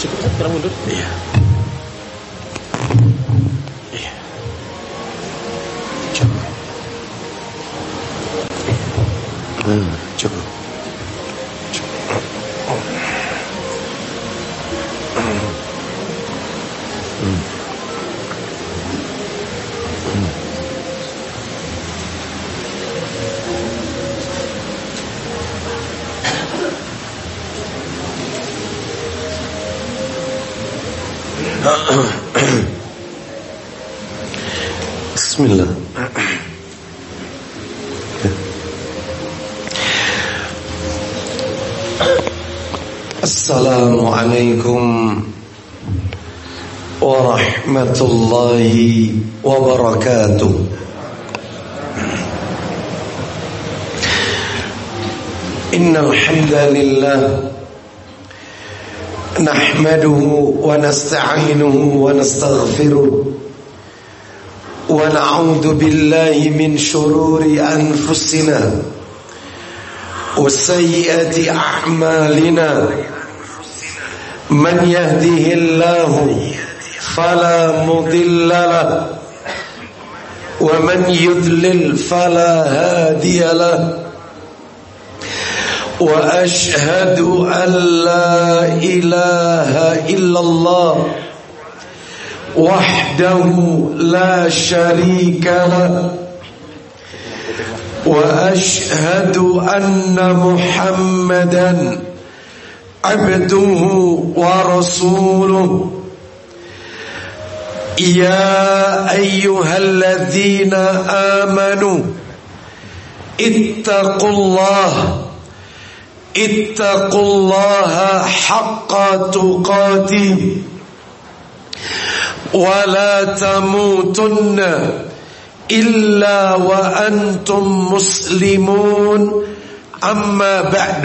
Cukup kan sekarang mundur? Iya. Iya. الله وبركاته. إن الحمد لله نحمده ونستعينه ونستغفره ونعوذ بالله من شرور أنفسنا وسيئات أعمالنا. من يهده الله فلا مضل له. ومن يذلل فلا هادي له. وأشهد أن لا إله إلا الله وحده لا شريك له. وأشهد أن محمدا عبده ورسوله. يا أيها الذين آمنوا اتقوا الله اتقوا الله حق تقاته ولا تموتن إلا وأنتم مسلمون. أما بعد.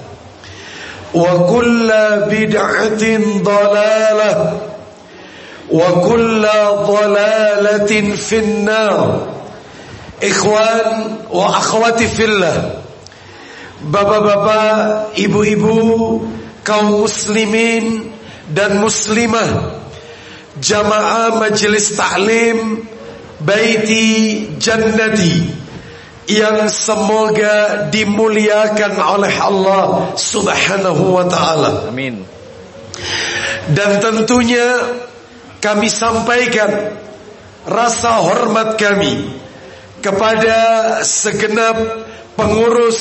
وكل بدعة ضلالة وكل ضلالة في النار. إخوان وأخواتي في الله بابا بابا إبو إبو كوم مسلمين dan muslimah jamaah majelis taklim baiti jannati yang semoga dimuliakan oleh Allah Subhanahu wa taala. Amin. Dan tentunya kami sampaikan rasa hormat kami kepada segenap pengurus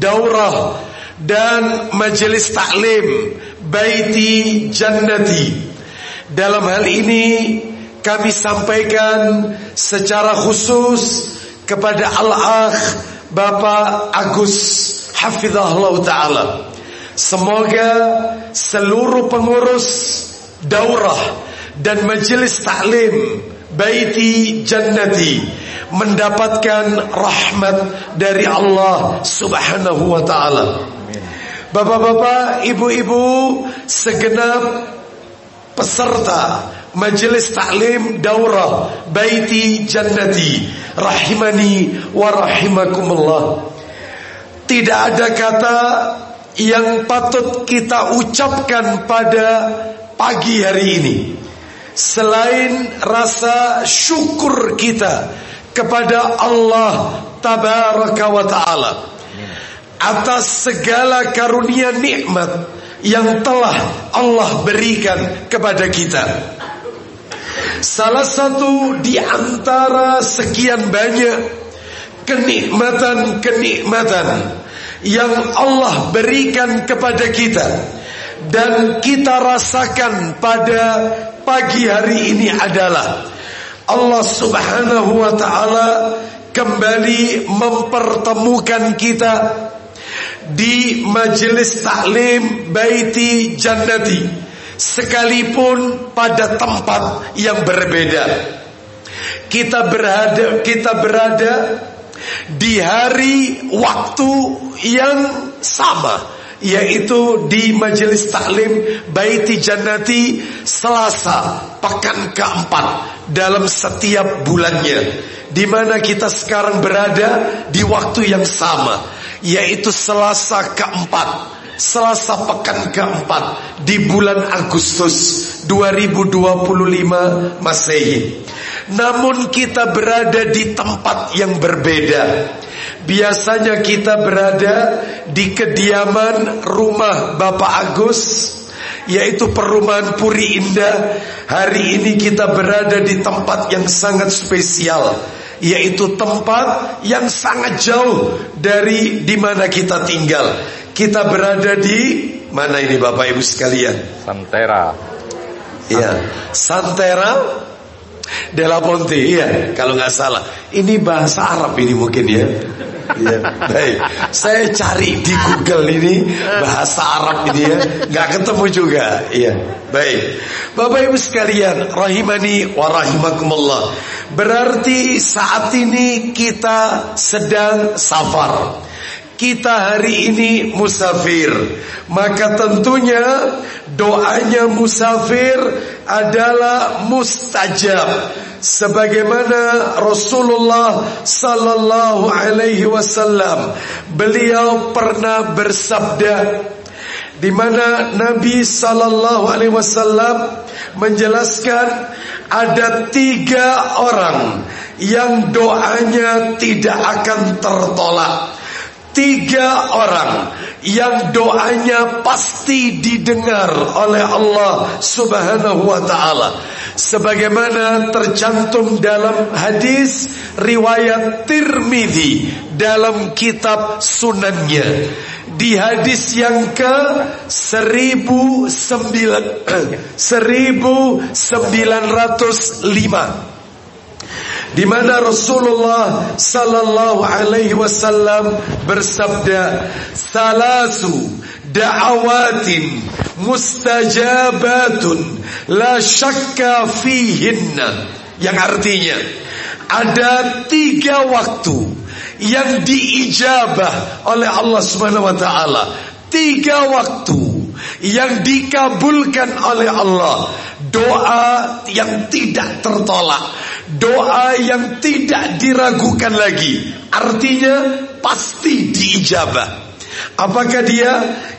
daurah dan majelis taklim Baiti Jannati. Dalam hal ini kami sampaikan secara khusus kepada Al-Akh Bapak Agus Hafizahullah Ta'ala. Semoga seluruh pengurus daurah dan majelis taklim Baiti Jannati mendapatkan rahmat dari Allah Subhanahu wa taala. Bapak-bapak, ibu-ibu, segenap peserta majelis taklim daurah Baiti Jannati rahimani wa rahimakumullah. Tidak ada kata yang patut kita ucapkan pada pagi hari ini selain rasa syukur kita kepada Allah tabaraka wa taala atas segala karunia nikmat yang telah Allah berikan kepada kita. Salah satu di antara sekian banyak kenikmatan-kenikmatan yang Allah berikan kepada kita dan kita rasakan pada pagi hari ini adalah Allah Subhanahu wa taala kembali mempertemukan kita di majelis taklim Baiti Jannati sekalipun pada tempat yang berbeda. Kita berada kita berada di hari waktu yang sama yaitu di majelis taklim Baiti Jannati Selasa pekan keempat dalam setiap bulannya di mana kita sekarang berada di waktu yang sama yaitu Selasa keempat Selasa pekan keempat di bulan Agustus 2025 Masehi. Namun kita berada di tempat yang berbeda. Biasanya kita berada di kediaman rumah Bapak Agus yaitu perumahan Puri Indah. Hari ini kita berada di tempat yang sangat spesial yaitu tempat yang sangat jauh dari di mana kita tinggal. Kita berada di mana ini Bapak Ibu sekalian? Santera. Iya, Santera Della Ponte, iya, kalau nggak salah. Ini bahasa Arab ini mungkin ya. Iya, baik. Saya cari di Google ini bahasa Arab ini ya, nggak ketemu juga. Iya, baik. Bapak Ibu sekalian, rahimani wa rahimakumullah. Berarti saat ini kita sedang safar. Kita hari ini musafir. Maka tentunya doanya musafir adalah mustajab sebagaimana Rasulullah sallallahu alaihi wasallam beliau pernah bersabda di mana Nabi sallallahu alaihi wasallam menjelaskan ada tiga orang yang doanya tidak akan tertolak Tiga orang yang doanya pasti didengar oleh Allah Subhanahu wa taala. Sebagaimana tercantum dalam hadis riwayat Tirmidzi dalam kitab Sunannya. Di hadis yang ke 1905 di mana Rasulullah sallallahu alaihi wasallam bersabda salasu da'awatin mustajabatun la syakka fihinna. Yang artinya ada tiga waktu yang diijabah oleh Allah Subhanahu wa taala. Tiga waktu yang dikabulkan oleh Allah doa yang tidak tertolak. Doa yang tidak diragukan lagi. Artinya pasti diijabah. Apakah dia?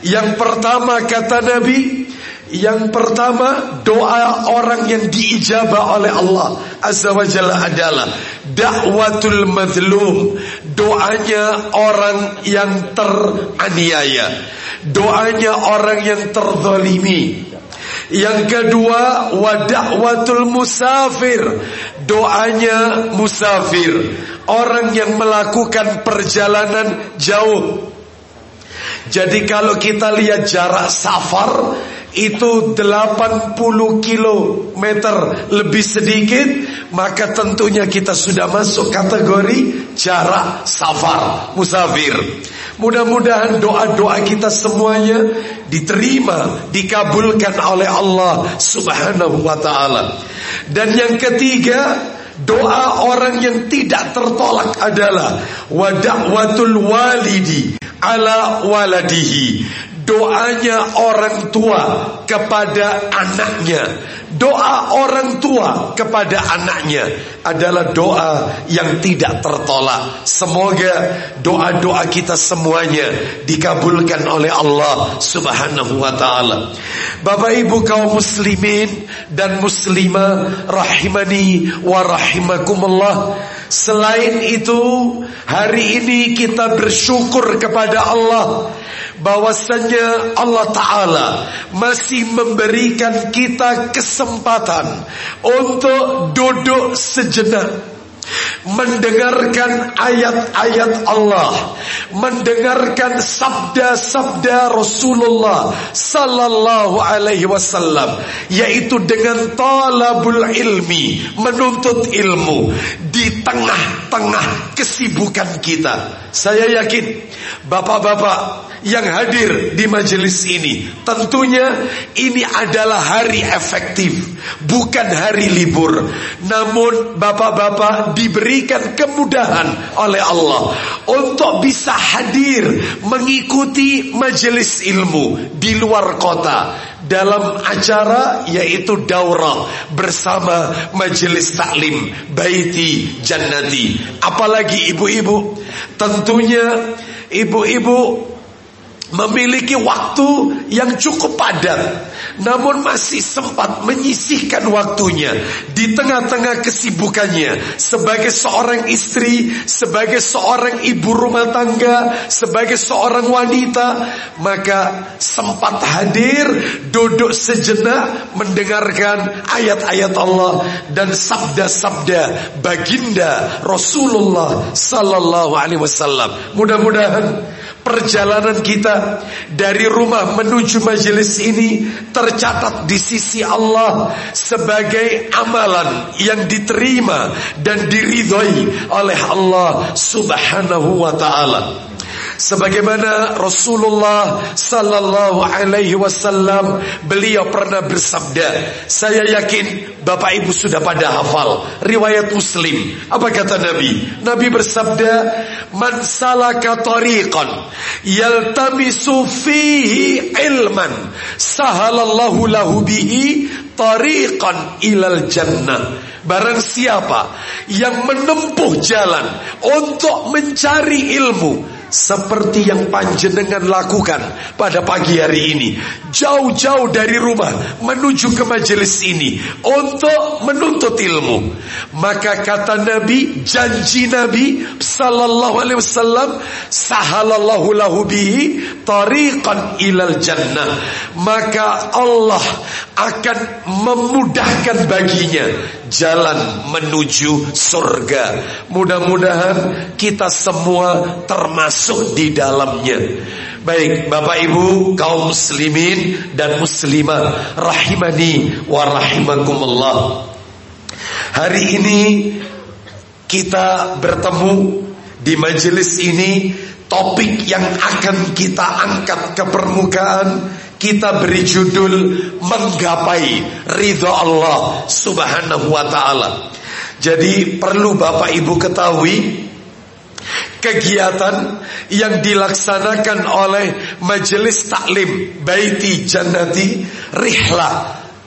Yang pertama kata Nabi Yang pertama Doa orang yang diijabah oleh Allah Azza wa Jalla adalah Da'watul madlum Doanya orang yang teraniaya. Doanya orang yang terzalimi yang kedua wada'watul musafir. Doanya musafir. Orang yang melakukan perjalanan jauh. Jadi kalau kita lihat jarak safar itu 80 kilometer lebih sedikit maka tentunya kita sudah masuk kategori jarak safar musafir mudah-mudahan doa-doa kita semuanya diterima dikabulkan oleh Allah Subhanahu wa taala. Dan yang ketiga doa orang yang tidak tertolak adalah wada'watul walidi ala waladihi doanya orang tua kepada anaknya. Doa orang tua kepada anaknya adalah doa yang tidak tertolak. Semoga doa-doa kita semuanya dikabulkan oleh Allah Subhanahu wa taala. Bapak Ibu kaum muslimin dan muslimah rahimani wa rahimakumullah. Selain itu, hari ini kita bersyukur kepada Allah bahwasanya Allah Ta'ala masih memberikan kita kesempatan untuk duduk sejenak mendengarkan ayat-ayat Allah, mendengarkan sabda-sabda Rasulullah sallallahu alaihi wasallam, yaitu dengan talabul ilmi, menuntut ilmu di tengah-tengah kesibukan kita. Saya yakin bapak-bapak yang hadir di majelis ini tentunya ini adalah hari efektif, bukan hari libur. Namun bapak-bapak diberikan kemudahan oleh Allah untuk bisa hadir mengikuti majelis ilmu di luar kota dalam acara yaitu daurah bersama majelis taklim Baiti Jannati. Apalagi ibu-ibu, tentunya ibu-ibu memiliki waktu yang cukup padat namun masih sempat menyisihkan waktunya di tengah-tengah kesibukannya sebagai seorang istri, sebagai seorang ibu rumah tangga, sebagai seorang wanita, maka sempat hadir duduk sejenak mendengarkan ayat-ayat Allah dan sabda-sabda baginda Rasulullah sallallahu alaihi wasallam. Mudah-mudahan perjalanan kita dari rumah menuju majelis ini tercatat di sisi Allah sebagai amalan yang diterima dan diridhoi oleh Allah Subhanahu wa taala. Sebagaimana Rasulullah sallallahu alaihi wasallam beliau pernah bersabda, saya yakin Bapak Ibu sudah pada hafal riwayat Muslim. Apa kata Nabi? Nabi bersabda, "Man salaka tariqan yaltamisu fihi ilman, sahalallahu lahu bihi tariqan ilal jannah." Barang siapa yang menempuh jalan untuk mencari ilmu seperti yang panjenengan lakukan pada pagi hari ini. Jauh-jauh dari rumah menuju ke majelis ini untuk menuntut ilmu. Maka kata Nabi janji Nabi sallallahu alaihi wasallam sahalallahu lahu bihi tariqan ilal jannah. Maka Allah akan memudahkan baginya jalan menuju surga. Mudah-mudahan kita semua termasuk masuk di dalamnya. Baik, Bapak Ibu, kaum muslimin dan muslimah rahimani wa rahimakumullah. Hari ini kita bertemu di majelis ini topik yang akan kita angkat ke permukaan kita beri judul menggapai ridho Allah Subhanahu wa taala. Jadi perlu Bapak Ibu ketahui kegiatan yang dilaksanakan oleh majelis taklim Baiti Jannati Rihla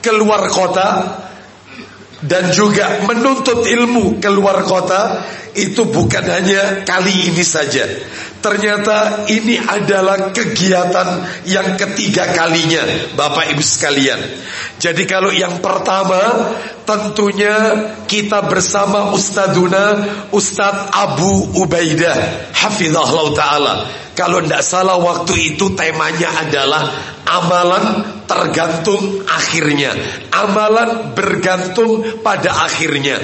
keluar kota dan juga menuntut ilmu keluar kota itu bukan hanya kali ini saja. Ternyata ini adalah kegiatan yang ketiga kalinya Bapak Ibu sekalian. Jadi kalau yang pertama tentunya kita bersama Ustaduna Ustadz Abu Ubaidah Hafizahullah Ta'ala. Kalau tidak salah waktu itu temanya adalah amalan tergantung akhirnya. Amalan bergantung pada akhirnya.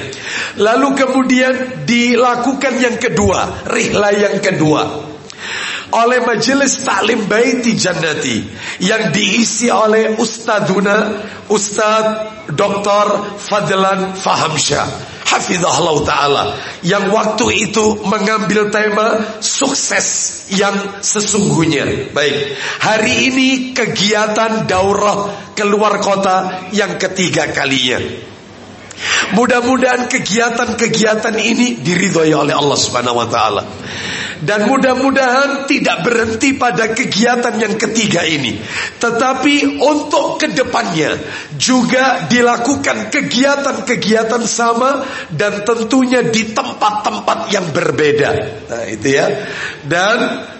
Lalu kemudian dilakukan yang kedua, rihla yang kedua oleh majelis taklim Baiti Jannati yang diisi oleh Ustaduna Ustad Dr. Fadlan Fahamsyah Hafizahullah Ta'ala Yang waktu itu mengambil tema Sukses yang sesungguhnya Baik Hari ini kegiatan daurah keluar kota Yang ketiga kalinya Mudah-mudahan kegiatan-kegiatan ini diridhoi oleh Allah Subhanahu wa taala. Dan mudah-mudahan tidak berhenti pada kegiatan yang ketiga ini. Tetapi untuk ke depannya juga dilakukan kegiatan-kegiatan sama dan tentunya di tempat-tempat yang berbeda. Nah itu ya. Dan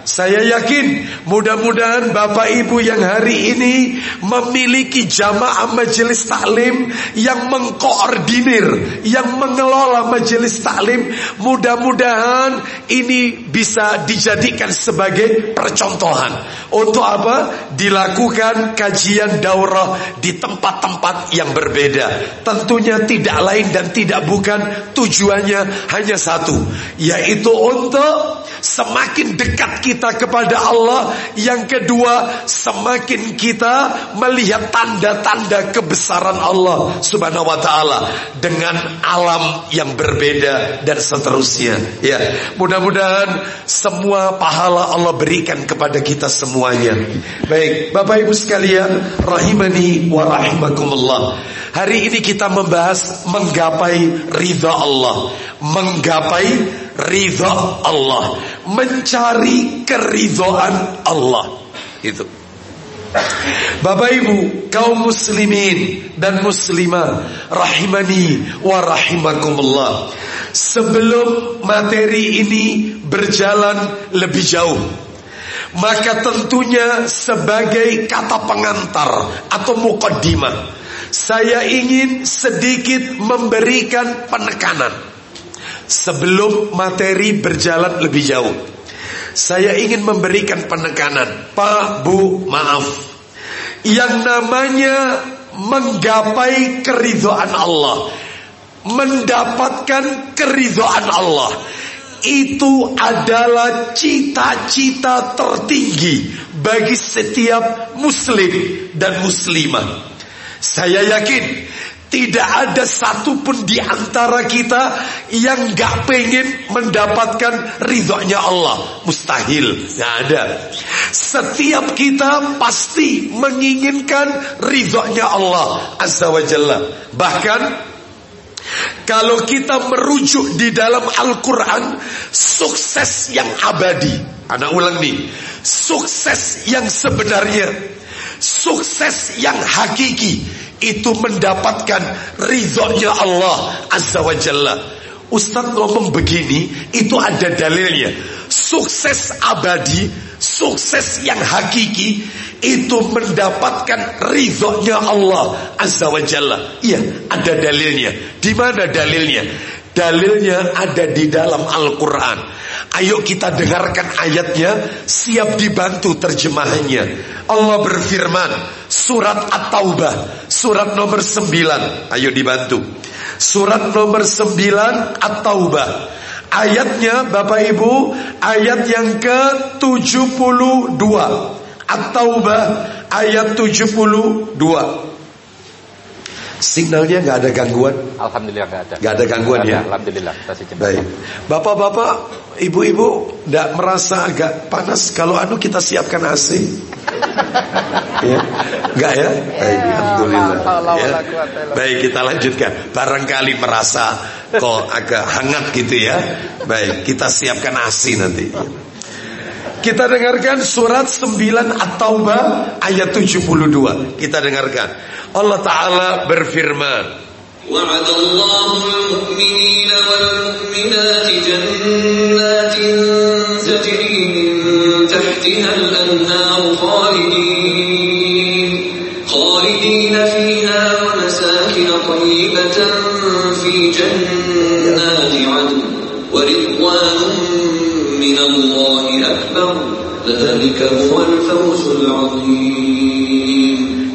saya yakin mudah-mudahan Bapak Ibu yang hari ini memiliki jamaah majelis taklim yang mengkoordinir, yang mengelola majelis taklim, mudah-mudahan ini bisa dijadikan sebagai percontohan. Untuk apa? Dilakukan kajian daurah di tempat-tempat yang berbeda. Tentunya tidak lain dan tidak bukan tujuannya hanya satu, yaitu untuk semakin dekat kita kepada Allah. Yang kedua, semakin kita melihat tanda-tanda kebesaran Allah Subhanahu wa taala dengan alam yang berbeda dan seterusnya. Ya, mudah-mudahan semua pahala Allah berikan kepada kita semuanya. Baik, Bapak Ibu sekalian, rahimani wa rahimakumullah. Hari ini kita membahas menggapai ridha Allah, menggapai ridha Allah, mencari keridhaan Allah. Itu. Bapak Ibu, kaum muslimin dan muslimah rahimani wa rahimakumullah. Sebelum materi ini berjalan lebih jauh, maka tentunya sebagai kata pengantar atau mukaddimah saya ingin sedikit memberikan penekanan sebelum materi berjalan lebih jauh. Saya ingin memberikan penekanan, Pak, Bu, maaf. Yang namanya menggapai keridhaan Allah, mendapatkan keridhaan Allah itu adalah cita-cita tertinggi bagi setiap muslim dan muslimah. Saya yakin tidak ada satupun di antara kita yang gak pengen mendapatkan ridhonya Allah. Mustahil, gak ada. Setiap kita pasti menginginkan ridhonya Allah Azza wa Jalla. Bahkan kalau kita merujuk di dalam Al-Quran Sukses yang abadi Anak ulang nih Sukses yang sebenarnya Sukses yang hakiki itu mendapatkan ridhonya Allah Azza wa Jalla. Ustadz ngomong begini, itu ada dalilnya. Sukses abadi, sukses yang hakiki, itu mendapatkan ridhonya Allah Azza wa Jalla. Iya, ada dalilnya. Di mana dalilnya? Dalilnya ada di dalam Al-Quran. Ayo kita dengarkan ayatnya, siap dibantu terjemahannya. Allah berfirman, surat At-Taubah, surat nomor 9. Ayo dibantu. Surat nomor 9 At-Taubah. Ayatnya Bapak Ibu, ayat yang ke-72. At-Taubah ayat 72. Signalnya nggak ada gangguan? Alhamdulillah nggak ada. Nggak ada gangguan ya? Alhamdulillah. Baik. Bapak-bapak, ibu-ibu, nggak merasa agak panas kalau anu kita siapkan AC? ya? Nggak ya? Baik, Alhamdulillah. Ya. Baik, kita lanjutkan. Barangkali merasa kok agak hangat gitu ya. Baik, kita siapkan AC nanti. Kita dengarkan surat 9 At-Taubah ayat 72. Kita dengarkan. Allah Ta'ala berfirman. وعد الله المؤمنين والمؤمنات جنات تجري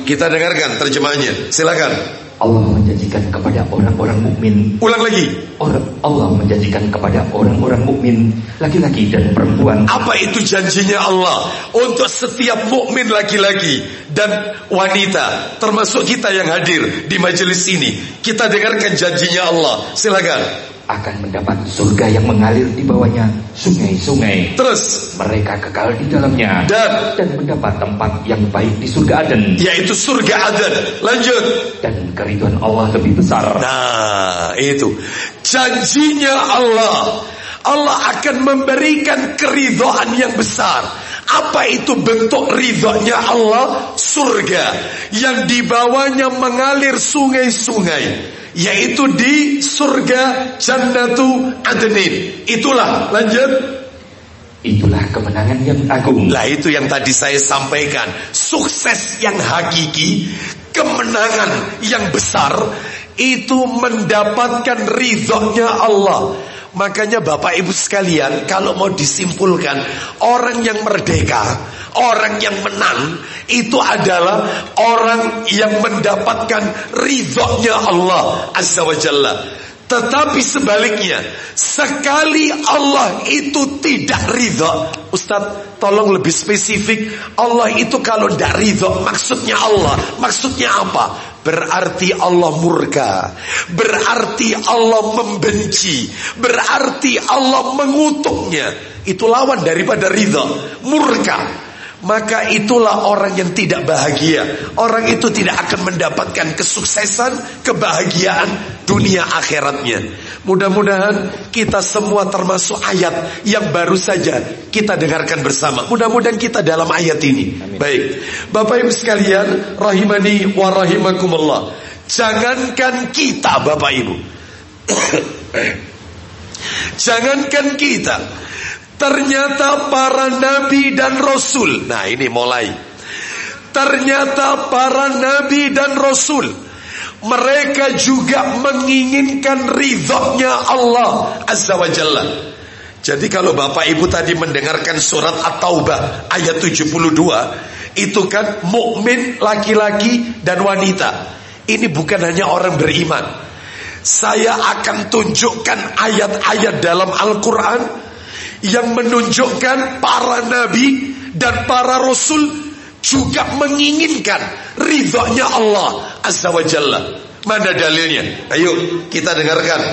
Kita dengarkan terjemahnya. Silakan. Allah menjanjikan kepada orang-orang mukmin. Ulang lagi. Orang Allah menjanjikan kepada orang-orang mukmin laki-laki dan perempuan. Apa itu janjinya Allah untuk setiap mukmin laki-laki dan wanita, termasuk kita yang hadir di majelis ini. Kita dengarkan janjinya Allah. Silakan akan mendapat surga yang mengalir di bawahnya sungai-sungai. Terus mereka kekal di dalamnya dan dan mendapat tempat yang baik di surga Aden, yaitu surga Aden. Lanjut. Dan keriduan Allah lebih besar. Nah, itu janjinya Allah. Allah akan memberikan keridhaan yang besar. Apa itu bentuk ridhonya Allah? Surga yang dibawanya mengalir sungai-sungai yaitu di surga Jannatu Adnin. Itulah lanjut. Itulah kemenangan yang agung. Lah itu yang tadi saya sampaikan. Sukses yang hakiki, kemenangan yang besar itu mendapatkan ridhonya Allah. Makanya Bapak Ibu sekalian, kalau mau disimpulkan, orang yang merdeka, orang yang menang, itu adalah orang yang mendapatkan ridhonya Allah Azza wa Jalla. Tetapi sebaliknya, sekali Allah itu tidak ridho, Ustadz tolong lebih spesifik, Allah itu kalau tidak ridho, maksudnya Allah, maksudnya apa? Berarti Allah murka, berarti Allah membenci, berarti Allah mengutuknya. Itu lawan daripada ridho, murka maka itulah orang yang tidak bahagia. Orang itu tidak akan mendapatkan kesuksesan, kebahagiaan dunia akhiratnya. Mudah-mudahan kita semua termasuk ayat yang baru saja kita dengarkan bersama. Mudah-mudahan kita dalam ayat ini. Amin. Baik. Bapak Ibu sekalian, rahimani wa rahimakumullah. Jangankan kita Bapak Ibu. Jangankan kita Ternyata para nabi dan rasul. Nah, ini mulai. Ternyata para nabi dan rasul mereka juga menginginkan ridhonya Allah Azza wa Jalla. Jadi kalau Bapak Ibu tadi mendengarkan surat At-Taubah ayat 72, itu kan mukmin laki-laki dan wanita. Ini bukan hanya orang beriman. Saya akan tunjukkan ayat-ayat dalam Al-Qur'an yang menunjukkan para nabi dan para rasul juga menginginkan ridhonya Allah Azza wa Jalla. Mana dalilnya? Ayo kita dengarkan.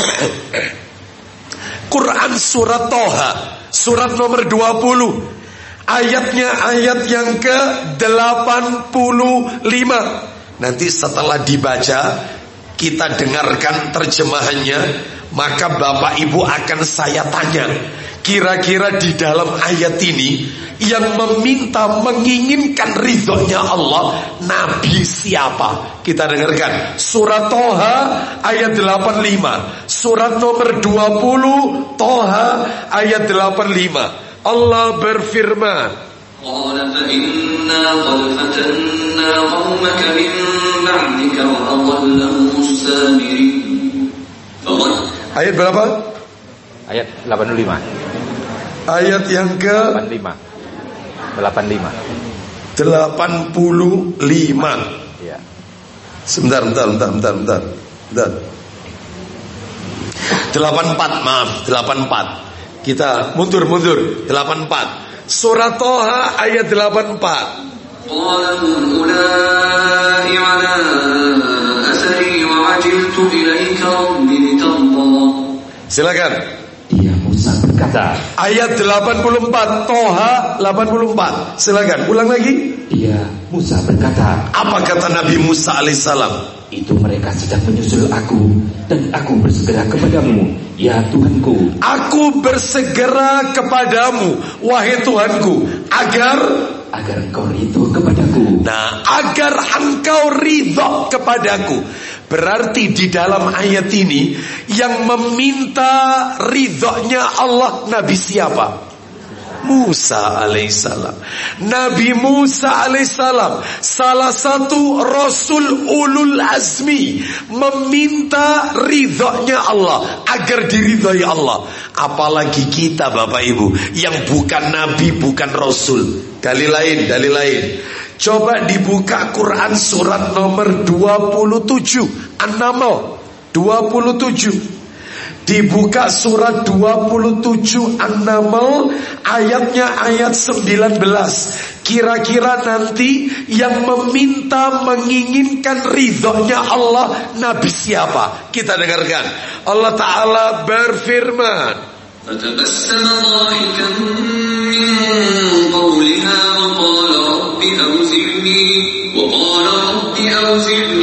Quran surat Toha Surat nomor 20 Ayatnya ayat yang ke 85 Nanti setelah dibaca kita dengarkan terjemahannya, maka Bapak Ibu akan saya tanya, kira-kira di dalam ayat ini yang meminta menginginkan ridhonya Allah, Nabi siapa? Kita dengarkan surat Toha ayat 85, surat nomor 20 Toha ayat 85. Allah berfirman, قال فإنا قد فتنا قومك من بعدك وأضلهم السامرين Ayat berapa? Ayat 85 Ayat yang ke 85 85 85 Ya Sebentar, bentar, bentar, bentar, bentar, bentar. 84, maaf, 84 Kita mundur, mundur 84 Surat Toha ayat 84. Silakan. Dia Musa berkata. Ayat 84 Toha 84. Silakan ulang lagi. Dia Musa berkata. Apa kata Nabi Musa alaihissalam? Itu mereka sedang menyusul aku dan aku bersegera kepadamu, ya Tuhanku. Aku bersegera kepadamu, wahai Tuhanku, agar agar engkau ridho kepadaku. Nah, agar engkau ridho kepadaku. Berarti di dalam ayat ini yang meminta ridhonya Allah Nabi siapa? Musa alaihissalam. Nabi Musa alaihissalam salah satu rasul ulul azmi meminta ridhonya Allah agar diridhoi Allah. Apalagi kita Bapak Ibu yang bukan nabi, bukan rasul. Dalil lain, dalil lain. Coba dibuka Quran surat nomor 27 An-Naml 27 Dibuka surat 27 An-Naml ayatnya ayat 19. Kira-kira nanti yang meminta menginginkan ridhonya Allah Nabi siapa? Kita dengarkan. Allah Ta'ala berfirman. فتبسم ضاحكا من قولها وقال رب أوزعني وقال رب أوزعني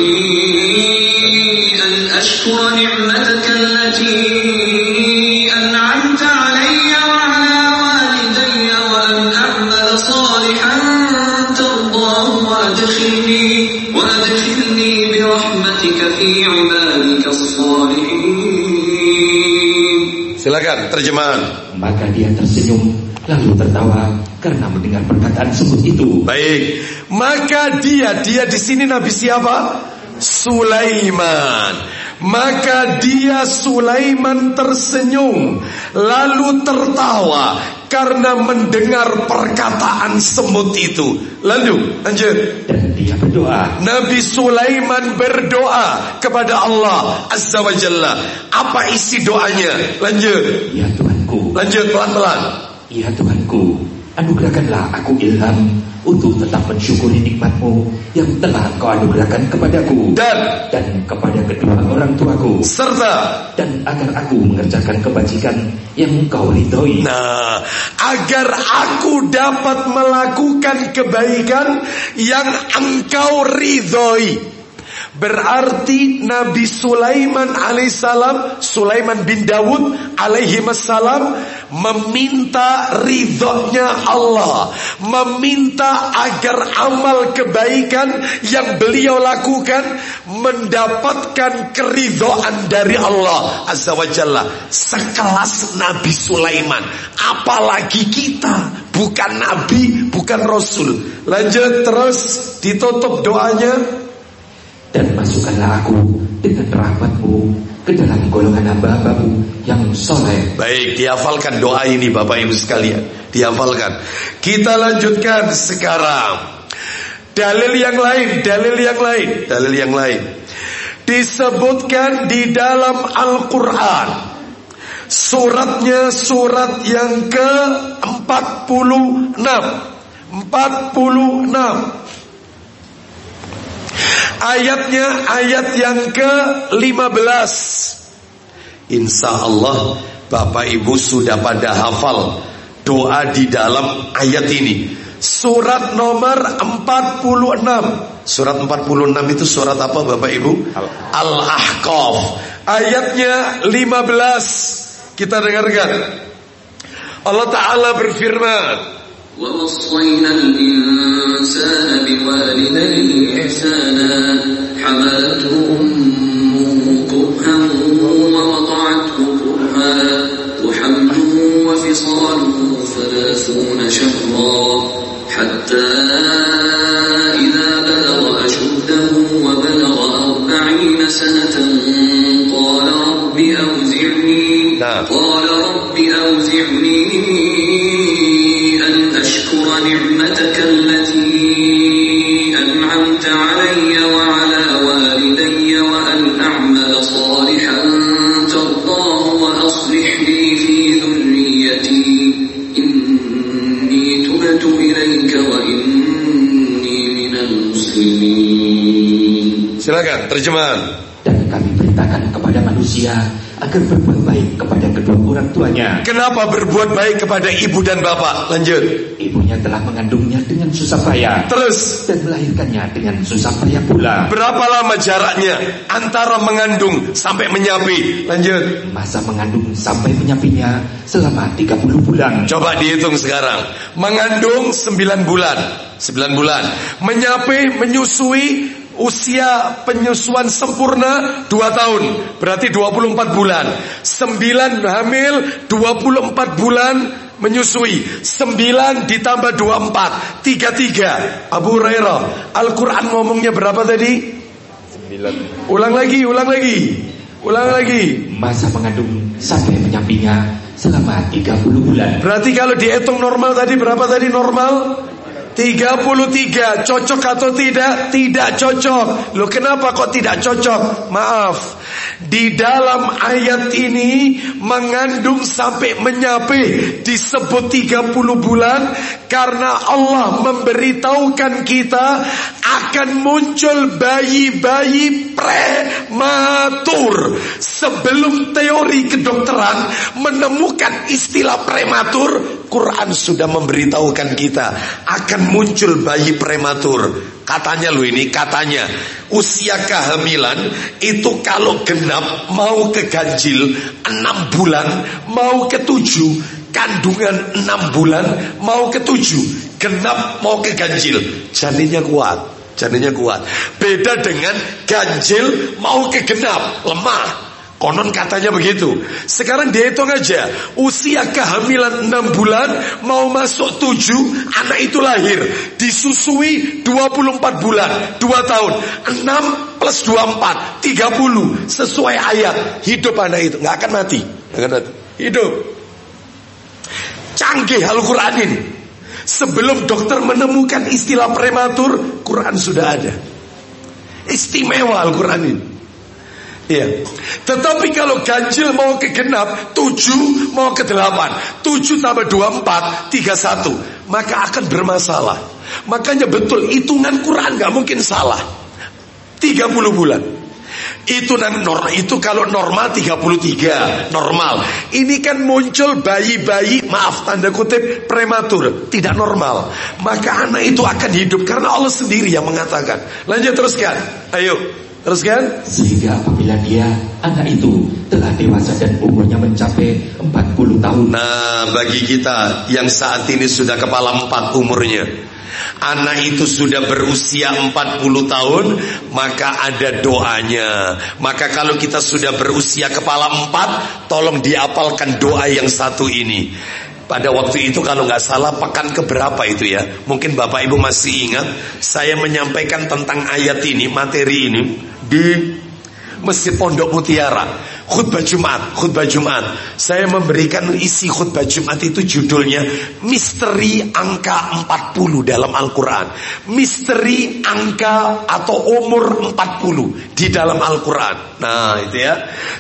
Silakan terjemahan. Maka dia tersenyum lalu tertawa karena mendengar perkataan sebut itu. Baik. Maka dia dia di sini nabi siapa? Sulaiman. Maka dia Sulaiman tersenyum lalu tertawa karena mendengar perkataan semut itu. Lalu lanjut. Dan berdoa. Nabi Sulaiman berdoa kepada Allah Azza wa Jalla. Apa isi doanya? Lanjut. Ya Tuhanku, Lanjut pelan-pelan. ya Tuhanku, anugerahkanlah aku ilham untuk tetap mensyukuri nikmatmu yang telah kau anugerahkan kepadaku Dan dan kepada kedua orang tuaku serta dan agar aku mengerjakan kebajikan yang kau ridhoi. Nah, agar aku dapat melakukan kebaikan yang engkau ridhoi. Berarti Nabi Sulaiman alaihissalam, Sulaiman bin Dawud alaihi salam meminta ridhonya Allah, meminta agar amal kebaikan yang beliau lakukan mendapatkan keridhaan dari Allah Azza wa Jalla. Sekelas Nabi Sulaiman, apalagi kita bukan nabi, bukan rasul. Lanjut terus ditutup doanya dan masukkanlah aku dengan rahmatmu ke dalam golongan hamba-hambamu yang soleh. Baik, dihafalkan doa ini Bapak Ibu sekalian. Dihafalkan. Kita lanjutkan sekarang. Dalil yang lain, dalil yang lain, dalil yang lain. Disebutkan di dalam Al-Quran. Suratnya surat yang ke-46. 46. Ayatnya ayat yang ke-15 Insya Allah Bapak Ibu sudah pada hafal Doa di dalam ayat ini. Surat nomor 46 Surat 46 itu surat apa Bapak Ibu? Al-Ahqaf. Ayatnya 15 Kita dengarkan. Allah Ta'ala berfirman ووصينا الإنسان بوالديه إحسانا. حملته أمه كرها ووضعته كرها. وحمله وفصاله ثلاثون شهرا. حتى إذا بلغ أشده وبلغ أربعين سنة قال رب أوزعني. نعم. قال رب أوزعني Silakan terjemahan Dan kami perintahkan kepada manusia agar berbuat baik kepada kedua orang tuanya. Kenapa berbuat baik kepada ibu dan bapak? Lanjut. Ibunya telah mengandungnya dengan susah payah Terus, dan melahirkannya dengan susah payah pula. berapa lama jaraknya antara mengandung sampai menyapi? Lanjut. Masa mengandung sampai menyapinya selama 30 bulan. Coba dihitung sekarang. Mengandung 9 bulan. 9 bulan. Menyapi, menyusui, usia penyusuan sempurna 2 tahun. Berarti 24 bulan. 9 hamil, 24 bulan menyusui. 9 ditambah 24. 33. Abu Hurairah. Al-Quran ngomongnya berapa tadi? Ulang lagi, ulang lagi. Ulang lagi. Masa mengandung sampai menyapinya selama 30 bulan. Berarti kalau dihitung normal tadi berapa tadi normal? 33 cocok atau tidak? Tidak cocok. Loh kenapa kok tidak cocok? Maaf. Di dalam ayat ini mengandung sampai menyapi disebut 30 bulan karena Allah memberitahukan kita akan muncul bayi-bayi prematur. Sebelum teori kedokteran menemukan istilah prematur, Quran sudah memberitahukan kita akan muncul bayi prematur. Katanya lu ini katanya usia kehamilan itu kalau genap mau ke ganjil 6 bulan mau ke 7 kandungan 6 bulan mau ke 7 genap mau ke ganjil. Janinnya kuat janinnya kuat. Beda dengan ganjil mau ke genap lemah Konon katanya begitu. Sekarang dihitung aja. Usia kehamilan 6 bulan mau masuk 7, anak itu lahir. Disusui 24 bulan, 2 tahun. 6 plus 24, 30 sesuai ayat. Hidup anak itu nggak akan mati. Nggak. Hidup. Canggih Al-Qur'an ini. Sebelum dokter menemukan istilah prematur, Quran sudah ada. Istimewa Al-Quran ini. Iya. Tetapi kalau ganjil mau ke genap, tujuh mau ke delapan, tujuh tambah dua empat, tiga satu, maka akan bermasalah. Makanya betul hitungan Quran nggak mungkin salah. 30 bulan. Itu normal itu kalau normal 33 normal. Ini kan muncul bayi-bayi maaf tanda kutip prematur, tidak normal. Maka anak itu akan hidup karena Allah sendiri yang mengatakan. Lanjut teruskan. Ayo. Teruskan. Sehingga apabila dia anak itu telah dewasa dan umurnya mencapai 40 tahun. Nah, bagi kita yang saat ini sudah kepala empat umurnya. Anak itu sudah berusia 40 tahun Maka ada doanya. Maka kalau kita sudah berusia kepala empat Tolong diapalkan doa yang satu ini. Pada waktu itu kalau nggak salah pekan keberapa itu ya? Mungkin Bapak Ibu masih ingat Saya menyampaikan tentang ayat ini Materi ini Di Masjid Pondok Mutiara khutbah Jumat, khutbah Jumat. Saya memberikan isi khutbah Jumat itu judulnya Misteri Angka 40 dalam Al-Quran. Misteri angka atau umur 40 di dalam Al-Quran. Nah itu ya.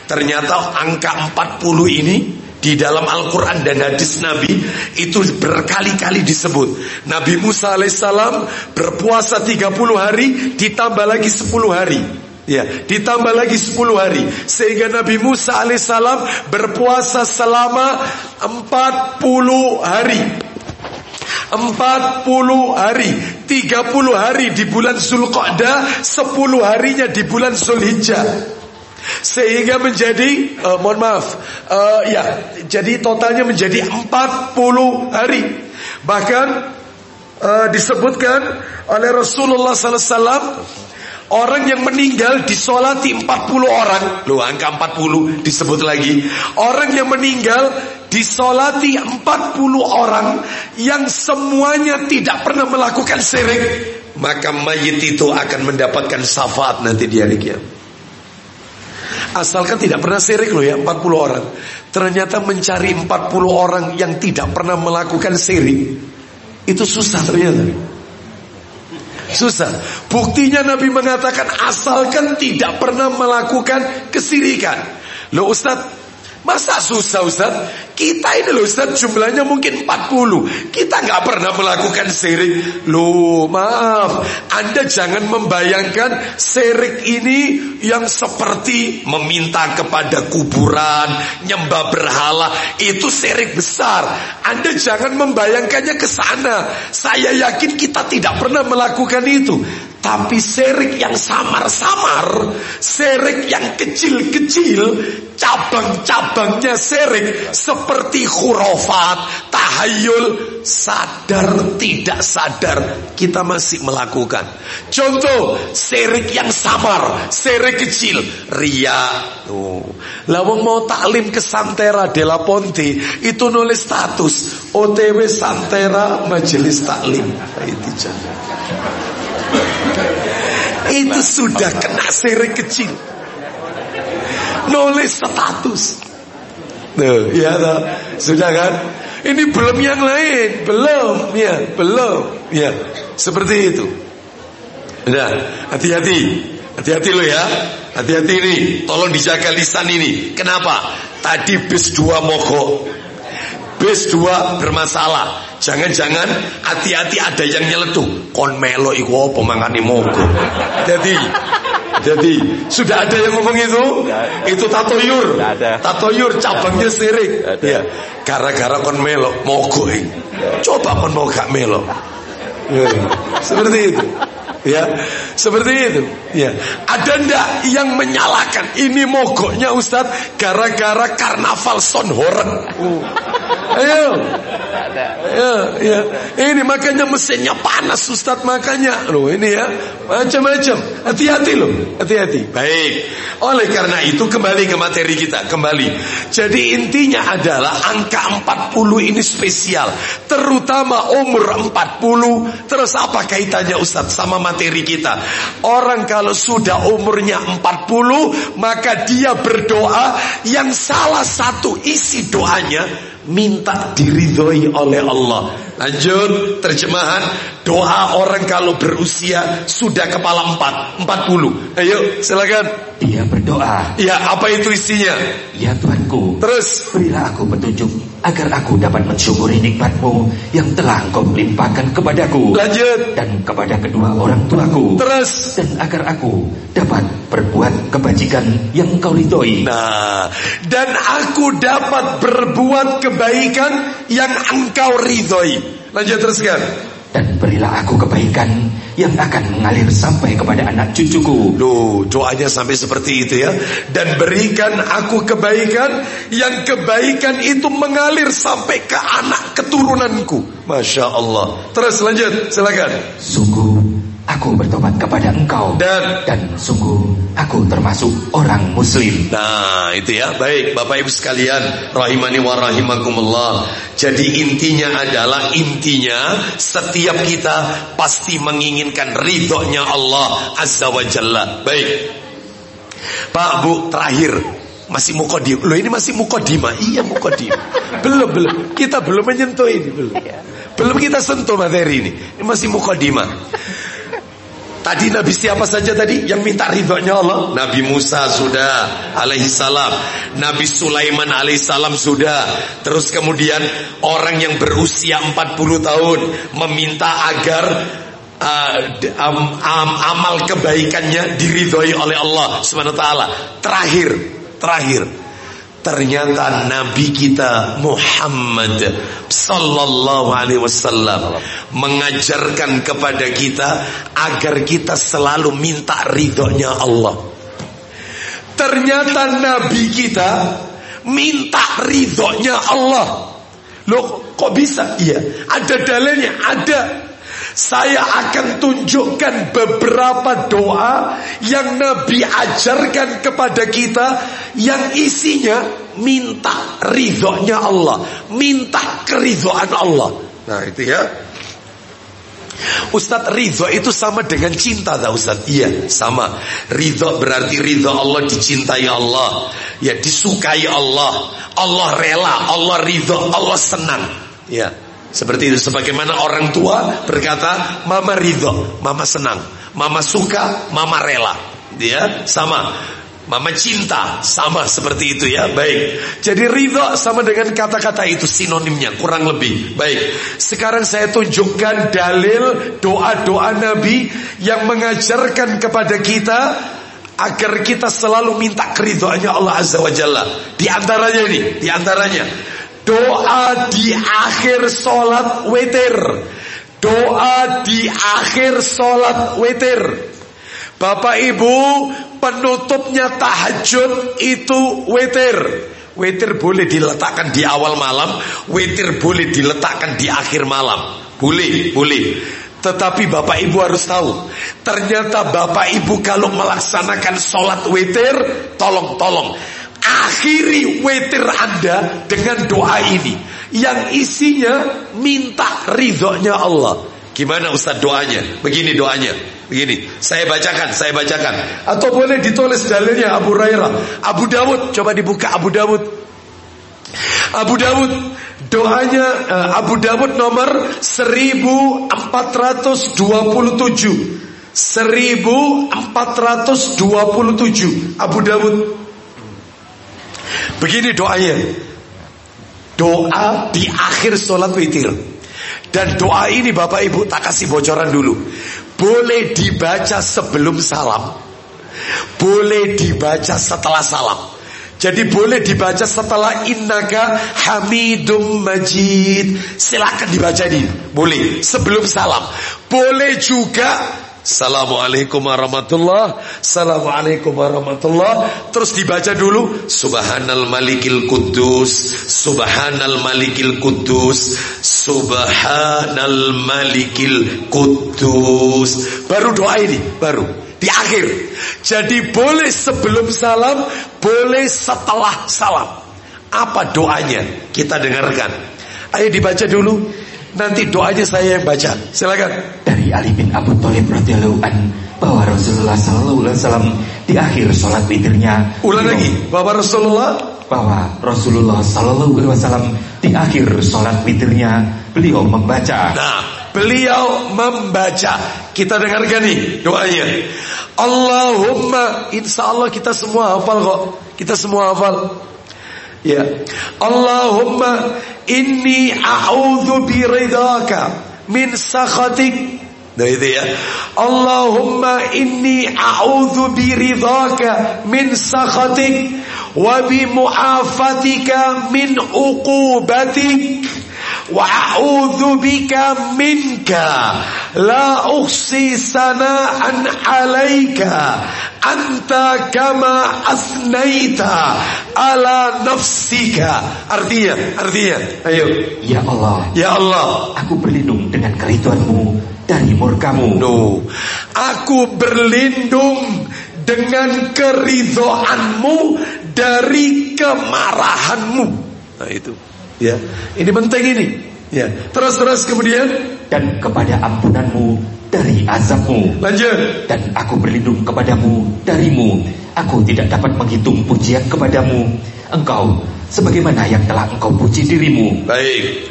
Ternyata angka 40 ini di dalam Al-Quran dan hadis Nabi itu berkali-kali disebut. Nabi Musa alaihissalam berpuasa 30 hari ditambah lagi 10 hari. Ya, ditambah lagi 10 hari. Sehingga Nabi Musa alaihissalam berpuasa selama 40 hari. 40 hari. 30 hari di bulan Zulqa'dah 10 harinya di bulan Zulhijjah. Sehingga menjadi uh, mohon maaf uh, ya jadi totalnya menjadi 40 hari. Bahkan uh, disebutkan oleh Rasulullah sallallahu alaihi wasallam Orang yang meninggal disolati 40 orang. Loh angka 40 disebut lagi. Orang yang meninggal disolati 40 orang Yang semuanya tidak pernah melakukan syirik Maka mayit itu akan mendapatkan syafaat nanti di hari kiamat. Asalkan tidak pernah syirik loh ya 40 orang. Ternyata mencari 40 orang yang tidak pernah melakukan syirik Itu susah ternyata Susah. Buktinya Nabi mengatakan asalkan tidak pernah melakukan kesirikan. Loh Ustaz, masa susah Ustaz? Kita ini loh Ustaz jumlahnya mungkin 40 Kita nggak pernah melakukan sirik Loh maaf. Anda jangan membayangkan Sirik ini yang seperti Meminta kepada kuburan Nyembah berhala. Itu sirik besar. Anda jangan membayangkannya ke sana. Saya yakin kita tidak pernah melakukan itu tapi serik yang samar-samar Serik yang kecil-kecil Cabang-cabangnya serik seperti khurafat, tahayul, sadar tidak sadar kita masih melakukan. Contoh, serik yang samar, serik kecil, ria. Oh. Lawang mau taklim ke Santera Della Ponte itu nulis status OTW Santera Majelis Taklim. Itu jangan. Itu sudah kena serik kecil. Nulis status. Tuh, ya toh. Sudah kan? Ini belum yang lain, belum, ya, belum, ya. Seperti itu. Udah, hati-hati. Hati-hati lo ya. Hati-hati ini, tolong dijaga lisan ini. Kenapa? Tadi bis dua mogok. Bis dua bermasalah. Jangan-jangan hati-hati ada yang nyeletuk. Kon melo iku apa mangane mogok. Jadi jadi sudah ada yang ngomong itu? Itu tatoyur. Tatoyur cabangnya sirik. Ya. Gara-gara kon melok mogok. Coba kon mau gak melok. Ya. Seperti itu. Ya, seperti itu. Ya, ada ndak yang menyalahkan ini mogoknya Ustadz gara-gara karnaval son horeng? Uh. Ayo. Ya, ya. Ini makanya mesinnya panas Ustadz makanya. Loh ini ya. Macam-macam. Hati-hati loh. Hati-hati. Baik. Oleh karena itu kembali ke materi kita. Kembali. Jadi intinya adalah angka 40 ini spesial. Terutama umur 40. Terus apa kaitannya Ustadz sama materi kita? Orang kalau sudah umurnya 40. Maka dia berdoa yang salah satu isi doanya minta diridhoi oleh Allah. Lanjut terjemahan doa orang kalau berusia sudah kepala empat, empat puluh. Ayo silakan. Dia berdoa. Ya apa itu isinya? Ya Tuanku. Terus berilah aku petunjuk agar aku dapat mensyukuri nikmatmu yang telah engkau limpahkan kepadaku. Lanjut. Dan kepada kedua orang tuaku. Terus. Dan agar aku dapat berbuat kebajikan yang engkau ridhoi. Nah, dan aku dapat berbuat kebaikan yang engkau ridhoi. Lanjut teruskan. Dan berilah aku kebaikan yang akan mengalir sampai kepada anak cucuku. Loh, doanya sampai seperti itu ya. Dan berikan aku kebaikan yang kebaikan itu mengalir sampai ke anak keturunanku. Masya Allah. Terus lanjut, silakan. Sungguh Aku bertobat kepada engkau dan dan sungguh aku termasuk orang muslim. Nah, itu ya. Baik, Bapak Ibu sekalian, rahimani wa rahimakumullah. Jadi intinya adalah intinya setiap kita pasti menginginkan ridhonya Allah Azza wa Jalla. Baik. Pak Bu, terakhir masih mukodim. Loh ini masih mukodima. Iya mukodim. belum belum. Kita belum menyentuh ini belum. Belum kita sentuh materi ini. Ini masih mukodima. Tadi Nabi siapa saja tadi yang minta ridhonya Allah? Nabi Musa sudah alaihi salam. Nabi Sulaiman alaihi salam sudah. Terus kemudian orang yang berusia 40 tahun meminta agar uh, um, um, amal kebaikannya diridhoi oleh Allah Subhanahu wa taala. Terakhir, terakhir Ternyata Nabi kita Muhammad Sallallahu alaihi wasallam Mengajarkan kepada kita Agar kita selalu minta ridhonya Allah Ternyata Nabi kita Minta ridhonya Allah Loh kok bisa? Iya Ada dalilnya? Ada saya akan tunjukkan beberapa doa yang Nabi ajarkan kepada kita yang isinya minta ridhonya Allah, minta keridhoan Allah. Nah itu ya. Ustadz ridho itu sama dengan cinta tak Ustadz? Iya sama Ridho berarti ridho Allah dicintai Allah Ya disukai Allah Allah rela, Allah ridho, Allah senang Ya seperti itu. Sebagaimana orang tua berkata, "Mama ridho, mama senang, mama suka, mama rela." Dia sama. Mama cinta sama seperti itu ya. Baik. Jadi ridho sama dengan kata-kata itu Sinonimnya kurang lebih. Baik. Sekarang saya tunjukkan dalil Doa-doa Nabi Yang mengajarkan kepada kita Agar kita selalu minta keridhoannya Allah Azza wa Jalla. Di antaranya ini Di antaranya Doa di akhir sholat witir. Doa di akhir sholat witir. Bapak ibu penutupnya tahajud itu witir. Witir boleh diletakkan di awal malam Witir boleh diletakkan di akhir malam. Boleh, boleh. Tetapi Bapak Ibu harus tahu Ternyata Bapak Ibu kalau melaksanakan sholat witir Tolong, tolong Akhiri wetir Anda dengan doa ini. Yang isinya minta ridhonya Allah. Gimana Ustaz doanya? Begini doanya. Begini, saya bacakan, saya bacakan. Atau boleh ditulis dalilnya Abu Hurairah. Abu Dawud, coba dibuka Abu Dawud. Abu Dawud Doanya uh, Abu Dawud nomor 1427 1427 Abu Dawud Begini doanya. Doa di akhir sholat witir. Dan doa ini Bapak Ibu tak kasih bocoran dulu. Boleh dibaca sebelum salam. Boleh dibaca setelah salam. Jadi boleh dibaca setelah innaka hamidum majid. Silakan dibaca ini. Boleh sebelum salam. Boleh juga Assalamualaikum warahmatullah. Assalamualaikum warahmatullah. Terus dibaca dulu. Subhanal malikil kudus Subhanal malikil kudus Subhanal malikil kudus Baru doa ini Baru. Di akhir. Jadi boleh sebelum salam Boleh setelah salam. Apa doanya? Kita dengarkan. Ayo dibaca dulu Nanti doanya saya yang baca. Silakan. Dari Ali bin Abu Thalib radhiyallahu an bahwa Rasulullah sallallahu alaihi wasallam di akhir sholat witirnya ulang lagi bahwa Rasulullah bahwa Rasulullah sallallahu alaihi wasallam Di akhir sholat witirnya beliau membaca. Nah, beliau membaca. Kita dengarkan nih doanya. Allahumma, insya Allah kita semua hafal kok. Kita semua hafal. Ya. Allahumma inni a'udzu biridaka min sakhatik. Nah itu ya. Allahumma inni a'udzu biridaka min sakhatik wa a'udzu bika minka la uhsi sana'an 'alaika anta kama asnaita ala nafsika artinya artinya ayo Ya Allah ya Allah Aku berlindung dengan keriduanmu dari murkamu. No. Aku berlindung dengan keridhoanmu dari kemarahanmu. Nah itu ya. Ini penting ini. Ya. Terus terus kemudian? Dan kepada ampunanmu dari azabmu. Lanjut. Dan aku berlindung kepadamu darimu. Aku tidak dapat menghitung pujian kepadamu. Engkau sebagaimana yang telah engkau puji dirimu. Baik.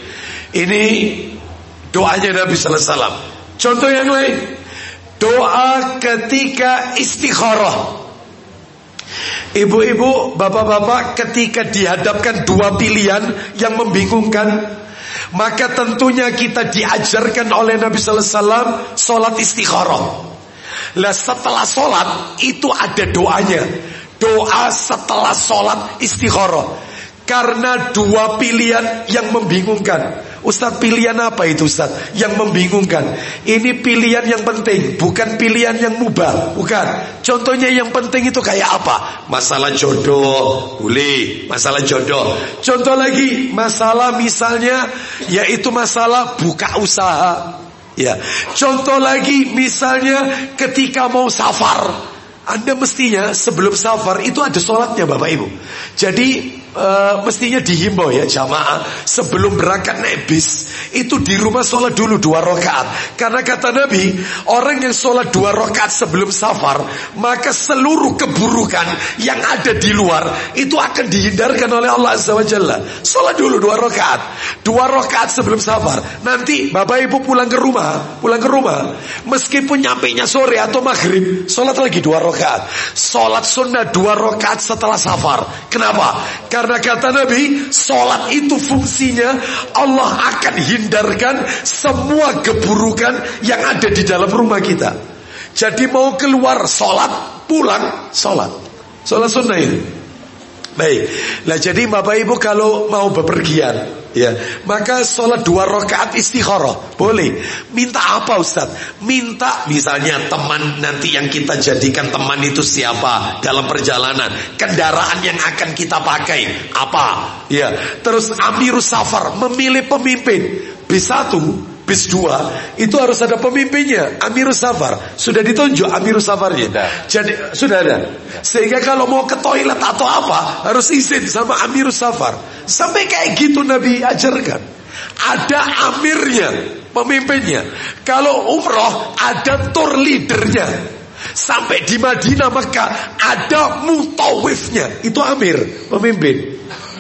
Ini doanya Nabi sallallahu alaihi wasallam. Contoh yang lain. Doa ketika istikharah. Ibu-ibu, bapak-bapak ketika dihadapkan dua pilihan yang membingungkan, maka tentunya kita diajarkan oleh Nabi sallallahu alaihi salat istikharah. Lah setelah sholat itu ada doanya. Doa setelah sholat istikharah. Karena dua pilihan yang membingungkan. Ustadz pilihan apa itu Ustadz? Yang membingungkan. Ini pilihan yang penting, bukan pilihan yang mubah, bukan. Contohnya yang penting itu kayak apa? Masalah jodoh, boleh. Masalah jodoh. Contoh lagi, masalah misalnya yaitu masalah buka usaha. Ya, contoh lagi misalnya ketika mau safar, anda mestinya sebelum safar itu ada sholatnya Bapak Ibu. Jadi e, mestinya dihimbau ya jamaah sebelum berangkat naik bis itu di rumah sholat dulu dua rakaat. Karena kata Nabi orang yang sholat dua rakaat sebelum safar maka seluruh keburukan yang ada di luar itu akan dihindarkan oleh Allah Azza. Sholat dulu dua rakaat, dua rakaat sebelum safar. Nanti Bapak Ibu pulang ke rumah, pulang ke rumah, meskipun nyampe nya sore atau maghrib, sholat lagi dua rakaat. Sholat sunnah dua rakaat setelah safar. Kenapa? Karena kata Nabi, sholat itu fungsinya Allah akan hindarkan semua keburukan yang ada di dalam rumah kita. Jadi mau keluar sholat, pulang sholat. Sholat sunnah itu. Baik. Nah jadi Bapak Ibu kalau mau bepergian ya, maka sholat dua rakaat istikharah boleh. Minta apa Ustaz? Minta misalnya teman nanti yang kita jadikan teman itu siapa dalam perjalanan, kendaraan yang akan kita pakai apa? Ya. Terus Amirus Safar memilih pemimpin. B1 bis 2 itu harus ada pemimpinnya Amirus Safar. Sudah ditunjuk Amirus Safarnya. Jadi sudah ada. Sehingga kalau mau ke toilet atau apa harus izin sama Amirus Safar. Sampai kayak gitu Nabi ajarkan. Ada amirnya pemimpinnya. Kalau umroh ada tour leadernya. Sampai di Madinah Mekah ada mutawifnya. Itu amir pemimpin.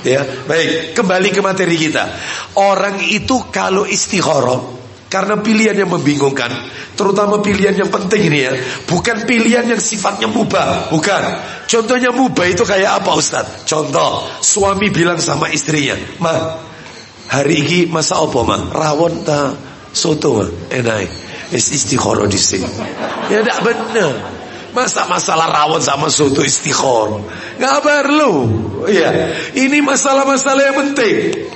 Ya, baik. Kembali ke materi kita. Orang itu kalau istikharah karena pilihan yang membingungkan, terutama pilihan yang penting ini ya, bukan pilihan yang sifatnya mubah, bukan. Contohnya mubah itu kayak apa Ustaz? Contoh, suami bilang sama istrinya, "Ma, hari ini masa apa, Ma? Rawon ta soto, Ma? Enak. Is istikharah di sini." Ya tidak benar. Masa masalah rawon sama soto istikhor Gak perlu ya. Ini masalah-masalah yang penting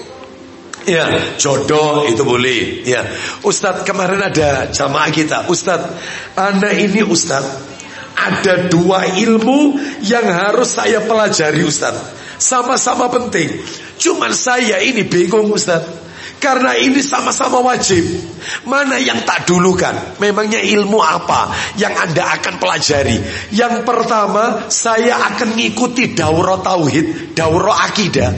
Ya, jodoh itu boleh. Ya, Ustadz kemarin ada jamaah kita. Ustadz, anda ini Ustadz ada dua ilmu yang harus saya pelajari Ustadz. Sama-sama penting. Cuman saya ini bingung Ustadz. Karena ini sama-sama wajib. Mana yang tak dulukan? Memangnya ilmu apa yang Anda akan pelajari? Yang pertama, saya akan ngikuti daurah tauhid, daurah akidah.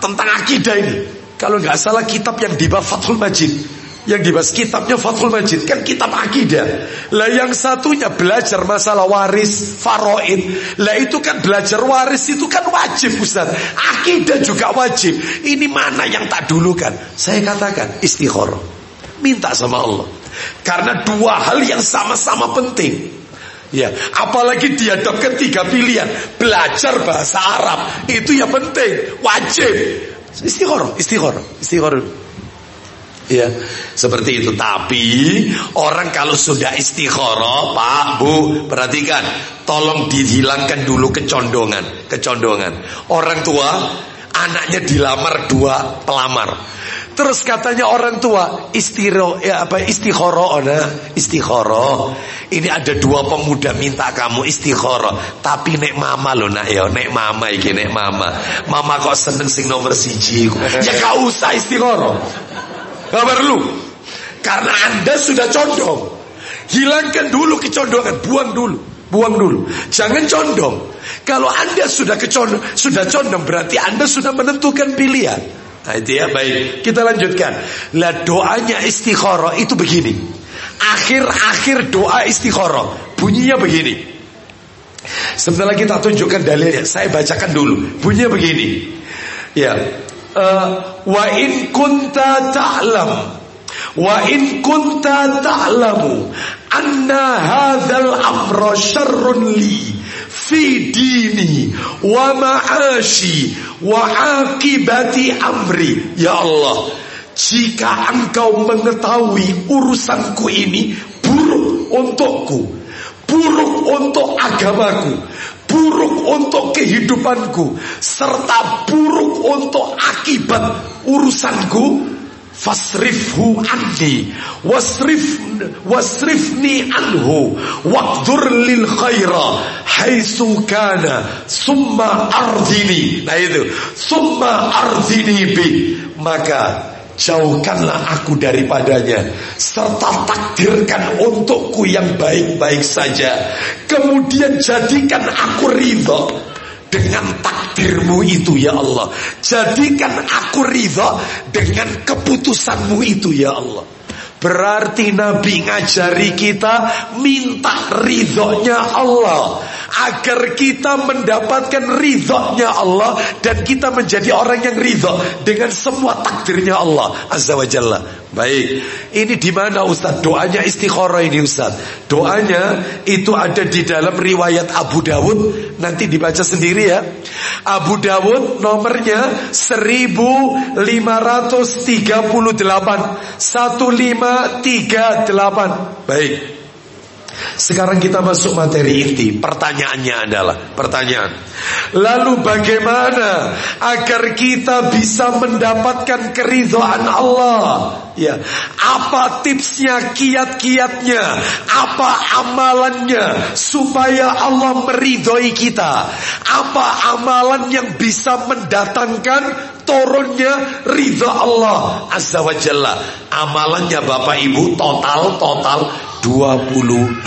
Tentang akidah ini. Kalau nggak salah kitab yang di bawah Fathul Majid. yang dibahas kitabnya Fathul Majid kan kitab akidah. Lah yang satunya belajar masalah waris faraid. Lah itu kan belajar waris itu kan wajib Ustaz. Akidah juga wajib. Ini mana yang tak dulu kan? Saya katakan istikharah. Minta sama Allah. Karena dua hal yang sama-sama penting. Ya, apalagi dihadapkan tiga pilihan, belajar bahasa Arab itu ya penting, wajib. Istikharah, istikharah, istikharah. Ya, seperti itu. Tapi orang kalau sudah istikharah, Pak, Bu, perhatikan, tolong dihilangkan dulu kecondongan, kecondongan. Orang tua anaknya dilamar dua pelamar. Terus katanya orang tua istiro ya apa istikhoro ona istikhoro. Ini ada dua pemuda minta kamu istikhoro. Tapi nek mama lo nak ya nek mama iki nek mama. Mama kok seneng sing nomor siji. Ya gak usah istikhoro. Gak perlu. Karena Anda sudah condong. Hilangkan dulu kecondongan, buang dulu. Buang dulu. Jangan condong. Kalau Anda sudah kecondong, sudah condong berarti Anda sudah menentukan pilihan. Nah itu ya baik. Kita lanjutkan. Lah doanya istikharah itu begini. Akhir-akhir doa istikharah bunyinya begini. Sebentar lagi tak tunjukkan dalilnya. Saya bacakan dulu. Bunyinya begini. Ya, uh, wa in kunta ta'lam wa in kunta ta'lamu anna hadzal amra syarrun li fi dini wa ma'ashi wa akibati amri. Ya Allah jika engkau mengetahui urusanku ini buruk untukku buruk untuk agamaku buruk untuk kehidupanku serta buruk untuk akibat urusanku fasrifhu anni wasrif wasrifni anhu waqdur lil khaira haitsu kana summa ardini. Nah itu. Summa ardini bi. Maka Jauhkanlah aku daripadanya. Serta takdirkan untukku yang baik-baik saja. Kemudian jadikan aku ridho Dengan takdirmu itu ya Allah. Jadikan aku ridho Dengan keputusanmu itu ya Allah. Berarti Nabi ngajari kita minta ridhonya Allah agar kita mendapatkan ridhonya Allah dan kita menjadi orang yang ridho dengan semua takdirnya Allah Azza wa Jalla. Baik, ini di mana Ustaz? Doanya istikharah ini Ustaz. Doanya itu ada di dalam riwayat Abu Dawud. Nanti dibaca sendiri ya. Abu Dawud nomornya 1538. 1538. Baik. Sekarang kita masuk materi inti. Pertanyaannya adalah pertanyaan. Lalu bagaimana agar kita bisa mendapatkan keridhaan Allah? Ya, apa tipsnya, kiat-kiatnya, apa amalannya supaya Allah meridhoi kita? Apa amalan yang bisa mendatangkan turunnya ridha Allah Azza wa Jalla? Amalannya Bapak Ibu total total 22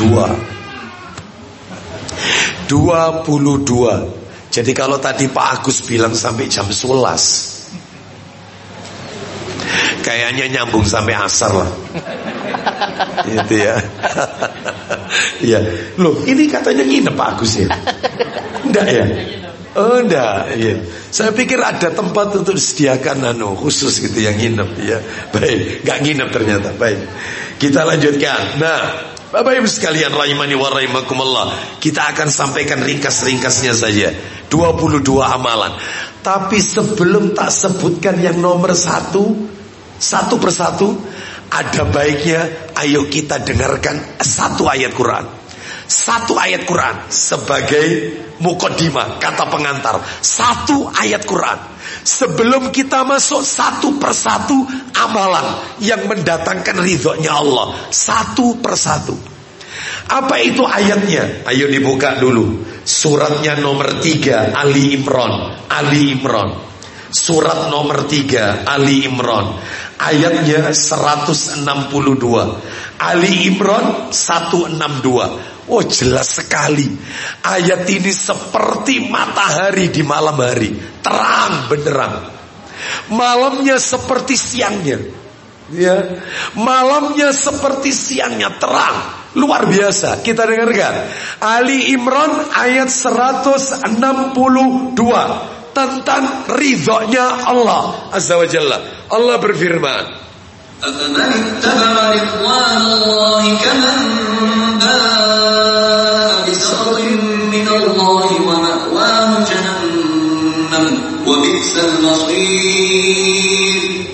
22 Jadi kalau tadi Pak Agus bilang sampai jam 11 Kayaknya nyambung sampai asar lah. Itu ya. Iya. Loh ini katanya nginep Pak Agus ya? Enggak ya Oh enggak iya. Saya pikir ada tempat untuk disediakan anu khusus gitu yang nginep ya Baik Enggak nginep ternyata Baik kita lanjutkan. Nah, Bapak Ibu sekalian rahimani wa rahimakumullah. Kita akan sampaikan ringkas-ringkasnya saja. 22 amalan. Tapi sebelum tak sebutkan yang nomor satu, satu persatu, ada baiknya ayo kita dengarkan satu ayat Quran. Satu ayat Quran sebagai mukodima, kata pengantar. Satu ayat Quran. Sebelum kita masuk satu persatu amalan yang mendatangkan ridhonya Allah. Satu persatu. Apa itu ayatnya? Ayo dibuka dulu. Suratnya nomor tiga Ali Imran. Ali Imran. Surat nomor tiga Ali Imran. Ayatnya 162. Ali Imran 162. Oh jelas sekali. Ayat ini seperti matahari di malam hari. Terang beneran Malamnya seperti siangnya. Ya, malamnya seperti siangnya. Terang, luar biasa. Kita dengarkan. Ali Imran ayat 162 tentang ridhonya Allah Azza wa Jalla. Allah berfirman, أفمن اتبع رضوان الله كمن باء بسخط من الله ومأواه جهنم وبئس المصير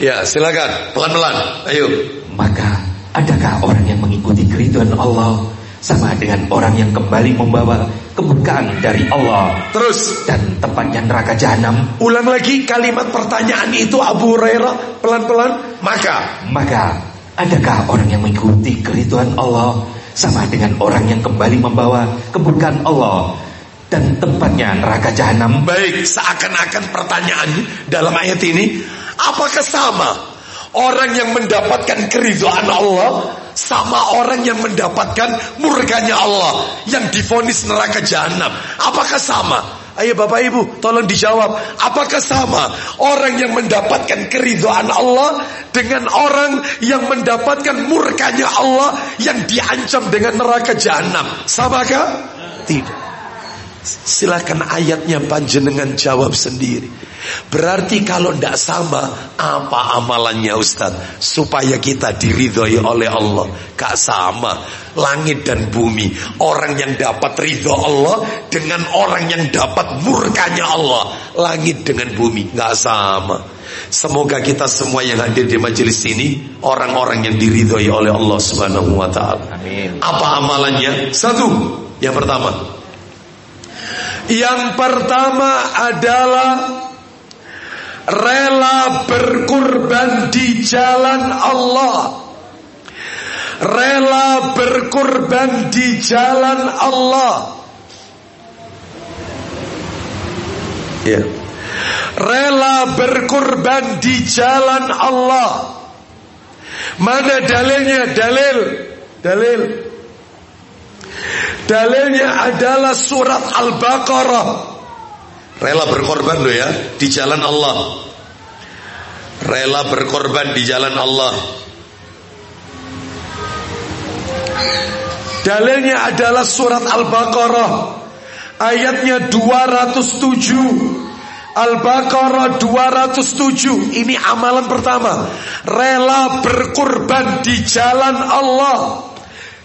Ya, silakan pelan-pelan. Ayo. Maka adakah orang yang mengikuti keriduan Allah sama dengan orang yang kembali membawa kemurkaan dari Allah Terus dan tempatnya neraka jahanam? ulang lagi kalimat pertanyaan itu Abu Hurairah pelan-pelan. Maka Maka adakah orang yang mengikuti keriduan Allah sama dengan orang yang kembali membawa kemurkaan Allah dan tempatnya neraka jahanam? baik seakan-akan pertanyaan dalam ayat ini apakah sama orang yang mendapatkan keridhaan Allah sama orang yang mendapatkan murkanya Allah yang difonis neraka jahanam apakah sama? Ayo Bapak Ibu tolong dijawab. Apakah sama orang yang mendapatkan keridhaan Allah Dengan orang yang mendapatkan murkanya Allah Yang diancam dengan neraka jahanam Samakah? Tidak Silakan ayatnya panjenengan jawab sendiri. Berarti kalau tidak sama, apa amalannya Ustaz? Supaya kita diridhoi oleh Allah. Gak sama. Langit dan bumi. Orang yang dapat ridho Allah dengan orang yang dapat murkanya Allah. Langit dengan bumi. Gak sama. Semoga kita semua yang hadir di majelis ini orang-orang yang diridhoi oleh Allah Subhanahu wa taala. Apa amalannya? Satu, yang pertama, yang pertama adalah rela berkurban di jalan Allah. Rela berkurban di jalan Allah. Ya. Rela berkurban di jalan Allah. Mana dalilnya? Dalil. Dalil. Dalilnya adalah surat Al-Baqarah. Rela berkorban lo ya di jalan Allah. Rela berkorban di jalan Allah. Dalilnya adalah surat Al-Baqarah ayatnya 207. Al-Baqarah 207 Ini amalan pertama Rela berkorban di jalan Allah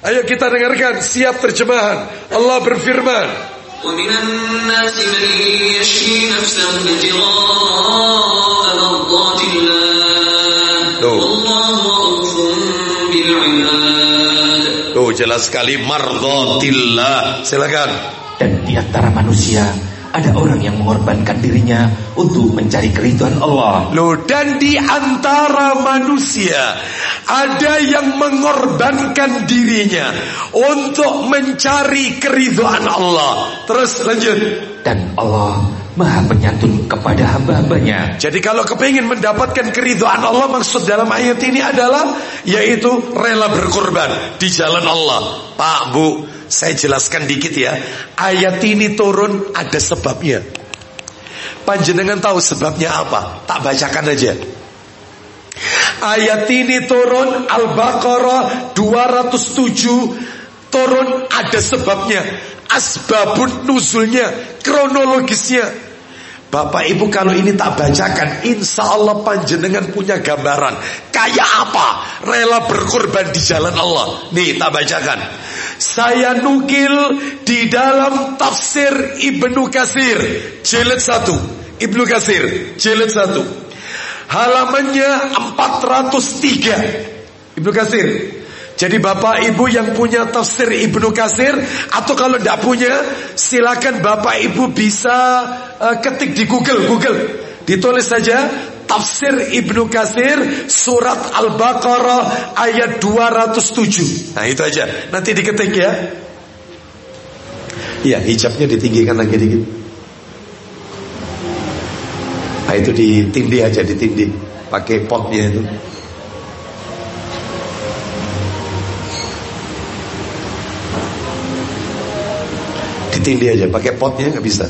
Ayo kita dengarkan siap terjemahan. Allah berfirman. Tuh. Jelas sekali mardotillah Silakan. Dan di antara manusia ada orang yang mengorbankan dirinya untuk mencari keriduan Allah. Loh dan di antara manusia Ada yang mengorbankan dirinya Untuk mencari keridhaan Allah Terus lanjut Dan Allah maha penyantun kepada hamba-hambanya. Jadi kalau kepingin mendapatkan keridhaan Allah Maksud dalam ayat ini adalah Yaitu rela berkorban Di jalan Allah Pak Bu saya jelaskan dikit ya. Ayat ini turun ada sebabnya. Panjenengan tahu sebabnya apa? Tak bacakan aja. Ayat ini turun Al-Baqarah 207 Turun ada sebabnya. Asbabun nuzulnya Kronologisnya Bapak ibu kalau ini tak bacakan Insya Allah panjenengan punya gambaran. Kayak apa? Rela berkorban di jalan Allah. Nih tak bacakan. Saya nukil di dalam tafsir Ibnu Kasir Jilid 1 Ibnu Kasir Jilid 1 Halamannya 403 Ibnu Kasir jadi bapak ibu yang punya tafsir Ibnu Kasir Atau kalau tidak punya Silakan bapak ibu bisa uh, ketik di Google Google. Ditulis saja Tafsir Ibnu Kasir Surat Al-Baqarah Ayat 207 Nah itu aja. Nanti diketik ya. Iya hijabnya ditinggikan lagi dikit. Nah itu ditindih aja ditindih Pakai potnya itu Deketin aja, pakai potnya nggak bisa.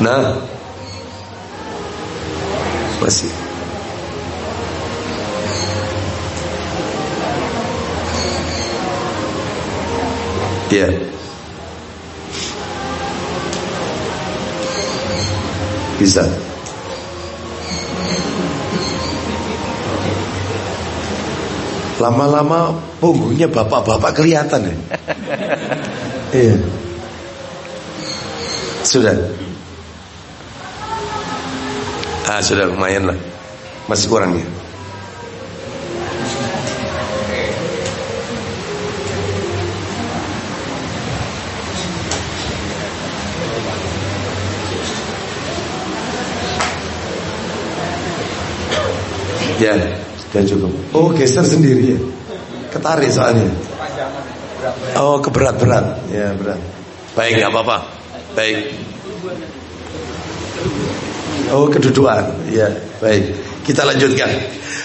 Nah, masih. Ya. Bisa. Lama-lama punggungnya bapak-bapak kelihatan ya. Iya. Sudah. Ah, sudah lumayan lah. Masih kurang ya. Ya, sudah cukup. Oh, geser sendiri ya. Ketarik soalnya. Oh, keberat-berat. Ya, berat. Baik, nggak apa-apa. Baik. Oh, kedudukan. Ya, baik. Kita lanjutkan.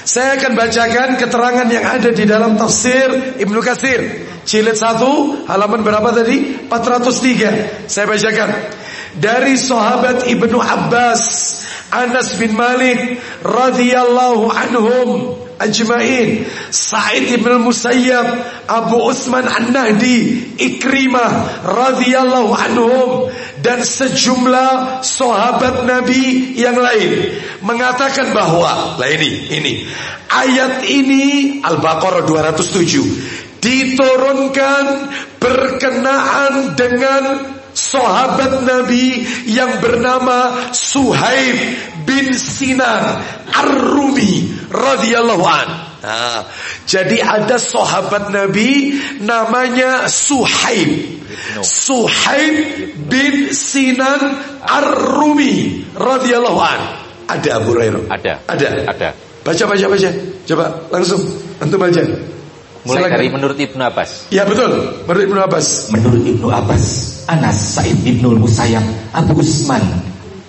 Saya akan bacakan keterangan yang ada di dalam tafsir Ibnu Katsir. Jilid 1 halaman berapa tadi? 403. Saya bacakan. Dari sahabat Ibnu Abbas Anas bin Malik radhiyallahu anhum ajma'in. Sa'id ibn Musayyab Abu Utsman An-Nahdi Ikrimah radhiyallahu anhum. Dan sejumlah sahabat Nabi yang lain mengatakan bahwa lah ini ini. Ayat ini Al-Baqarah 207 diturunkan berkenaan dengan sahabat Nabi yang bernama Suhaib bin Sinan Ar-Rumi radhiyallahu an. Nah, jadi ada sahabat Nabi namanya Suhaib. Suhaib bin Sinan Ar-Rumi radhiyallahu an. Ada Abu Hurairah? Ada. Ada. Ada. Baca baca baca. Coba langsung antum baca. Mulai Silakan. dari menurut Ibnu Abbas. Ya betul, menurut Ibnu Abbas. Menurut Ibnu Abbas, Anas Sa'id Ibnu Musayyab, Abu Usman,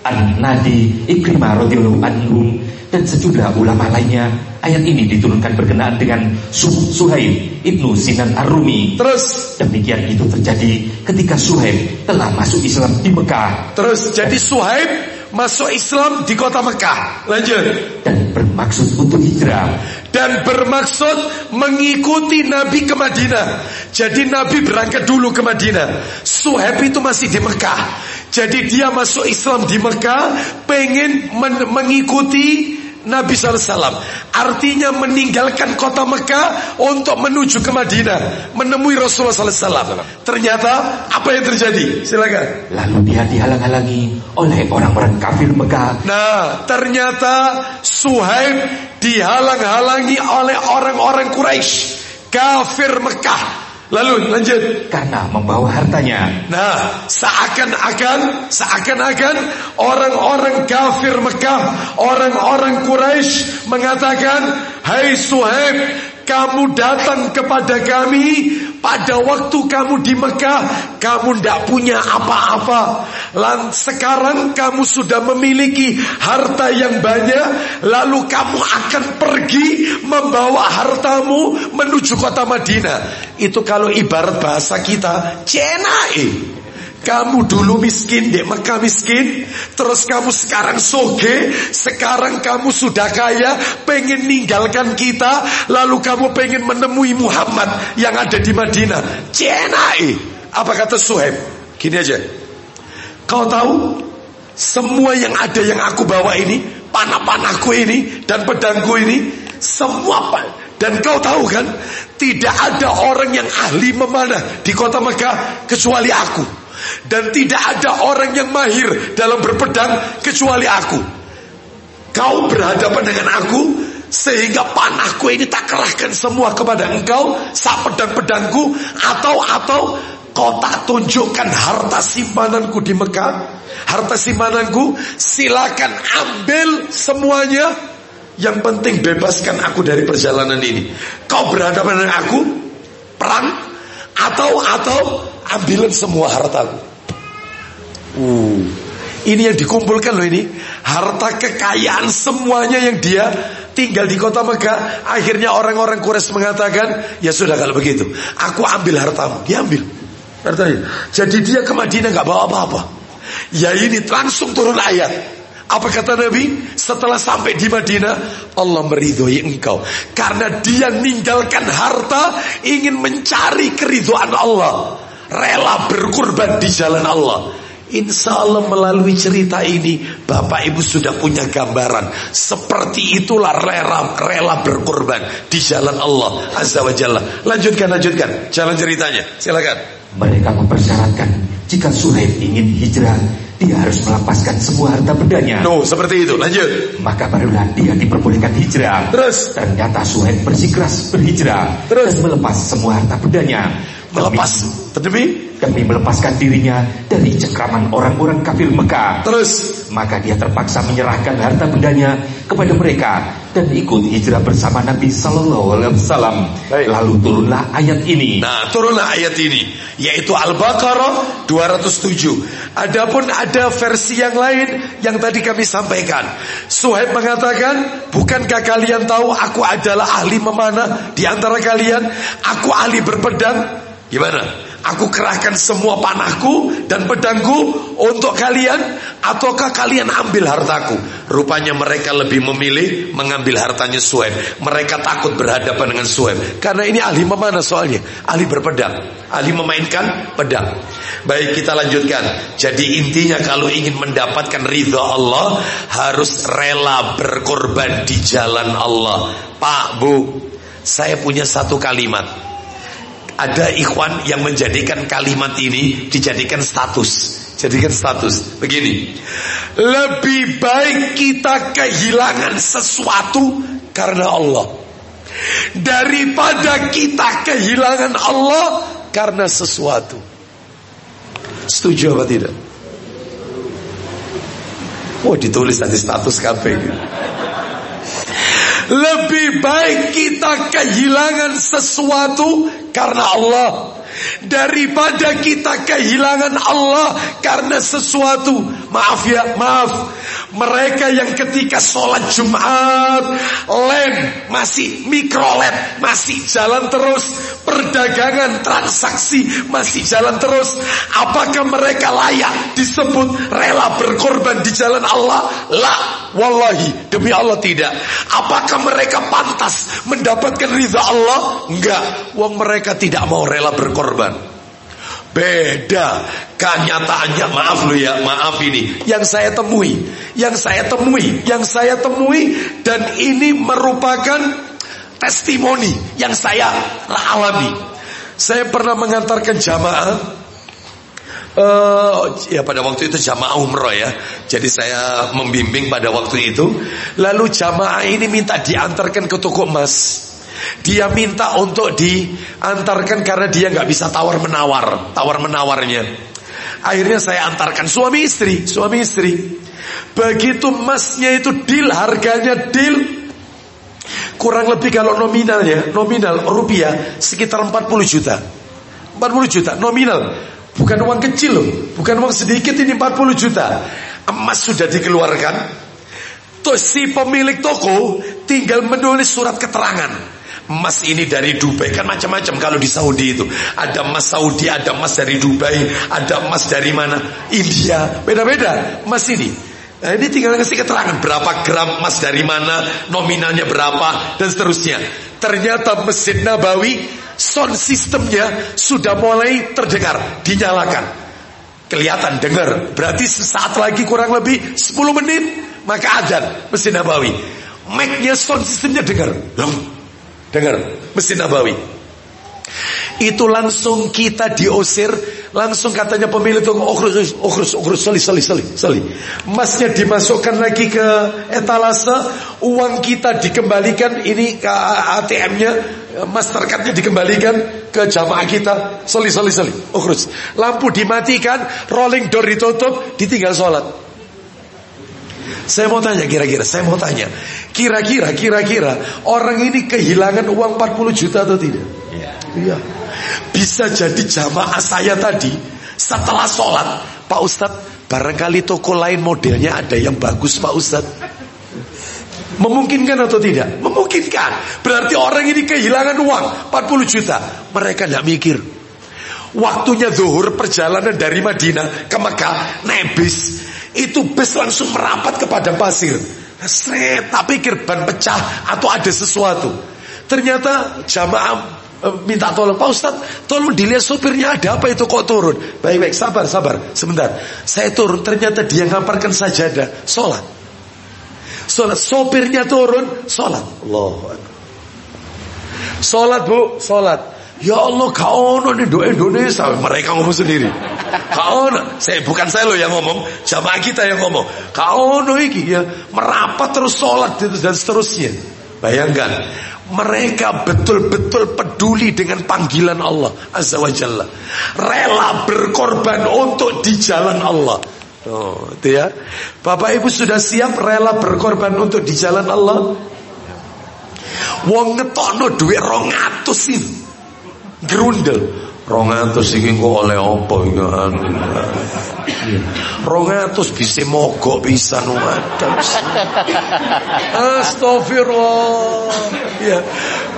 An-Nadi, Ikrimah radhiyallahu anhum dan sejumlah ulama lainnya. Ayat ini diturunkan berkenaan dengan Su Suhaib Ibnu Sinan Ar-Rumi. Terus Demikian itu terjadi ketika Suhaib telah masuk Islam di Mekah Terus jadi Suhaib masuk Islam di kota Mekah. Lanjut. dan bermaksud untuk hijrah. Dan bermaksud mengikuti Nabi ke Madinah. Jadi Nabi berangkat dulu ke Madinah. Suhaib itu masih di Mekah. Jadi dia masuk Islam di Mekah, pengen men- mengikuti Nabi SAW Artinya meninggalkan kota Mekah Untuk menuju ke Madinah Menemui Rasulullah SAW Ternyata apa yang terjadi? Silakan. Lalu dia dihalang-halangi oleh orang-orang kafir Mekah Nah, ternyata Suhaib dihalang-halangi oleh orang-orang Quraisy, kafir Mekah. Lalu lanjut. karena membawa hartanya. Nah, seakan-akan seakan-akan orang-orang kafir Mekah, orang-orang Quraisy mengatakan, "Hai Suhaib, kamu datang kepada kami pada waktu kamu di Mekah, kamu tidak punya apa-apa. Lan sekarang kamu sudah memiliki harta yang banyak, lalu kamu akan pergi membawa hartamu menuju kota Madinah. Itu kalau ibarat bahasa kita, cenai. Kamu dulu miskin, di Mekah miskin, terus kamu sekarang soge, sekarang kamu sudah kaya, pengen ninggalkan kita, lalu kamu pengen menemui Muhammad yang ada di Madinah. Cenai. Apa kata Suhaib? Gini aja. Kau tahu semua yang ada yang aku bawa ini, panah-panahku ini dan pedangku ini, semua. Dan kau tahu kan, tidak ada orang yang ahli memanah di kota Mekah kecuali aku. Dan tidak ada orang yang mahir dalam berpedang kecuali aku. Kau berhadapan dengan aku sehingga panahku ini tak kerahkan semua kepada engkau saat pedang-pedangku atau atau kau tak tunjukkan harta simpananku di Mekah. Harta simpananku silakan ambil semuanya. Yang penting bebaskan aku dari perjalanan ini. Kau berhadapan dengan aku perang atau atau ambilin semua hartaku uh. Ini yang dikumpulkan loh ini. Harta kekayaan semuanya yang dia tinggal di kota Mekah. Akhirnya orang-orang Quraisy mengatakan ya sudah kalau begitu aku ambil hartamu. Diambil hartanya jadi dia ke Madinah nggak bawa apa-apa. Ya ini langsung turun ayat apa kata Nabi? Setelah sampai di Madinah Allah meridhoi engkau. Karena dia meninggalkan harta ingin mencari keridhaan Allah. Rela berkorban di jalan Allah. Insya Allah melalui cerita ini Bapak Ibu sudah punya gambaran. Seperti itulah rela, rela berkorban Di jalan Allah Azza wa Jalla. Lanjutkan, lanjutkan Jalan ceritanya, silakan Mereka mempersyaratkan Jika Suhaib ingin hijrah Dia harus melepaskan semua harta bendanya. No, seperti itu, lanjut. Maka barulah dia diperbolehkan hijrah. Terus? Ternyata Suhaib bersikeras berhijrah Terus? Dan melepas semua harta bendanya Melepas Tetapi demi melepaskan dirinya dari cengkraman orang-orang kafir Mekah. Terus Maka dia terpaksa menyerahkan harta bendanya kepada mereka dan ikut hijrah bersama Nabi Sallallahu Alaihi Wasallam. Lalu turunlah ayat ini. Nah turunlah ayat ini Yaitu Al-Baqarah 207 Adapun ada versi yang lain Yang tadi kami sampaikan Suhaib mengatakan Bukankah kalian tahu aku adalah ahli memanah Di antara kalian Aku ahli berpedang Gimana? Aku kerahkan semua panahku dan pedangku untuk kalian ataukah kalian ambil hartaku? Rupanya mereka lebih memilih mengambil hartanya Suhaib. Mereka takut berhadapan dengan Suhaib karena ini ahli memanah soalnya, ahli berpedang, ahli memainkan pedang. Baik kita lanjutkan. Jadi intinya kalau ingin mendapatkan ridha Allah harus rela berkorban di jalan Allah. Pak, Bu, saya punya satu kalimat ada ikhwan yang menjadikan kalimat ini dijadikan status. Jadikan status. Begini. Lebih baik kita kehilangan sesuatu karena Allah. Daripada kita kehilangan Allah karena sesuatu. Setuju apa tidak? Oh ditulis tadi status KP. Lebih baik kita kehilangan sesuatu karena Allah daripada kita kehilangan Allah karena sesuatu. Maaf ya, maaf. Mereka yang ketika sholat Jumat lem masih mikrolet masih jalan terus perdagangan transaksi masih jalan terus. Apakah mereka layak disebut rela berkorban di jalan Allah? Lah wallahi demi Allah tidak. Apakah mereka pantas mendapatkan ridha Allah? Enggak. Wong mereka tidak mau rela berkorban Beda. Kenyataannya maaf lu ya maaf ini. Yang saya temui yang saya temui yang saya temui dan ini merupakan testimoni yang saya alami. Saya pernah mengantarkan jamaah Uh, ya pada waktu itu jamaah umroh ya. Jadi saya membimbing pada waktu itu. Lalu jamaah ini minta diantarkan ke toko emas dia minta untuk diantarkan karena dia nggak bisa tawar menawar, tawar menawarnya. Akhirnya saya antarkan suami istri, suami istri. Begitu emasnya itu deal, harganya deal. Kurang lebih kalau nominalnya, nominal rupiah sekitar 40 juta. 40 juta nominal. Bukan uang kecil loh, bukan uang sedikit ini 40 juta. Emas sudah dikeluarkan. Terus si pemilik toko tinggal menulis surat keterangan. Emas ini dari Dubai kan macam-macam kalau di Saudi itu ada emas Saudi, ada emas dari Dubai, ada emas dari mana India, beda-beda emas ini. Nah, ini tinggal ngasih keterangan berapa gram emas dari mana, nominalnya berapa dan seterusnya. Ternyata Masjid Nabawi sound sistemnya sudah mulai terdengar, dinyalakan. Kelihatan dengar. Berarti sesaat lagi kurang lebih 10 menit maka adzan Masjid Nabawi. Mic-nya sound sistemnya dengar. Dengar, Masjid Nabawi. Itu langsung kita diusir Langsung katanya pemilik itu Ukrus, ukrus, ukrus, sali, sali, sali, sali. Emasnya dimasukkan lagi ke etalase Uang kita dikembalikan Ini ke ATM-nya Mastercard-nya dikembalikan ke jamaah kita. Sali, sali, sali, ukrus Lampu dimatikan Rolling door ditutup Ditinggal sholat saya mau tanya kira-kira, saya mau tanya. Kira-kira, kira-kira orang ini kehilangan uang 40 juta atau tidak? Iya. Iya. Bisa jadi jamaah saya tadi setelah sholat, Pak Ustadz, barangkali toko lain modelnya ada yang bagus Pak Ustadz. Memungkinkan atau tidak? Memungkinkan. Berarti orang ini kehilangan uang 40 juta. Mereka tidak mikir. Waktunya zuhur perjalanan dari Madinah ke Mekah naik bis. Itu bus langsung merapat ke padang pasir. Sret, tak pikir ban pecah atau ada sesuatu. Ternyata jamaah eh, minta tolong Pak Ustadz tolong dilihat sopirnya ada apa itu kok turun? Baik-baik sabar sabar sebentar. Saya turun ternyata dia ngaparkan sajadah sholat. Sholat sopirnya turun sholat. Allah sholat bu sholat Ya Allah, kau nih doa Indonesia. Mereka ngomong sendiri. Kau saya bukan saya loh yang ngomong, jamaah kita yang ngomong. Kau ono iki ya merapat terus sholat dan seterusnya. Bayangkan, mereka betul-betul peduli dengan panggilan Allah Azza wa Jalla. Rela berkorban untuk di jalan Allah. Oh, itu ya. Bapak Ibu sudah siap rela berkorban untuk di jalan Allah? Wong ngetokno duit rong ini Grundel. Rongatus iki kok oleh apa iki. Rongatus bisa mogok bisa nuadas. Astagfirullah. Ya.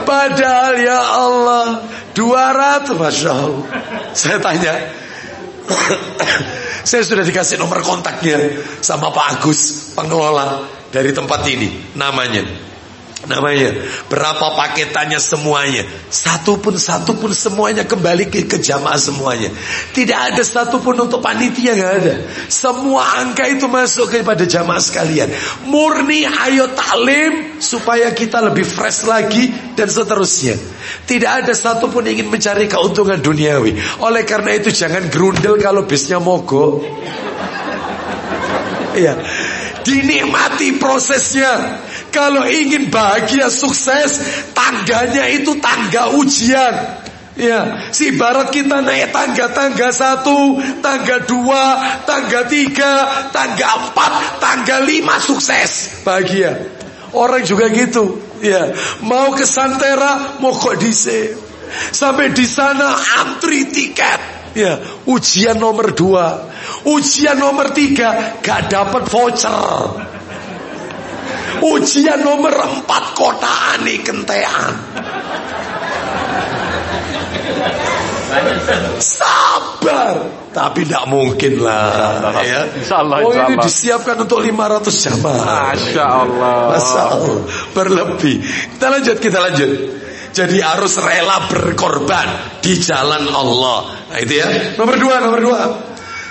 Padahal ya Allah 200 Masya Allah. Saya tanya. saya sudah dikasih nomor kontaknya sama Pak Agus pengelola dari tempat ini namanya namanya berapa paketannya semuanya? Satu pun satu pun semuanya kembali ke, ke jamaah semuanya. Tidak ada satu pun untuk panitia nggak ada. Semua angka itu masuk kepada jamaah sekalian. Murni ayo taklim supaya kita lebih fresh lagi dan seterusnya. Tidak ada satu pun ingin mencari keuntungan duniawi. Oleh karena itu jangan gerundel kalau bisnya mogok. Iya. Dinikmati prosesnya kalau ingin bahagia sukses, tangganya itu tangga ujian. Ya, si barat kita naik tangga-tangga satu, tangga dua, tangga tiga, tangga empat, tangga lima sukses, bahagia. Orang juga gitu, ya. Mau ke Santera, mau kok dice. Sampai di sana antri tiket. Ya, ujian nomor dua, ujian nomor tiga, gak dapat voucher. Ujian nomor empat kota ani kentean. Sabar, tapi tidak mungkin lah. Ya. Insyaallah, oh ini disiapkan untuk 500 jamaah. Masya Allah. Masya Allah, berlebih. Kita lanjut, kita lanjut. Jadi harus rela berkorban di jalan Allah. Nah itu ya. Nomor dua, nomor dua.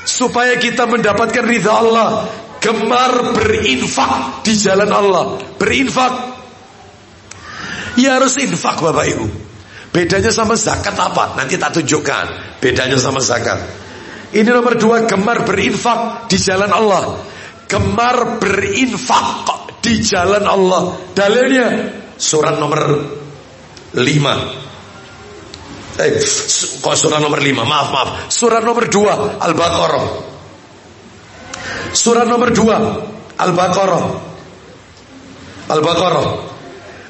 Supaya kita mendapatkan ridha Allah gemar berinfak di jalan Allah. Berinfak. Ya harus infak Bapak Ibu. Bedanya sama zakat apa? Nanti tak tunjukkan. Bedanya sama zakat. Ini nomor dua, gemar berinfak di jalan Allah. Gemar berinfak di jalan Allah. Dalilnya surat nomor lima. Eh, kok surat nomor lima? Maaf, maaf. Surat nomor dua, Al-Baqarah. Surat nomor 2 Al-Baqarah Al-Baqarah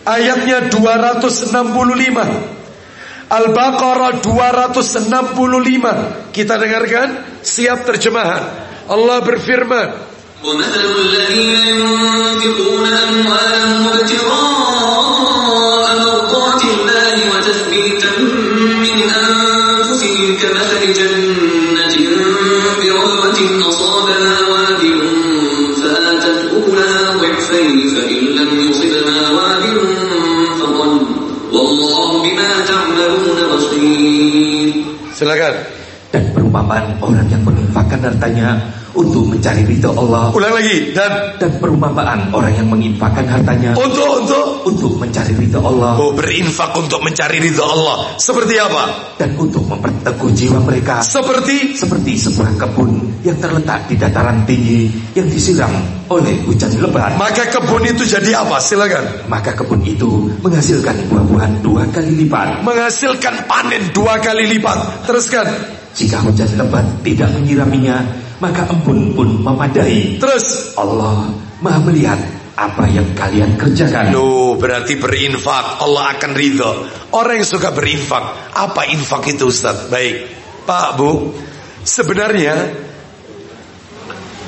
Ayatnya 265 Al-Baqarah 265 Kita dengarkan Siap terjemahan Allah berfirman ومثل الذين ينفقون أموالهم perumpamaan orang yang menginfakkan hartanya untuk mencari ridho Allah. Ulang lagi dan dan perumpamaan orang yang menginfakkan hartanya untuk untuk untuk mencari ridho Allah. Oh, berinfak untuk mencari ridho Allah. Seperti apa? Dan untuk memperteguh jiwa mereka. Seperti seperti sebuah kebun yang terletak di dataran tinggi yang disiram oleh hujan lebat. Maka kebun itu jadi apa? Silakan. Maka kebun itu menghasilkan buah-buahan dua kali lipat. Menghasilkan panen dua kali lipat. Teruskan. Jika hujan lebat tidak menyiraminya, maka embun pun memadai. Terus Allah Maha melihat apa yang kalian kerjakan. Loh, berarti berinfak Allah akan ridho. Orang yang suka berinfak, apa infak itu Ustaz? Baik, Pak Bu, sebenarnya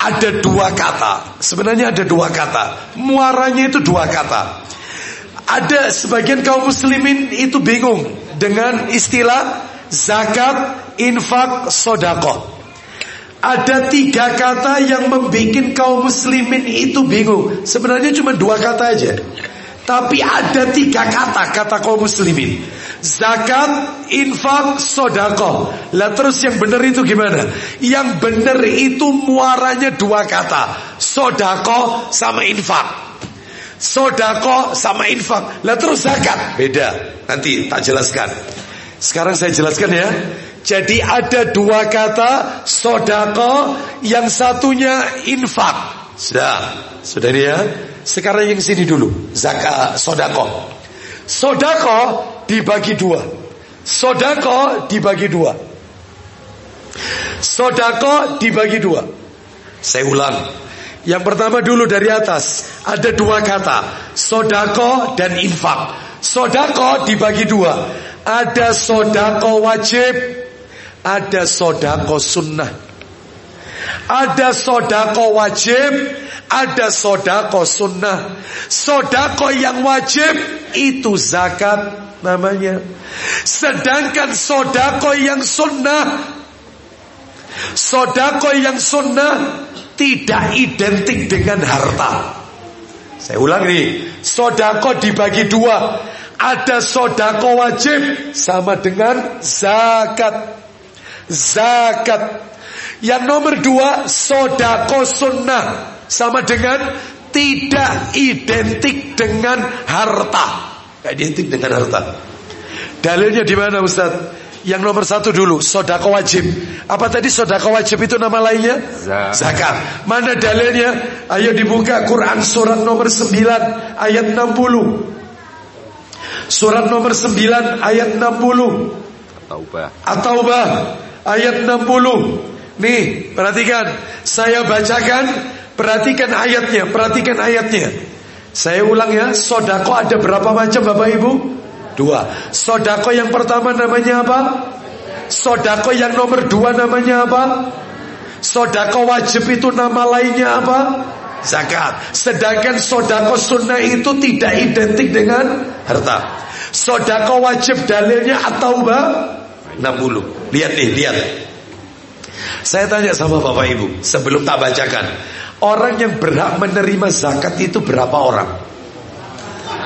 ada dua kata. Sebenarnya ada dua kata. Muaranya itu dua kata. Ada sebagian kaum muslimin itu bingung dengan istilah zakat, infak, sodako. Ada tiga kata yang membuat kaum muslimin itu bingung. Sebenarnya cuma dua kata aja. Tapi ada tiga kata, kata kaum muslimin. Zakat, infak, sodako. Lah terus yang benar itu gimana? Yang benar itu muaranya dua kata. Sodako sama infak. Sodako sama infak. Lah terus zakat. Beda. Nanti tak jelaskan. Sekarang saya jelaskan ya. Jadi ada dua kata sodako. Yang satunya infak. Sudah. Sudah ini ya. Sekarang yang sini dulu. Zakat, sodako. Sodako dibagi dua. Sodako dibagi dua. Sodako dibagi dua. Saya ulang. Yang pertama dulu dari atas. Ada dua kata. Sodako dan infak. Sodako dibagi dua. Ada sodako wajib. Ada sodako sunnah. Ada sodako wajib ada sodako sunnah Sodako yang wajib Itu zakat namanya Sedangkan sodako yang sunnah Sodako yang sunnah Tidak identik dengan harta Saya ulang nih Sodako dibagi dua Ada sodako wajib Sama dengan zakat Zakat Yang nomor dua Sodako sunnah sama dengan tidak identik dengan harta. Tidak identik dengan harta. Dalilnya di mana Ustaz? Yang nomor satu dulu, sodako wajib. Apa tadi sodako wajib itu nama lainnya? Zakat. Mana dalilnya? Ayo dibuka Quran surat nomor 9 ayat 60. Surat nomor 9 ayat 60. Taubah. At-Taubah ayat 60. Nih, perhatikan. Saya bacakan Perhatikan ayatnya, perhatikan ayatnya. Saya ulang ya, sodako ada berapa macam Bapak Ibu? Dua. Sodako yang pertama namanya apa? Sodako yang nomor dua namanya apa? Sodako wajib itu nama lainnya apa? Zakat. Sedangkan sodako sunnah itu tidak identik dengan harta. Sodako wajib dalilnya atau apa? 60. Lihat nih, lihat. Saya tanya sama Bapak Ibu sebelum tak bacakan. Orang yang berhak menerima zakat itu berapa orang?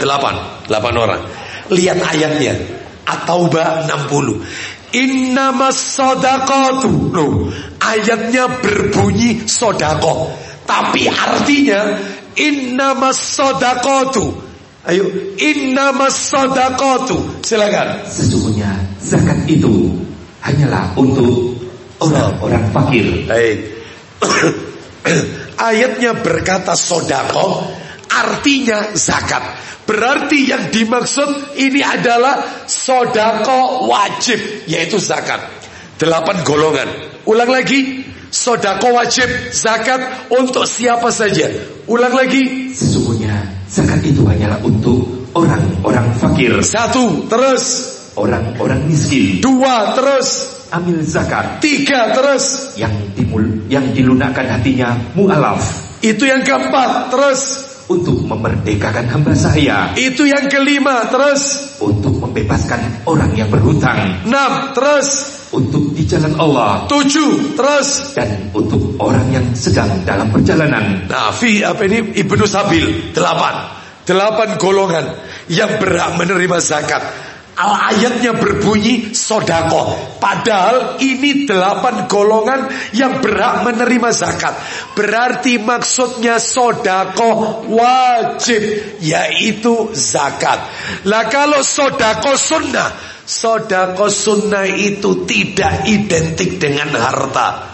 Delapan, delapan orang. Lihat ayatnya. At-Taubah 60. Innamas sodakatu. Loh, ayatnya berbunyi sodako. Tapi artinya innamas sodakatu. Ayo, innamas sodakatu. Silakan. Sesungguhnya zakat itu hanyalah untuk orang-orang fakir. Baik. Ayatnya berkata sodako Artinya zakat Berarti yang dimaksud ini adalah Sodako wajib Yaitu zakat Delapan golongan Ulang lagi Sodako wajib zakat untuk siapa saja Ulang lagi Sesungguhnya zakat itu hanyalah untuk orang-orang fakir Satu terus Orang-orang miskin Dua terus ambil zakat. Tiga terus. Yang dimul, yang dilunakkan hatinya mu'alaf. Itu yang keempat terus. Untuk memerdekakan hamba saya. Itu yang kelima terus. Untuk membebaskan orang yang berhutang. Enam terus. Untuk di jalan Allah. Tujuh terus. Dan untuk orang yang sedang dalam perjalanan. Nah, fi apa ini Ibnu Sabil delapan. Delapan golongan yang berhak menerima zakat ayatnya berbunyi sodako Padahal ini delapan golongan yang berhak menerima zakat Berarti maksudnya sodako wajib Yaitu zakat Lah kalau sodako sunnah Sodako sunnah itu tidak identik dengan harta.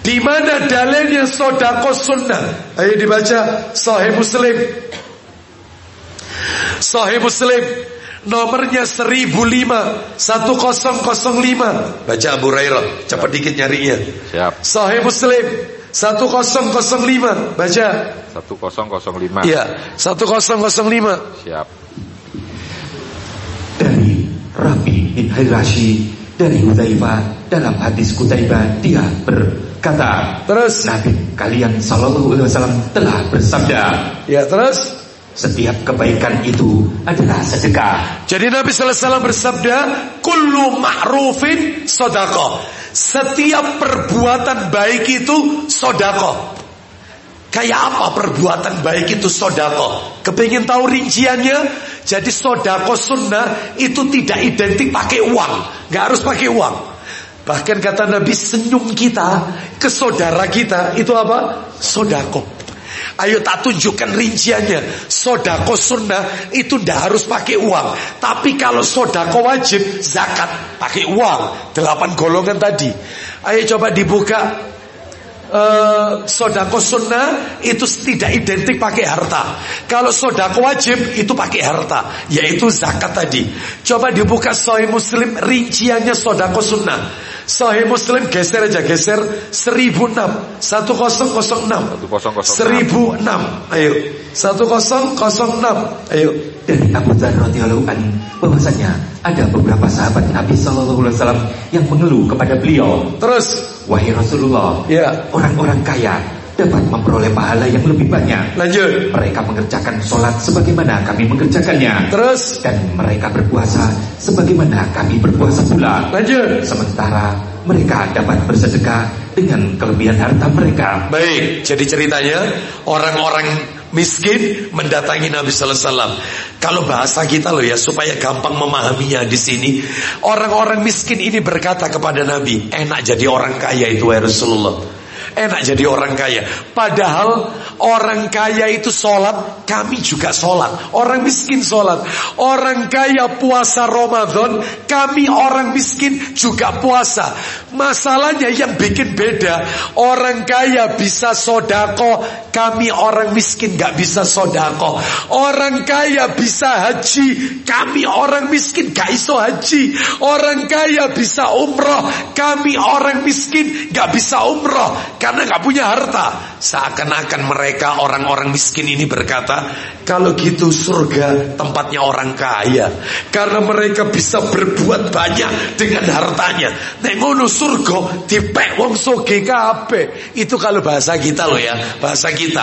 Di mana dalilnya sodako sunnah? Ayo dibaca. Sahih Muslim. Sahih Muslim. Nomornya 1005 1005 Baca Abu Hurairah. Cepat dikit nyarinya. Siap. Sahih Muslim. 1005 Baca. 1005 Iya. 1005 Siap Rabi bin Hairashi Dari Hudzaifah Dalam hadis Kutaibah Dia berkata Terus Nabi kalian Sallallahu Alaihi Wasallam telah bersabda Ya terus setiap kebaikan itu adalah sedekah. Jadi Nabi Wasallam bersabda, "Kullu ma'rufin sodako." Setiap perbuatan baik itu sodako. Kayak apa perbuatan baik itu sodako? Kepingin tahu rinciannya? Jadi sodako sunnah itu tidak identik pakai uang. Nggak harus pakai uang. Bahkan kata Nabi senyum kita ke saudara kita itu apa? Sodako. Ayo tak tunjukkan rinciannya. Sodako sunnah itu tidak harus pakai uang. Tapi kalau sodako wajib zakat pakai uang. Delapan golongan tadi. Ayo coba dibuka Uh, sodako sunnah itu tidak identik pakai harta. Kalau sodako wajib itu pakai harta, yaitu zakat tadi. Coba dibuka Sahih Muslim rinciannya sodako sunnah. Sahih Muslim geser aja geser 1006 1006 1006 Ayo 1006 Ayo dari Abu Dzar radhiyallahu an bahwasanya ada beberapa sahabat Nabi sallallahu alaihi wasallam yang mengeluh kepada beliau. Terus, wahai Rasulullah, ya, orang-orang kaya dapat memperoleh pahala yang lebih banyak. Lanjut. Mereka mengerjakan sholat sebagaimana kami mengerjakannya. Terus. Dan mereka berpuasa sebagaimana kami berpuasa pula. Lanjut. Sementara mereka dapat bersedekah dengan kelebihan harta mereka. Baik, jadi ceritanya orang-orang miskin mendatangi Nabi Sallallahu Alaihi Wasallam. Kalau bahasa kita loh ya supaya gampang memahaminya di sini, orang-orang miskin ini berkata kepada Nabi, enak jadi orang kaya itu ya Rasulullah. Enak jadi orang kaya. Padahal orang kaya itu sholat, kami juga sholat. Orang miskin sholat. Orang kaya puasa Ramadan, kami orang miskin juga puasa. Masalahnya yang bikin beda, orang kaya bisa sodako, kami orang miskin gak bisa sodako. Orang kaya bisa haji, kami orang miskin gak iso haji. Orang kaya bisa umroh, kami orang miskin gak bisa umroh karena nggak punya harta. Seakan-akan mereka orang-orang miskin ini berkata, kalau gitu surga tempatnya orang kaya. Karena mereka bisa berbuat banyak dengan hartanya. Nek ngono surga dipek wong soge kabeh. Itu kalau bahasa kita loh ya, bahasa kita.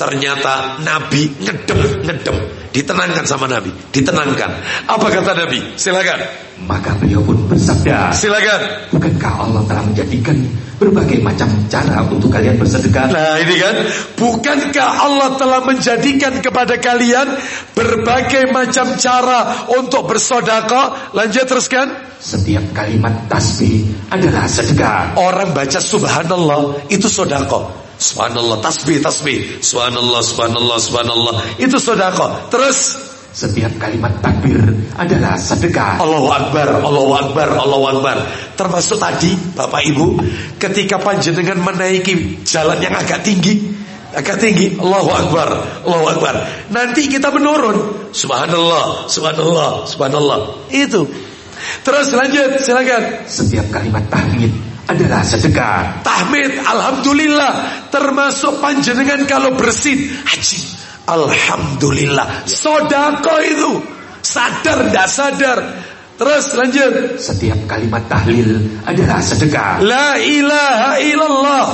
Ternyata Nabi ngedem, ngedem. Ditenangkan sama Nabi, ditenangkan. Apa kata Nabi? Silakan. Maka beliau pun bersabda, Silakan. Bukankah Allah telah menjadikan berbagai macam cara untuk kalian bersedekah? Nah ini kan, bukankah Allah telah menjadikan kepada kalian berbagai macam cara untuk bersodako? Lanjut teruskan. Setiap kalimat tasbih adalah sedekah. Orang baca subhanallah itu sodako. Subhanallah, tasbih, tasbih. Subhanallah, subhanallah, subhanallah. Itu sodako. Terus. Setiap kalimat takbir adalah sedekah. Allahu Akbar, Allahu Akbar, Allahu Akbar. Termasuk tadi, Bapak Ibu, ketika panjenengan menaiki jalan yang agak tinggi, agak tinggi, Allahu Akbar, Allahu Akbar. Nanti kita menurun, Subhanallah, Subhanallah, Subhanallah. Itu. Terus lanjut, silakan. Setiap kalimat tahmid adalah sedekah. Tahmid, alhamdulillah, termasuk panjenengan kalau bersin, haji. Alhamdulillah, sodako itu, sadar tidak sadar. Terus lanjut. Setiap kalimat tahlil adalah sedekah. La ilaha illallah.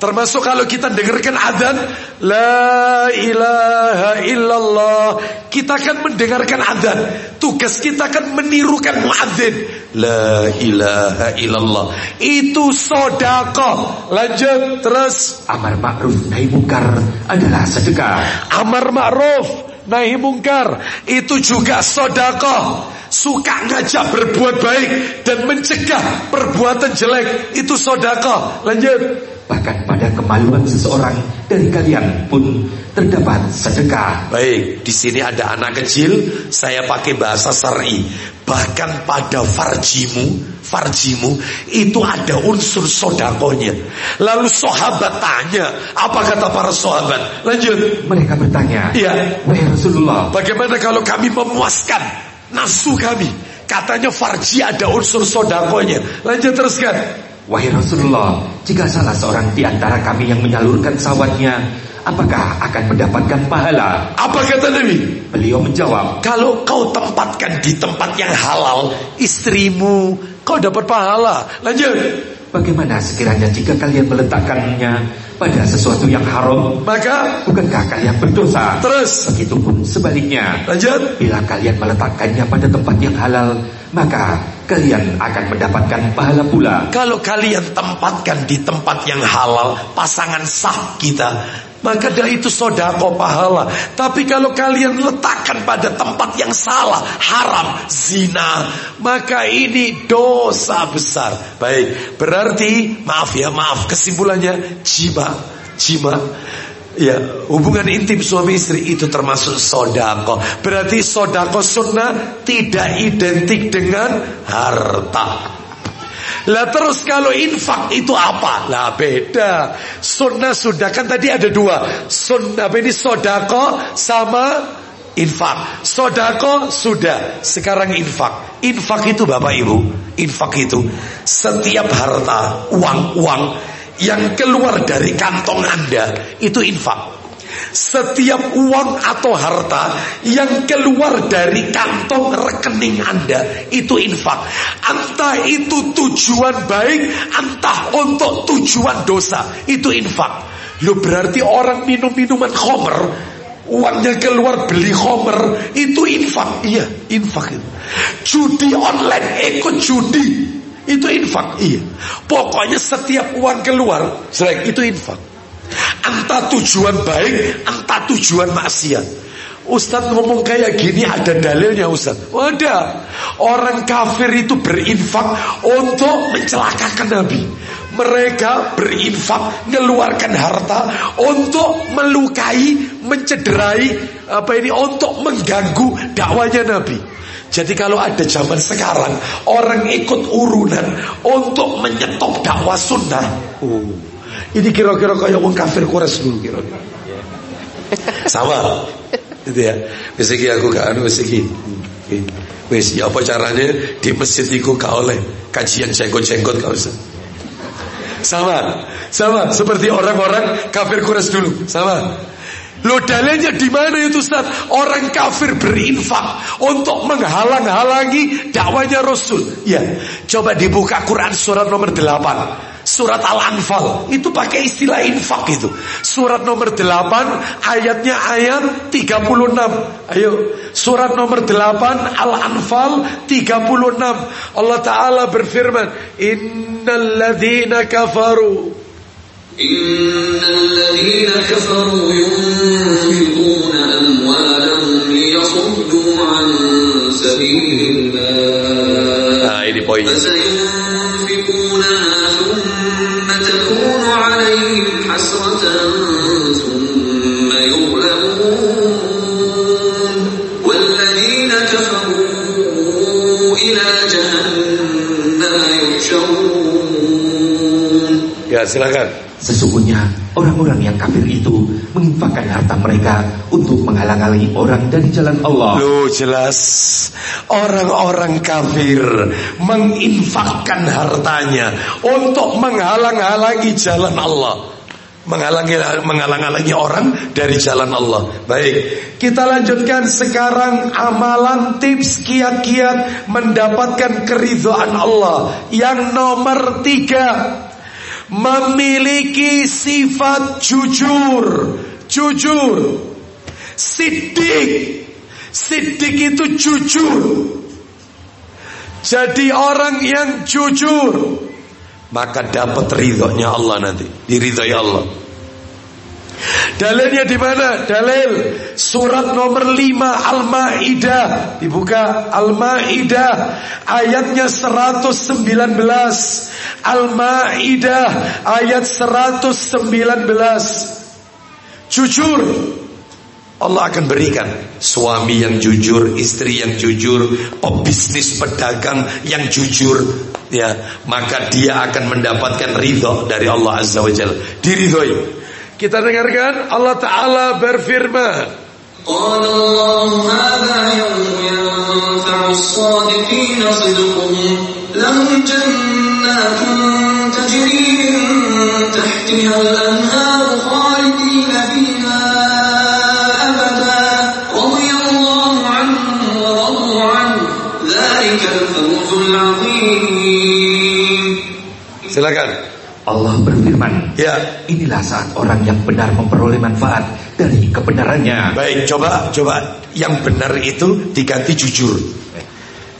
Termasuk kalau kita dengarkan adzan La ilaha illallah Kita akan mendengarkan adzan. Tugas kita akan menirukan muadzin. La ilaha illallah. Itu sodako Lanjut terus. Amar ma'ruf nahi mungkar adalah sedekah. Amar ma'ruf nahi mungkar. Itu juga sodako Suka ngajak berbuat baik Dan mencegah perbuatan jelek Itu sodako Lanjut Bahkan pada kemaluan seseorang dari kalian pun terdapat sedekah. Baik, di sini ada anak kecil, saya pakai bahasa syar'i. Bahkan pada farjimu, farjimu itu ada unsur sodakonya. Lalu sahabat tanya, apa kata para sahabat? Lanjut. Mereka bertanya, Iya. Wahai Rasulullah, Bagaimana kalau kami memuaskan nafsu kami? Katanya farji ada unsur sodakonya. Lanjut teruskan. Wahai Rasulullah, jika salah seorang di antara kami yang menyalurkan sawatnya, apakah akan mendapatkan pahala? Apa kata Nabi? Beliau menjawab, Kalau kau tempatkan di tempat yang halal istrimu, kau dapat pahala. Lanjut. Bagaimana sekiranya jika kalian meletakkannya pada sesuatu yang haram, Maka bukankah kalian berdosa? terus Begitupun sebaliknya, lanjut. bila kalian meletakkannya pada tempat yang halal, maka kalian akan mendapatkan pahala pula. Kalau kalian tempatkan di tempat yang halal pasangan sah kita, maka dah itu sodako pahala. Tapi kalau kalian letakkan pada tempat yang salah, haram, zina, maka ini dosa besar. Baik, berarti maaf ya, maaf. Kesimpulannya jima, jima. Ya, hubungan intim suami istri itu termasuk sodako. Berarti sodako sunnah tidak identik dengan harta. Lah terus kalau infak itu apa? Lah beda. Sunnah sudah kan tadi ada dua. Sunnah ini sodako sama infak. Sodako sudah. Sekarang infak. Infak itu bapak ibu. Infak itu setiap harta uang-uang yang keluar dari kantong anda itu infak. Setiap uang atau harta yang keluar dari kantong rekening Anda itu infak. Entah itu tujuan baik, entah untuk tujuan dosa, itu infak. Lo berarti orang minum minuman khomer, uangnya keluar beli khomer, itu infak. Iya, infak itu. Judi online, ikut judi, itu infak. Iya. Pokoknya setiap uang keluar, itu infak. Entah tujuan baik, entah tujuan maksiat. Ustadz ngomong kayak gini ada dalilnya Ustadz. Oh, Ada Orang kafir itu berinfak Untuk mencelakakan Nabi. Mereka berinfak Ngeluarkan harta Untuk melukai Mencederai apa ini Untuk mengganggu dakwanya Nabi. Jadi kalau ada zaman sekarang Orang ikut urunan Untuk menyetop dakwah sunnah. Uh, ini kira-kira kayak wong kafir Quraisy dulu kira-kira. Sama. Itu ya. Wis aku gak anu wis iki. Wis ya apa caranya di masjid iku gak oleh kajian jenggot-jenggot gak usah. Sama, sama seperti orang-orang kafir Quraisy dulu, sama. Lo dalilnya di mana itu Ustaz? Orang kafir berinfak untuk menghalang-halangi dakwanya Rasul. Ya, coba dibuka Quran surat nomor 8. Surat Al-Anfal itu pakai istilah infak itu. Surat nomor 8 ayatnya ayat 36. Ayo, surat nomor 8 Al-Anfal 36. Allah taala berfirman, "Innal ladzina kafaru" Innal ladzina kafaru yunfiquna amwalahum liyasuddu an sabilillah. Nah, ini poinnya. Silakan. Sesungguhnya orang-orang yang kafir itu menginfakkan harta mereka untuk menghalang-halangi orang dari jalan Allah. Loh jelas orang-orang kafir menginfakkan hartanya untuk menghalang-halangi jalan Allah menghalangi menghalang-halangi orang dari jalan Allah. Baik, kita lanjutkan sekarang amalan tips kiat-kiat mendapatkan keridhaan Allah. Yang nomor tiga, memiliki sifat jujur, jujur, sidik, sidik itu jujur. Jadi orang yang jujur maka dapat ridhonya Allah nanti, diridhoi Allah. Dalilnya di mana? Dalil surat nomor 5 Al-Maidah. Dibuka Al-Maidah ayatnya 119. Al-Maidah ayat 119. Jujur Allah akan berikan suami yang jujur, istri yang jujur, pebisnis pedagang yang jujur, ya, maka dia akan mendapatkan ridho dari Allah Azza wa Jalla. Diridhoi. Kita dengarkan Allah Ta'ala berfirman. قال الله هذا يوم ينفع الصادقين صدقهم لهم جنات تجري من تحتها الأنهار خالدين فيها أبدا رضي الله عنهم ورضوا عنه ذلك الفوز العظيم Silakan. Allah berfirman, Ya, inilah saat orang yang benar memperoleh manfaat dari kebenarannya. baik coba coba yang benar itu diganti jujur.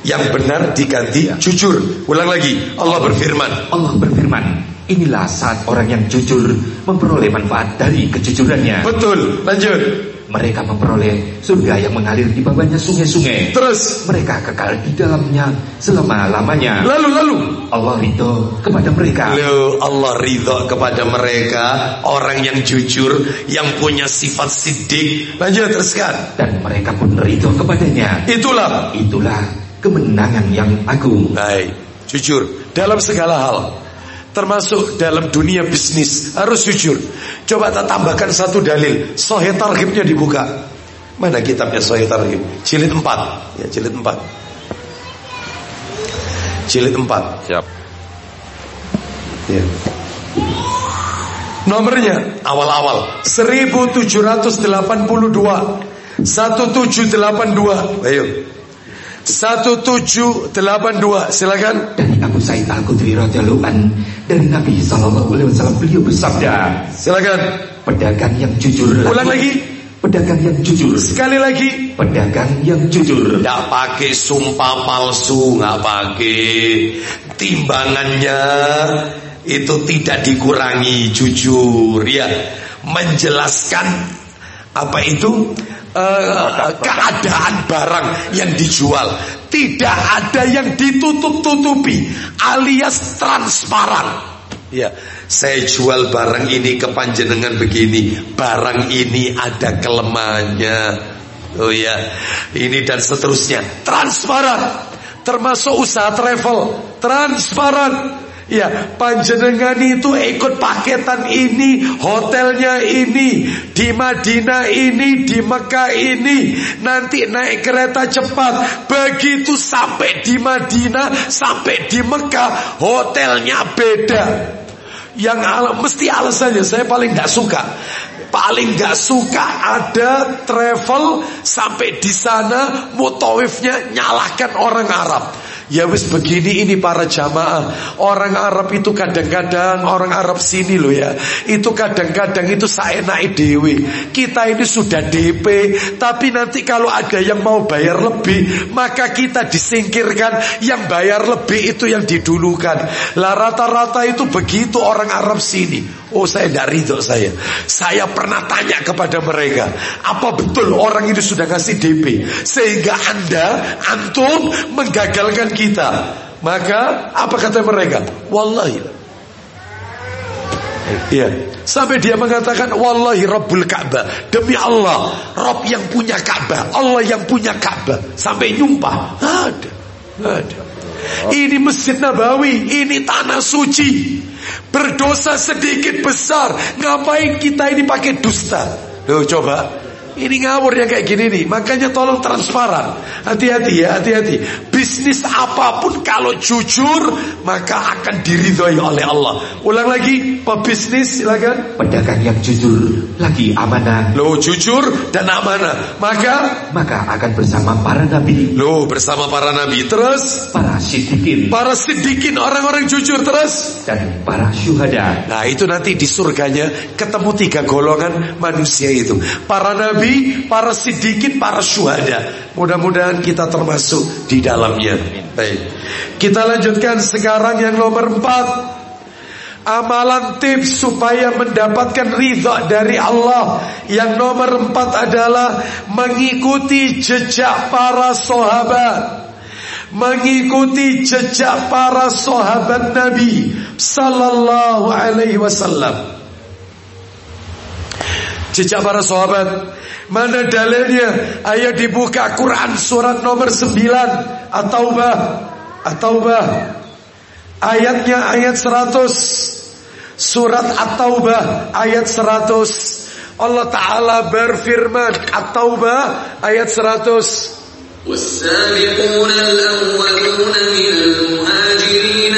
Yang benar diganti jujur. Ulang lagi. Allah berfirman. Allah berfirman, inilah saat orang yang jujur memperoleh manfaat dari kejujurannya. Betul, lanjut. Mereka memperoleh surga yang mengalir di bawahnya sungai-sungai. Terus Mereka kekal di dalamnya selama-lamanya. lalu lalu Allah ridho kepada mereka. Lalu Allah ridho kepada mereka Orang yang jujur Yang punya sifat sidik Lanjut teruskan Dan mereka pun ridho kepadanya. Itulah Itulah kemenangan yang agung. Baik Jujur Dalam segala hal Termasuk dalam dunia bisnis. Harus jujur. Coba tak tambahkan satu dalil. Sohe tarhibnya dibuka. Mana kitabnya Sohe tarhib Jilid 4 Ya jilid 4 Jilid 4 Siap. Ya. Nomornya awal-awal. 1782 1782 Ayo 1782 silakan. Dari Abu Sa'id Al-Khudri radhiyallahu an dari Nabi sallallahu alaihi wasallam beliau bersabda, silakan. Pedagang yang jujur ulang lagi. pedagang yang jujur sekali lagi. Pedagang yang jujur. Tidak pakai sumpah palsu, nggak pakai timbangannya. Itu tidak dikurangi jujur ya. Menjelaskan apa itu eh, keadaan barang yang dijual tidak ada yang ditutup-tutupi alias transparan. Ya saya jual barang ini ke panjenengan begini barang ini ada kelemahannya. Oh ya ini dan seterusnya. Transparan termasuk usaha travel transparan Ya, panjenengan itu ikut paketan ini, hotelnya ini, di Madinah ini, di Mekah ini, nanti naik kereta cepat. Begitu sampai di Madinah, sampai di Mekah, hotelnya beda. Yang al mesti alasannya saya paling nggak suka. Paling nggak suka ada travel sampai di sana mutawifnya nyalahkan orang Arab. Ya wis begini ini para jamaah. Orang Arab itu kadang-kadang Orang Arab sini loh ya. Itu kadang-kadang itu saenai dewi Kita ini sudah DP Tapi nanti kalau ada yang mau bayar lebih Maka kita disingkirkan. Yang bayar lebih itu yang didulukan. Lah rata-rata itu begitu orang Arab sini. Oh saya tidak ridho saya. Saya pernah tanya kepada mereka Apa betul orang ini sudah ngasih DP Sehingga anda Antum menggagalkan kita. Maka apa kata mereka? Wallahi. Iya. Sampai dia mengatakan Wallahi Rabbul Ka'bah. Demi Allah Rabb yang punya Ka'bah. Allah yang punya Ka'bah. Sampai nyumpah. Ada. Ada. Ini Masjid Nabawi. Ini tanah suci. Berdosa sedikit besar. Ngapain kita ini pakai dusta? Loh coba ini ngawur yang kayak gini nih. Makanya tolong transparan. Hati-hati ya hati-hati. Bisnis apa pun kalau jujur Maka akan diridhoi oleh Allah. Ulang lagi Pebisnis silakan. Pedagang yang jujur lagi amanah. Lo jujur dan amanah. Maka? Maka akan bersama para nabi. Lo bersama para nabi Terus? Para sidikin Para sidikin orang-orang jujur Terus? Dan para syuhada. Nah itu nanti di surganya Ketemu tiga golongan manusia itu. Para nabi, para sidikin, para syuhada. Mudah-mudahan kita termasuk di dalamnya. Baik. Kita lanjutkan sekarang yang nomor empat. Amalan tips supaya mendapatkan ridha dari Allah. Yang nomor empat adalah Mengikuti jejak para sahabat. Mengikuti jejak para sahabat Nabi Sallallahu alaihi wasallam Jejak para sahabat Mana dalilnya Ayo dibuka Quran surat nomor 9 At-Taubah At-Taubah Ayatnya ayat 100 Surat At-Taubah ayat 100 Allah Ta'ala berfirman At-Taubah ayat 100 والسابقون الأولون من المهاجرين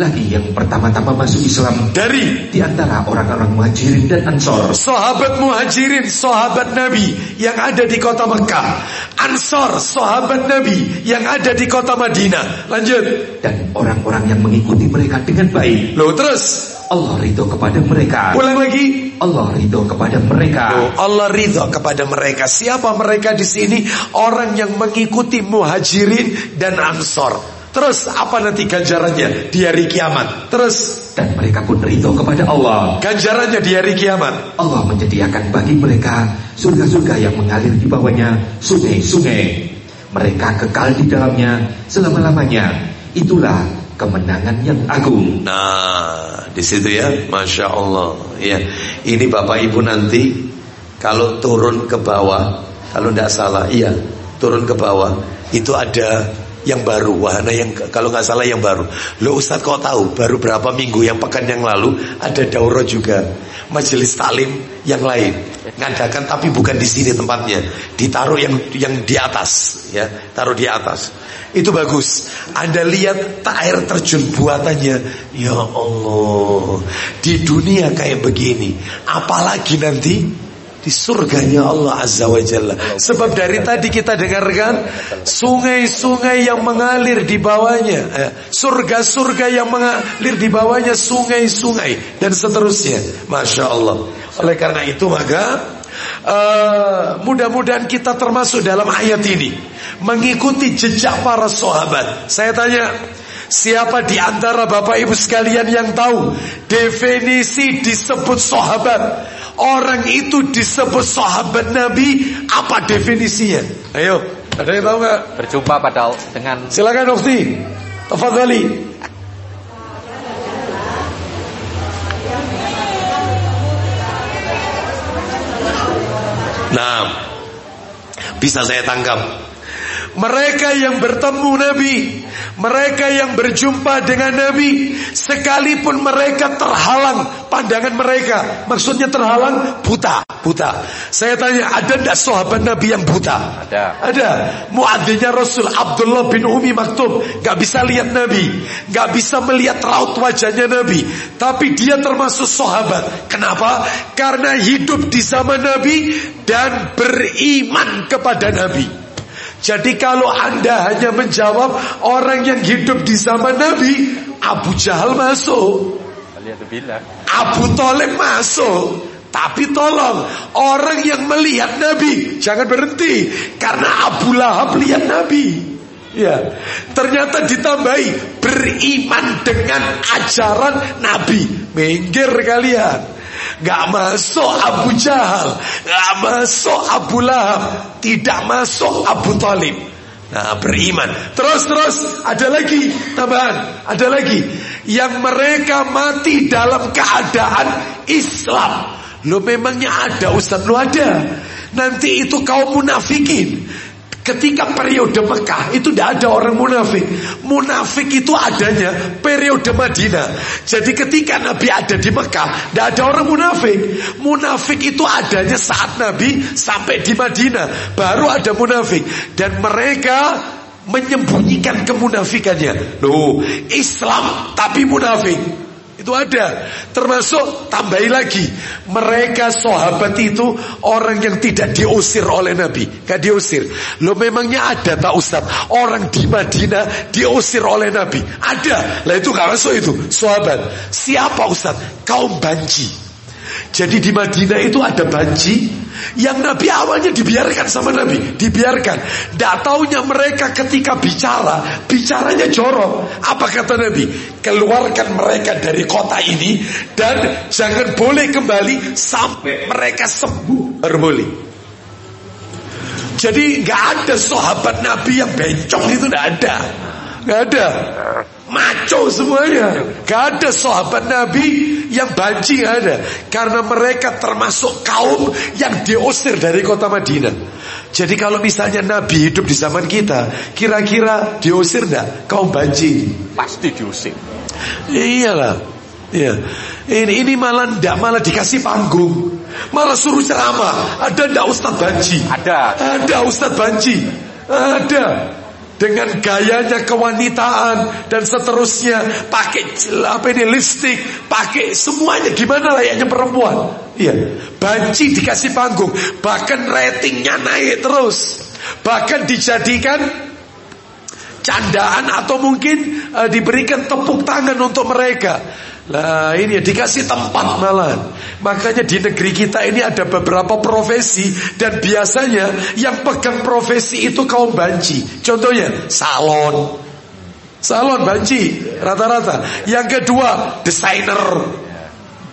lagi yang pertama-tama masuk Islam Dari di antara orang-orang muhajirin dan ansor sahabat muhajirin, sahabat Nabi yang ada di kota Mekah. Ansor, sahabat Nabi yang ada di kota Madinah. Lanjut. dan orang-orang yang mengikuti mereka dengan baik. Loh terus. Allah ridho kepada mereka. Ulang lagi. Allah ridho kepada mereka. Oh, Allah ridho kepada mereka. Siapa mereka di sini? Orang yang mengikuti muhajirin dan ansor. Terus apa nanti ganjarannya di hari kiamat? Terus Dan mereka pun ridho kepada Allah. ganjarannya di hari kiamat. Allah menyediakan bagi mereka surga-surga yang mengalir di bawahnya sungai-sungai. Mereka kekal di dalamnya selama-lamanya. Itulah kemenangan yang agung. Nah, di situ ya, masya Allah. Ya, ini bapak ibu nanti kalau turun ke bawah, kalau tidak salah, iya, turun ke bawah itu ada yang baru, wahana yang kalau nggak salah yang baru. Lo Ustadz kok tahu? Baru berapa minggu yang pekan yang lalu ada daurah juga, majelis talim yang lain ngadakan tapi bukan di sini tempatnya, ditaruh yang yang di atas, ya, taruh di atas. Itu bagus. Anda lihat air terjun buatannya. Ya Allah. Di dunia kayak begini. Apalagi nanti di surganya Allah Azza wa Jalla. Sebab dari tadi kita dengarkan sungai-sungai yang mengalir di bawahnya, eh, surga-surga yang mengalir di bawahnya, sungai-sungai dan seterusnya. Masya Allah. Oleh karena itu maka eh, mudah-mudahan kita termasuk dalam ayat ini mengikuti jejak para sahabat. Saya tanya, siapa di antara Bapak Ibu sekalian yang tahu definisi disebut sahabat? Orang itu disebut sahabat Nabi, apa definisinya? Ayo, ada yang tahu nggak? Berjumpa pada dengan Silakan Ukti. Tafadhali. Nah, bisa saya tangkap. Mereka yang bertemu Nabi, mereka yang berjumpa dengan Nabi, sekalipun mereka terhalang pandangan mereka, maksudnya terhalang buta, buta. Saya tanya, ada tidak sahabat Nabi yang buta? Ada. Ada. Muadzirnya Rasul Abdullah bin Umi Maktum nggak bisa lihat Nabi, nggak bisa melihat raut wajahnya Nabi, tapi dia termasuk sahabat. Kenapa? Karena hidup di zaman Nabi dan beriman kepada Nabi. Jadi kalau anda hanya menjawab orang yang hidup di zaman Nabi, Abu Jahal masuk. Abu Talib masuk. Tapi tolong orang yang melihat Nabi jangan berhenti karena Abu Lahab lihat Nabi. Ya, ternyata ditambahi beriman dengan ajaran Nabi. Minggir kalian. Gak masuk Abu Jahal, gak masuk Abu Lahab, tidak masuk Abu Talib. Nah beriman. Terus terus ada lagi tambahan Ada lagi. Yang mereka mati dalam keadaan Islam. Lo memangnya ada Ustaz? Lo ada. Nanti itu kaum munafikin Ketika periode Mekah itu tidak ada orang munafik. Munafik itu adanya periode Madinah. Jadi ketika Nabi ada di Mekah, tidak ada orang munafik. Munafik itu adanya saat Nabi sampai di Madinah, baru ada munafik. Dan mereka menyembunyikan kemunafikannya. Loh, Islam tapi munafik. Itu ada. Termasuk tambahi lagi. Mereka sahabat itu Orang yang tidak diusir oleh Nabi. Gak diusir. Lo memangnya ada tak Ustaz? Orang di Madinah diusir oleh Nabi. Ada. Lah itu gak masuk itu. Sahabat. Siapa Ustaz? Kaum Banci jadi di Madinah itu ada banci yang Nabi awalnya dibiarkan sama Nabi, dibiarkan. Tidak taunya mereka ketika bicara, bicaranya jorok. Apa kata Nabi? Keluarkan mereka dari kota ini dan jangan boleh kembali sampai mereka sembuh boleh. Jadi nggak ada sahabat Nabi yang bencong itu nggak ada, nggak ada. Maco semuanya Gak ada sahabat Nabi yang banci ada Karena mereka termasuk kaum yang diusir dari kota Madinah Jadi kalau misalnya Nabi hidup di zaman kita Kira-kira diusir gak kaum banci Pasti diusir. Iyalah Iya. Ini ini malah ndak malah dikasih panggung. Malah suruh ceramah. Ada ndak Ustadz Banci? Ada. Ada Ustadz Banci. Ada. Dengan gayanya kewanitaan dan seterusnya, pakai apa ini lipstick, pakai semuanya. Gimana layaknya perempuan. Iya, banci dikasih panggung, bahkan ratingnya naik terus, bahkan dijadikan candaan atau mungkin uh, diberikan tepuk tangan untuk mereka. Nah ini ya dikasih tempat malah Makanya di negeri kita ini ada beberapa profesi. Dan biasanya yang pegang profesi itu kaum banci. Contohnya salon. Salon banci rata-rata. Yang kedua desainer.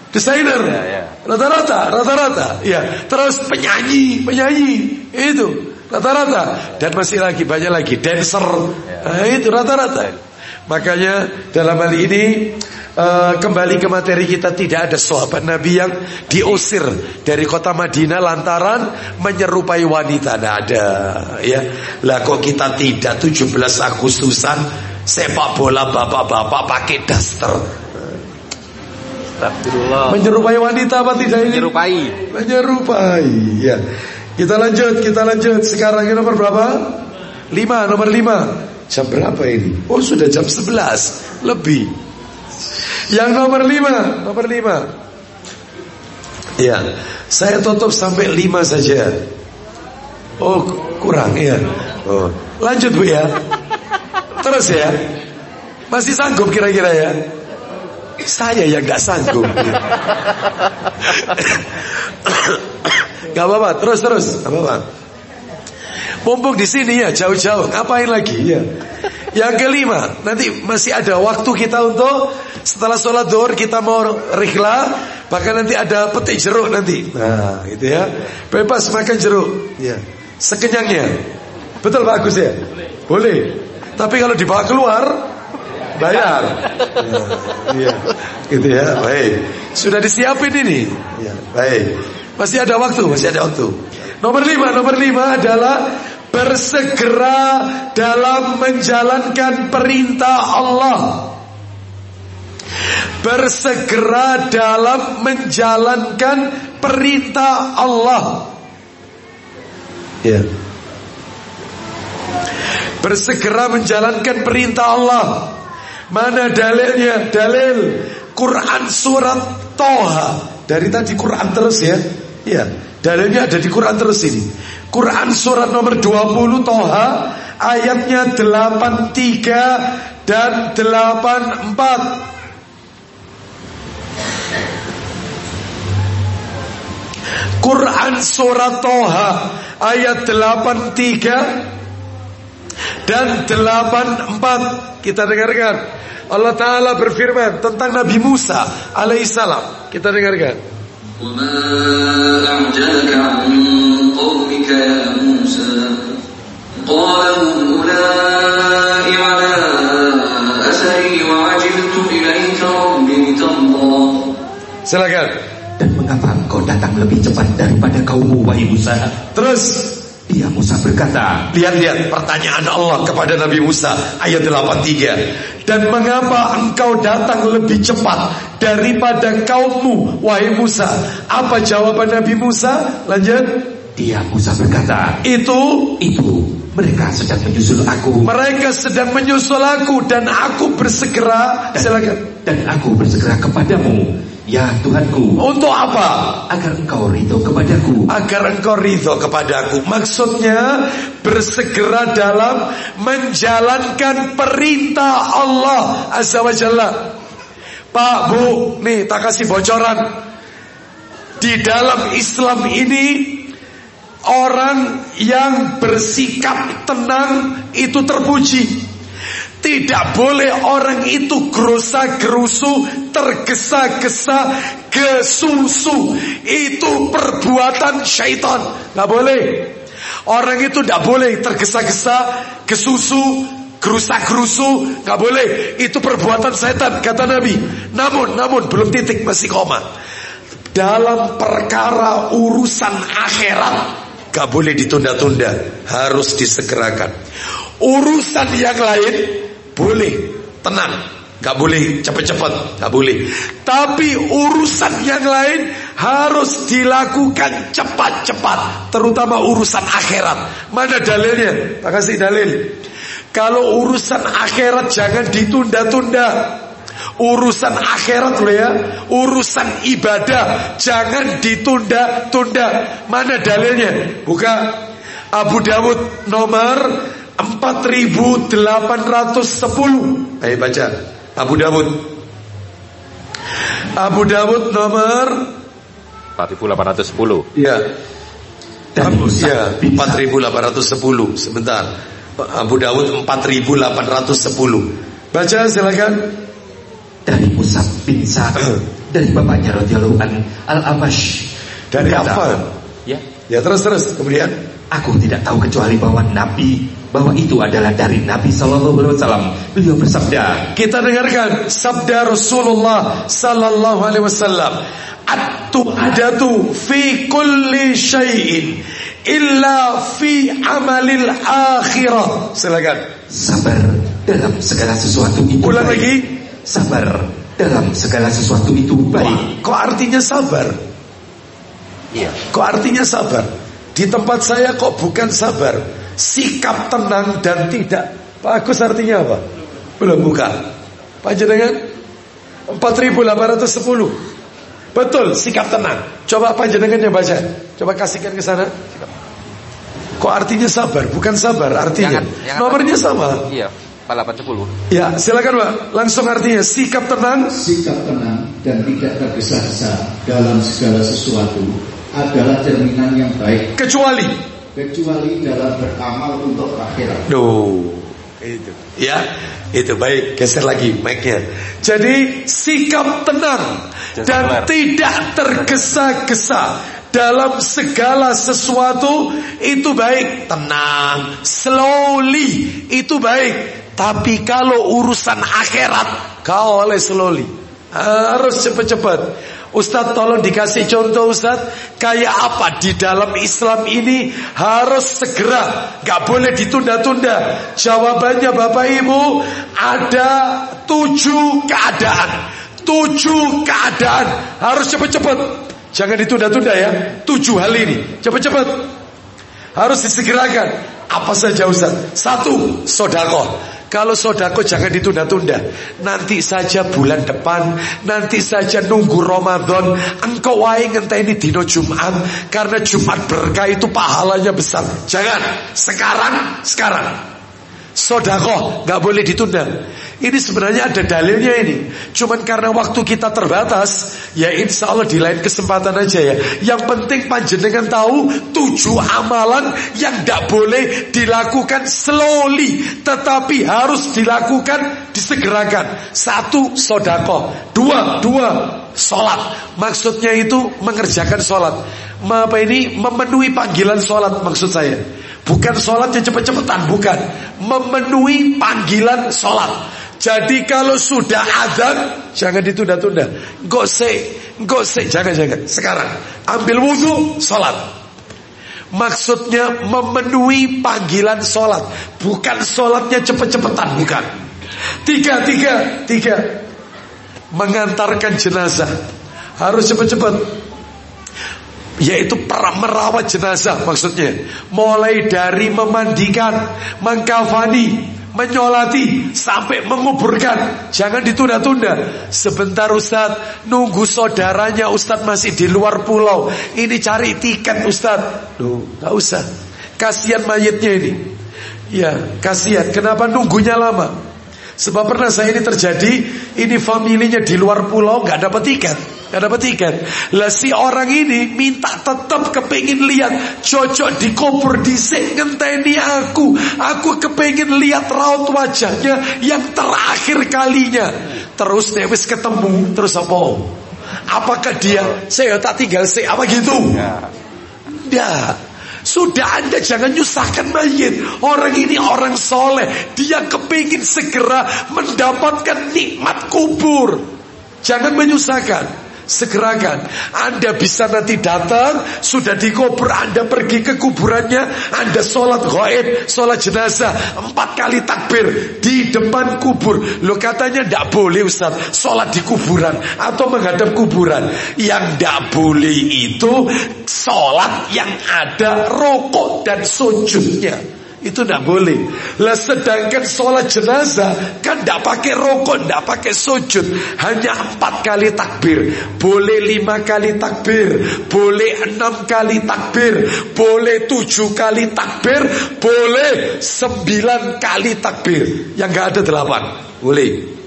Desainer. Ya, ya. Rata-rata Rata-rata. Ya Terus penyanyi Penyanyi. Itu Rata-rata. Dan masih lagi banyak lagi Dancer. Nah, Itu rata-rata. Makanya dalam hal ini eh, kembali ke materi kita tidak ada sahabat Nabi yang diusir dari kota Madinah lantaran menyerupai wanita. Tidak ada, ya. Lah kok kita tidak 17 Agustusan sepak bola bapak-bapak pakai daster. Astagfirullah. Menyerupai wanita apa tidak ini? Menyerupai. Menyerupai, ya. Kita lanjut, kita lanjut. Sekarang ini nomor berapa? 5, nomor 5. Jam berapa ini? Oh, sudah jam 11 lebih. Yang nomor 5, nomor 5. Ya, saya tutup sampai 5 saja. Oh, kurang ya. Oh, lanjut Bu ya. Terus ya. Masih sanggup kira-kira ya? Saya yang gak sanggup. gak apa-apa, terus terus, gak apa-apa. Mumpung di sini ya jauh-jauh, ngapain lagi ya? Yang kelima, nanti masih ada waktu kita untuk setelah sholat duhur kita mau rihla, bahkan nanti ada petik jeruk nanti. Nah, gitu ya. Bebas makan jeruk, ya. Sekenyangnya. Betul Pak Agus ya? Boleh. Tapi kalau dibawa keluar bayar. Ya, iya. Gitu ya. Baik. Sudah disiapin ini. Ya, baik. Masih ada waktu, masih ada waktu. Nomor lima, nomor lima adalah bersegera dalam menjalankan perintah Allah. Bersegera dalam menjalankan perintah Allah. Ya. Bersegera menjalankan perintah Allah. Mana dalilnya? Dalil Quran surat Toha. Dari tadi Quran terus ya. Iya, dalilnya ada di Quran terus ini. Quran surat nomor 20 Toha ayatnya 83 dan 84. Quran surat Toha ayat 83 dan 84 kita dengarkan. Allah Ta'ala berfirman tentang Nabi Musa alaihissalam. Kita dengarkan. Silakan. Dan mengapa engkau datang lebih cepat daripada kaummu wahai Musa? Terus dia Musa berkata, lihat-lihat pertanyaan Allah kepada Nabi Musa ayat 83. Dan mengapa engkau datang lebih cepat daripada kaummu wahai Musa? Apa jawaban Nabi Musa? Lanjut. Dia Musa berkata, Itu itu mereka sedang menyusul aku. Mereka sedang menyusul aku dan aku bersegera. Silakan. dan aku bersegera kepadamu, ya Tuhanku, Untuk apa? agar engkau ridho kepadaku. Agar engkau ridho kepadaku. Maksudnya bersegera dalam menjalankan perintah Allah Azza wa Jalla. Pak Bu, nih tak kasih bocoran. Di dalam Islam ini Orang yang bersikap tenang itu terpuji tidak boleh orang itu gerusa gerusu, tergesa-gesa, kesusu. Itu perbuatan syaitan. Nggak boleh. Orang itu tidak boleh tergesa-gesa, kesusu, gerusa gerusu. Nggak boleh. Itu perbuatan setan kata Nabi. Namun, namun belum titik masih koma. Dalam perkara urusan akhirat Gak boleh ditunda-tunda Harus disegerakan Urusan yang lain Boleh. Tenang. Gak boleh. Cepet-cepet. Gak boleh. Tapi urusan yang lain Harus dilakukan cepat-cepat. Terutama urusan akhirat. Mana dalilnya? Tak kasih dalil. Kalau urusan akhirat jangan ditunda-tunda. Urusan akhirat loh ya, urusan ibadah jangan ditunda-tunda. Mana dalilnya? Buka Abu Dawud nomor 4810. Ayo baca. Abu Dawud. Abu Dawud nomor 4810. ya Dan Musa ya bin 4810. Sebentar. Abu Dawud 4810. Baca silakan. dari Musa bin Sa'ad dari bapaknya radhiyallahu an al-Amash Dari apa? Ya, Ya terus terus kemudian aku tidak tahu kecuali bahwa Nabi bahwa itu adalah dari Nabi Shallallahu Alaihi Wasallam. Beliau bersabda, kita dengarkan sabda Rasulullah sallallahu alaihi wasallam at-tuhadatu fi kulli syai'in illa fi amalil akhirah silakan sabar dalam segala sesuatu itu ulang baik. lagi Sabar dalam segala sesuatu itu baik. kok artinya sabar Iya. kok artinya sabar di tempat saya kok bukan sabar. Sikap tenang dan tidak Pak Agus artinya apa? Belum buka. Panjenengan? 4810 betul sikap tenang. Coba panjenengan yang baca. Coba kasihkan ke sana. Kok artinya sabar? Bukan sabar artinya. Jangan- jangan- nomornya sama. Iya, 4810. ya silakan Pak. Langsung artinya sikap tenang. Sikap tenang dan tidak tergesa-gesa dalam segala sesuatu adalah cerminan yang baik kecuali kecuali dalam beramal untuk akhirat. Duh, itu. Ya, itu baik. Geser lagi mic-nya. Jadi sikap tenang Dan tidak tergesa-gesa dalam segala sesuatu itu baik. Tenang, slowly itu baik. Tapi kalau urusan akhirat, kau oleh slowly. Harus cepat-cepat. Ustadz tolong dikasih contoh Ustadz Kayak apa di dalam Islam ini Harus segera Gak boleh ditunda-tunda. Jawabannya Bapak Ibu Ada tujuh keadaan. Tujuh keadaan. Harus cepat-cepat. Jangan ditunda-tunda ya. Tujuh hal ini. Cepat-cepat. Harus disegerakan. Apa saja Ustaz? Satu Sodako kalau sodako jangan ditunda-tunda. Nanti saja bulan depan Nanti saja nunggu Ramadan. Engkau wae ngenteni dino Jumat Karena Jumat berkah itu pahalanya besar. Jangan. Sekarang Sekarang. Sodako nggak boleh ditunda Ini sebenarnya ada dalilnya ini. Cuman karena waktu kita terbatas Ya insya Allah di lain kesempatan aja ya. Yang penting panjenengan tahu Tujuh amalan yang tidak boleh dilakukan slowly Tetapi harus dilakukan Disegerakan. Satu sodako. Dua, dua Sholat. Maksudnya itu mengerjakan sholat. Apa ini memenuhi panggilan sholat maksud saya. Bukan sholat yang cepet-cepetan Bukan. Memenuhi panggilan sholat Jadi kalau sudah adzan Jangan ditunda-tunda. Gak se Gak se Jangan-jangan Sekarang Ambil wudhu Sholat. Maksudnya memenuhi panggilan sholat. Bukan sholatnya cepet-cepetan Bukan. Tiga, tiga, tiga. Mengantarkan jenazah. Harus cepet-cepet. Yaitu merawat jenazah maksudnya. Mulai dari memandikan, mengkafani, menyolati sampai menguburkan. Jangan ditunda-tunda. Sebentar Ustadz nunggu saudaranya Ustadz masih di luar pulau. Ini cari tiket Ustadz Duh, gak usah. Kasihan mayatnya ini. Ya kasihan. Kenapa nunggunya lama Sebab pernah saya ini terjadi Ini familinya di luar pulau nggak dapat tiket nggak dapat tiket. Lah si orang ini minta tetap kepingin lihat Cocok dikubur di ngenteni aku. Aku kepingin lihat raut wajahnya Yang terakhir kalinya. Terus Dewis ketemu Terus apa? Apakah dia Saya tak tinggal saya apa gitu? Ya sudah anda jangan nyusahkan mayit Orang ini orang soleh. Dia kepingin segera mendapatkan nikmat kubur. Jangan menyusahkan Segerakan. Anda bisa nanti datang Sudah dikubur Anda pergi ke kuburannya Anda sholat gaib Sholat jenazah Empat kali takbir Di depan kubur. Lo katanya tidak boleh Ustaz Sholat di kuburan Atau menghadap kuburan. Yang tidak boleh itu Sholat yang ada rokok dan sujudnya Itu tidak boleh. Lah sedangkan sholat jenazah kan tidak pakai rokok, tidak pakai sujud, hanya empat kali takbir, boleh lima kali takbir, boleh enam kali takbir, boleh tujuh kali takbir, boleh sembilan kali takbir. Yang gak ada delapan, boleh.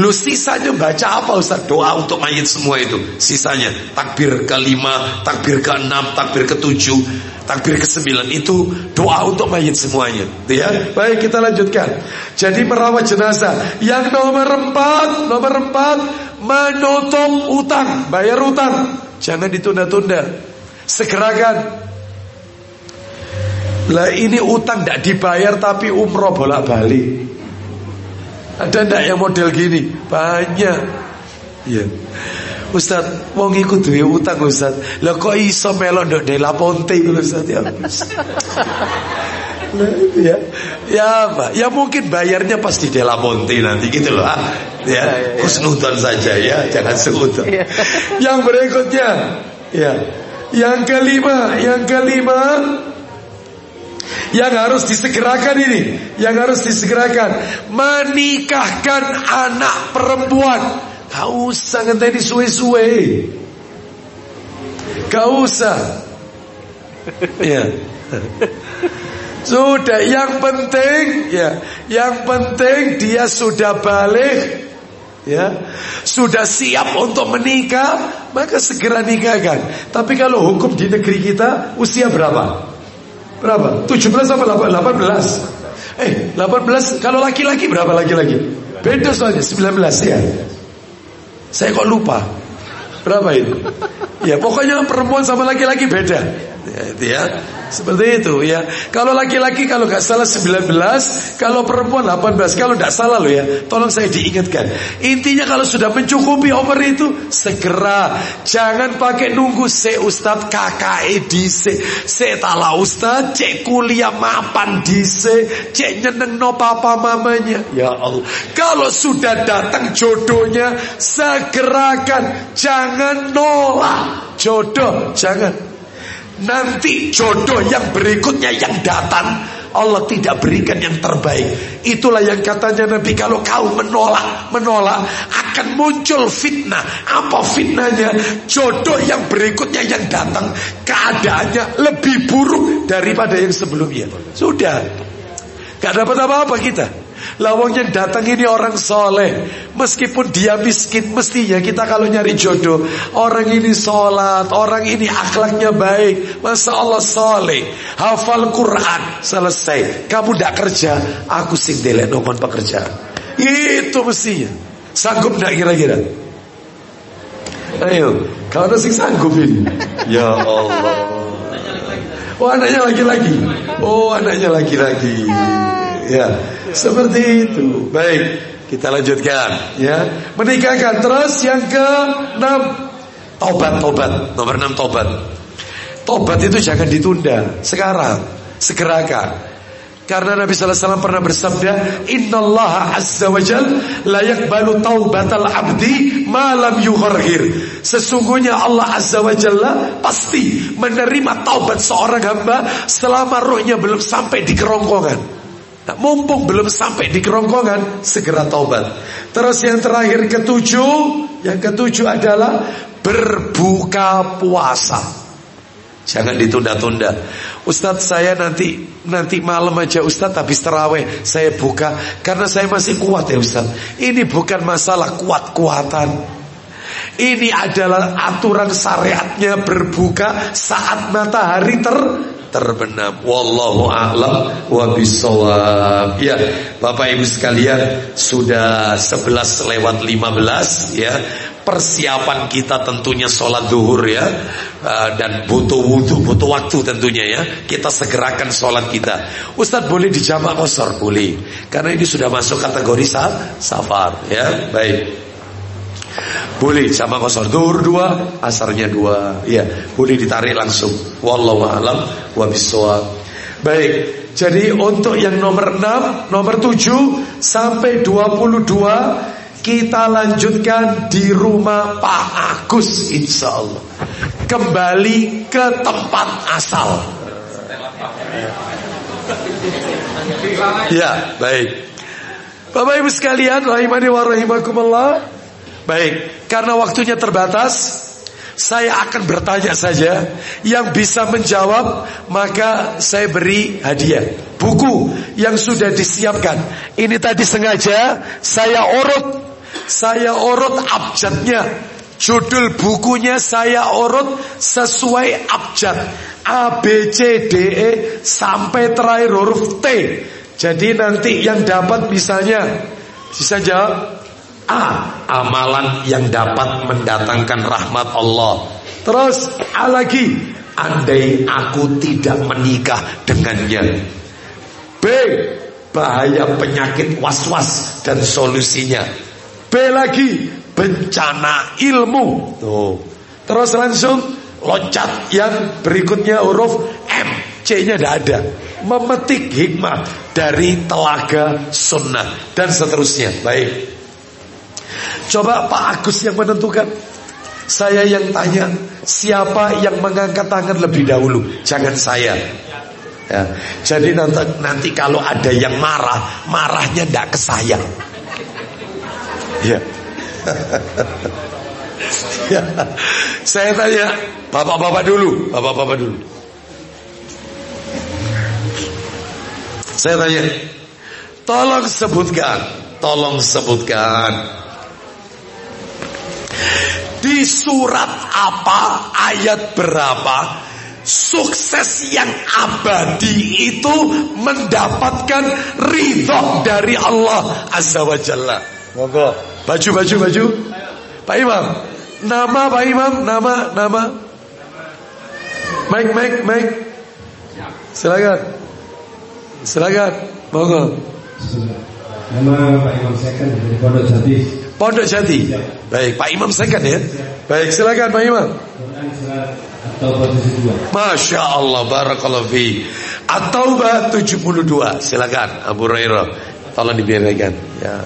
Lu sisanya baca apa Ustaz? Doa untuk mayit semua itu. Sisanya takbir kelima, takbir keenam, takbir ketujuh, takbir ke sembilan itu doa untuk mayit semuanya. Ya, baik kita lanjutkan. Jadi merawat jenazah. Yang nomor empat, nomor empat menutup utang, bayar utang. Jangan ditunda-tunda. Segerakan. Lah ini utang tidak dibayar tapi umroh bolak-balik. Ada ndak yang model gini? Banyak. Ya. Ustaz, wong iku duwe utang Ustaz. Lah kok iso melok ndok Dela Ponte iku Ustaz ya. Nah, ya, ya apa? Ya mungkin bayarnya pas di Dela Ponte nanti gitu loh. Ah, ya, ya, ya, ya. saja ya, jangan seudon. Ya. Yang berikutnya, ya. Yang kelima, yang kelima yang harus disegerakan ini, yang harus disegerakan menikahkan anak perempuan. Gak usah ngenteni suwe-suwe. Gak usah. Ya. Sudah yang penting ya, yang penting dia sudah balik ya, sudah siap untuk menikah, maka segera nikahkan. Tapi kalau hukum di negeri kita usia berapa? Berapa? 17 apa 18? Eh, 18 kalau laki-laki berapa laki-laki? Beda soalnya 19 ya. Saya kok lupa. Berapa itu? Ya, pokoknya perempuan sama laki-laki beda. Ya, itu ya. Seperti itu ya. Kalau laki-laki kalau nggak salah 19, kalau perempuan 18. Kalau nggak salah loh ya. Tolong saya diingatkan. Intinya kalau sudah mencukupi over itu segera. Jangan pakai nunggu se ustad kakak se Se tala ustad cek kuliah mapan se cek nyeneng no papa mamanya. Ya Allah. Kalau sudah datang jodohnya segerakan. Jangan nolak jodoh. Jangan. Nanti jodoh yang berikutnya yang datang Allah tidak berikan yang terbaik. Itulah yang katanya Nabi Kalau kau menolak Menolak Akan muncul fitnah. Apa fitnahnya? Jodoh yang berikutnya yang datang Keadaannya lebih buruk Daripada yang sebelumnya. Sudah. Gak dapat apa-apa kita Lawang yang datang ini orang soleh. Meskipun dia miskin Mestinya kita kalau nyari jodoh Orang ini sholat Orang ini akhlaknya baik. Masa Allah soleh. Hafal Quran Selesai. Kamu tidak kerja Aku sing delek nomor pekerjaan. Itu mestinya. Sanggup tidak kira-kira? Ayo Kalau sing sanggup ini. Ya Allah. Oh anaknya lagi-lagi Oh anaknya lagi-lagi Ya seperti itu. Baik, kita lanjutkan ya. Menikahkan terus yang ke enam tobat tobat nomor enam tobat. Tobat itu jangan ditunda sekarang, segerakan. Karena Nabi Sallallahu Alaihi Wasallam pernah bersabda, Inna Allah Azza wa Jal layak balu taubatal abdi malam yuhorhir. Sesungguhnya Allah Azza wa Jalla pasti menerima taubat seorang hamba selama rohnya belum sampai di kerongkongan. Nah, mumpung belum sampai di kerongkongan, segera taubat. Terus yang terakhir ketujuh, yang ketujuh adalah berbuka puasa. Jangan ditunda-tunda. Ustadz saya nanti nanti malam aja Ustadz habis terawih saya buka karena saya masih kuat ya Ustadz. Ini bukan masalah kuat-kuatan. Ini adalah aturan syariatnya berbuka saat matahari ter terbenam. Wallahu a'lam wa bisawab. Ya, Bapak Ibu sekalian, sudah 11 lewat 15 ya. Persiapan kita tentunya sholat duhur ya uh, Dan butuh wudhu, butuh waktu tentunya ya Kita segerakan sholat kita Ustadz boleh dijamak kosor? Boleh Karena ini sudah masuk kategori safar ya Baik boleh sama kosor Duhur dua, asarnya dua. Ya, boleh ditarik langsung. Wallahu a'lam wa Baik, jadi untuk yang nomor 6 Nomor 7 Sampai 22 Kita lanjutkan di rumah Pak Agus Insya Allah Kembali ke tempat asal. Ya, baik. Bapak Ibu sekalian, rahimani wa rahimakumullah. Baik, karena waktunya terbatas, saya akan bertanya saja. Yang bisa menjawab Maka saya beri hadiah. Buku yang sudah disiapkan. Ini tadi sengaja Saya urut Saya urut abjadnya. Judul bukunya saya urut Sesuai abjad. A, B, C, D, E Sampai terakhir huruf T. Jadi nanti yang dapat misalnya Bisa jawab A. Amalan yang dapat mendatangkan rahmat Allah Terus A lagi Andai aku tidak menikah dengannya B. Bahaya penyakit was-was dan solusinya B lagi Bencana ilmu Tuh. Terus langsung loncat yang berikutnya huruf M C-nya tidak ada Memetik hikmah dari telaga sunnah Dan seterusnya Baik Coba Pak Agus yang menentukan. Saya yang tanya, siapa yang mengangkat tangan lebih dahulu? Jangan saya. Ya. Jadi nanti, nanti kalau ada yang marah, marahnya tidak ke saya. Ya. ya. Saya tanya, bapak-bapak dulu, bapak-bapak dulu. Saya tanya, tolong sebutkan, tolong sebutkan di surat apa, ayat berapa Sukses yang abadi itu mendapatkan ridho dari Allah Azza wa Jalla. Monggo. Baju, baju, baju. Pak Imam Nama Pak Imam, nama, nama. Mike, Mike, Mike Silakan. Silakan. Monggo. Nama Pak Imam Second dari Pondok Jati Pondok Jati. Baik, Pak Imam Second ya. Baik, silakan Pak Imam. Masya Allah, Barakallahu fi. At-Taubah 72 Silakan Abu Hurairah. Tolong dibiarkan ya.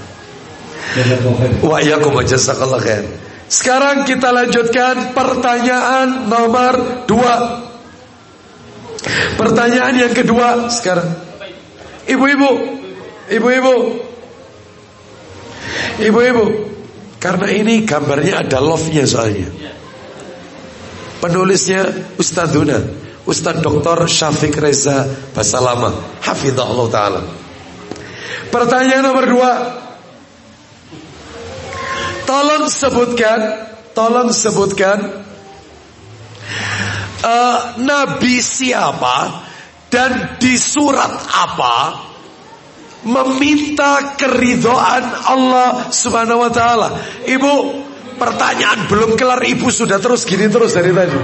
Wa iyakum jazakallah khair. Sekarang kita lanjutkan pertanyaan nomor 2 Pertanyaan yang kedua sekarang. Ibu-ibu Ibu-ibu Ibu-ibu Karena ini gambarnya ada love-nya soalnya. Penulisnya Ustadzuna Ustadz Dr. Syafiq Reza Basalama. Hafizahullah Ta'ala. Pertanyaan nomor dua. Tolong sebutkan Tolong sebutkan uh, Nabi siapa Dan di surat apa Meminta keridoan Allah Subhanahu wa taala. Ibu, Pertanyaan belum kelar ibu sudah terus gini terus dari tadi.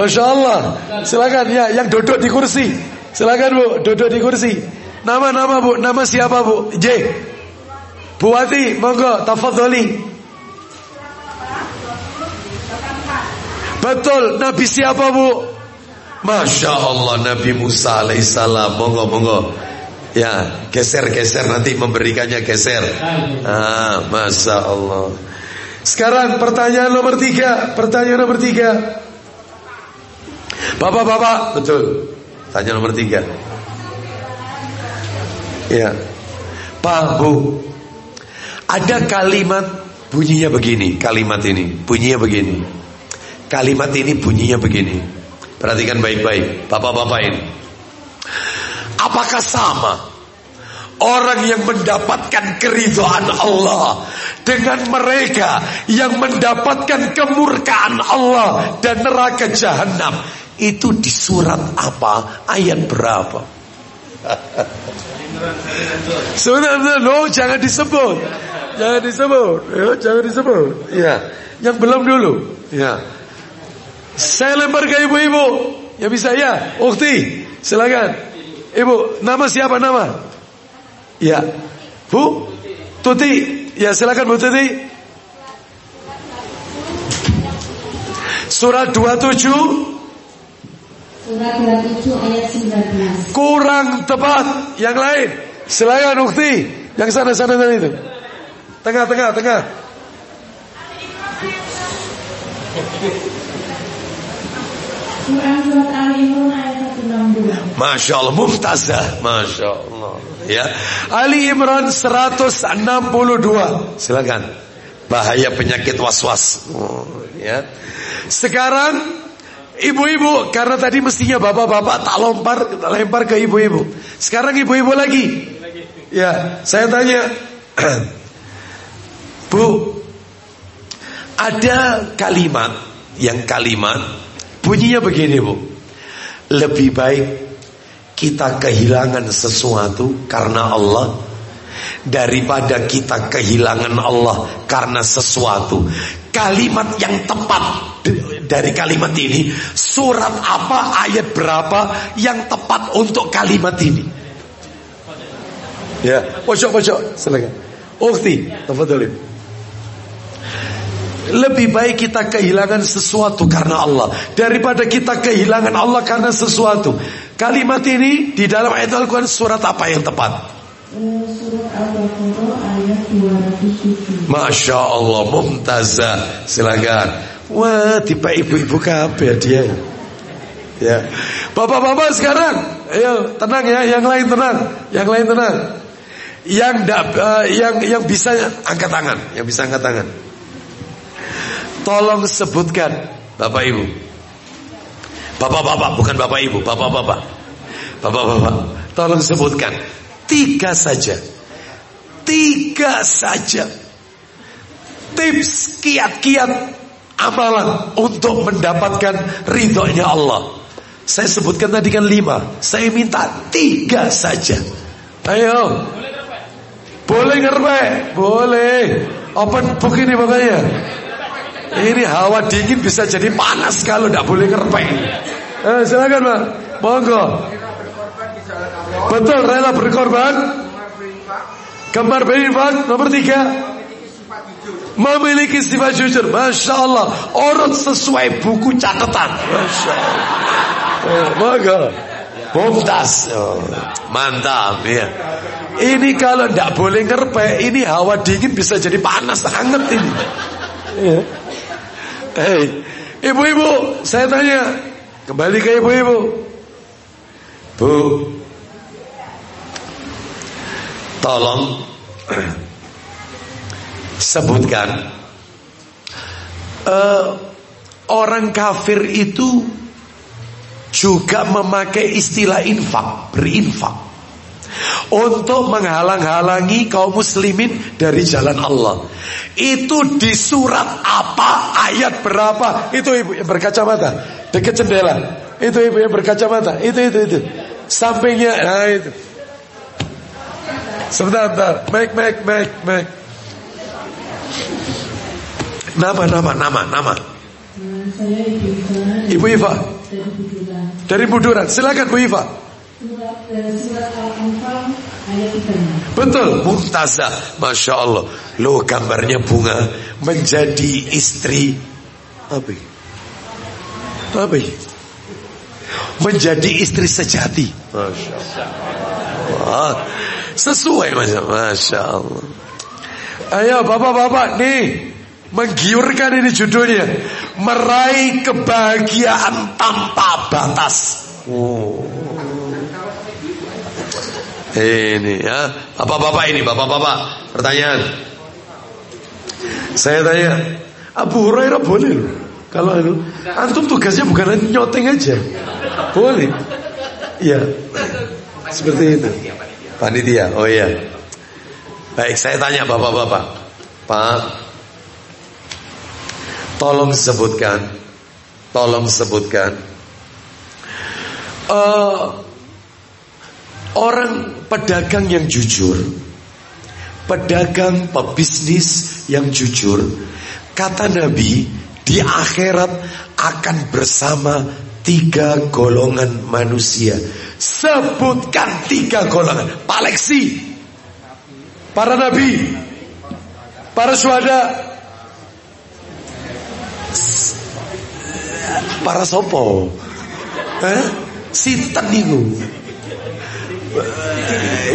Masya Allah. Silakan ya yang duduk di kursi. Silakan bu duduk di kursi. Nama nama bu nama siapa bu? J. Bu Wati monggo tafadholi. Betul Nabi siapa bu? Masya Allah Nabi Musa alaihissalam monggo monggo. Ya geser geser nanti memberikannya geser. Ah Masya Allah. Sekarang pertanyaan nomor tiga Pertanyaan nomor tiga. Bapak-bapak Betul. Tanya nomor tiga. Ya. Pak Bu Ada kalimat Bunyinya begini Kalimat ini Bunyinya begini. Kalimat ini bunyinya begini. Perhatikan baik-baik Bapak-bapak ini Apakah sama? Orang yang mendapatkan keridhaan Allah dengan mereka yang mendapatkan kemurkaan Allah dan neraka jahanam itu di surat apa? Ayat berapa? Sebenarnya no jangan disebut. Jangan disebut. Ya, jangan disebut. Ya yang belum dulu. Ya saya lempar ke ibu-ibu. Ya bisa ya. Ukti silakan ibu nama siapa nama Ya. Bu? Tuti. Ya silakan Bu Tuti. Surat 27 Surat 27 ayat 19 Kurang tepat Yang lain Silakan Ukti Yang sana-sana sana itu Tengah, tengah, tengah Quran surat Al Imran ayat 162 Masya Allah Mumtazah Masya Allah Ya. Ali Imran 162. Silakan. Bahaya penyakit was-was. Ya. Sekarang ibu-ibu karena tadi mestinya bapak-bapak tak lempar lempar ke ibu-ibu. Sekarang ibu-ibu lagi. Ya, saya tanya. Bu, ada kalimat yang kalimat bunyinya begini, Bu. Lebih baik kita kehilangan sesuatu karena Allah daripada kita kehilangan Allah karena sesuatu. Kalimat yang tepat dari kalimat ini, surat apa, ayat berapa yang tepat untuk kalimat ini? Ya, pojok pojok, silakan. Ukti, tafadhalin. Lebih baik kita kehilangan sesuatu karena Allah daripada kita kehilangan Allah karena sesuatu. Kalimat ini di dalam ayat Al-Quran surat apa yang tepat? Surat Al-Baqarah ayat 207. Masya Allah, mumtazah. Silakan. Wah, tipe ibu-ibu kabeh dia. Ya. Bapak-bapak sekarang, ayo tenang ya, yang lain tenang, yang lain tenang. Yang uh, yang yang bisa angkat tangan, yang bisa angkat tangan. Tolong sebutkan Bapak Ibu. Bapak-bapak bukan Bapak Ibu, Bapak-bapak. Bapak-bapak, tolong sebutkan tiga saja. Tiga saja. Tips kiat-kiat amalan untuk mendapatkan ridhonya Allah. Saya sebutkan tadi kan lima. Saya minta tiga saja. Ayo. Boleh ngerpe? Boleh. Open book ini pokoknya. Ini hawa dingin bisa jadi panas kalau tidak boleh ngerpe. Eh, silakan Pak. Monggo. Betul rela berkorban. Gemar berinfak nomor tiga. Memiliki sifat jujur. Masya Allah. Urut sesuai buku catatan. Masya Allah. Eh, monggo. Oh, mantap ya. Ini kalau tidak boleh ngerpe, ini hawa dingin bisa jadi panas, hangat ini. Ya. Hei, ibu-ibu, saya tanya, kembali ke ibu-ibu. Bu, tolong sebutkan uh, orang kafir itu juga memakai istilah infak, berinfak untuk menghalang-halangi kaum muslimin dari jalan Allah. Itu di surat apa, ayat berapa? Itu ibu yang berkacamata dekat jendela. Itu ibu yang berkacamata. Itu itu itu. Sampingnya, nah itu. Sebentar, sebentar. Make, make, make, make. Nama, nama, nama, nama. Ibu Iva. Dari Buduran. Silakan Bu Iva. Surat dari surat Al-Anfal ayat 3. Betul, Mumtazah. Masya Allah. Lo gambarnya bunga menjadi istri apa? Apa? Menjadi istri sejati. Masya Allah. Wah, sesuai Masya Allah. Masya Allah. Ayo bapak-bapak nih menggiurkan ini judulnya meraih kebahagiaan tanpa batas. Oh. Ini ya, bapak-bapak ini, bapak-bapak. Pertanyaan. Saya tanya, Abu Hurairah boleh loh. Kalau itu, antum tugasnya bukan nyoteng aja. Boleh. Iya. Seperti itu. Panitia. Oh iya. Baik, saya tanya bapak-bapak. Pak, tolong sebutkan, tolong sebutkan. Uh, Orang pedagang yang jujur. Pedagang pebisnis yang jujur. Kata Nabi Di akhirat akan bersama Tiga golongan manusia. Sebutkan tiga golongan. Paleksi. Para Nabi. Para syuhada Para sopo. Eh? Sinten niku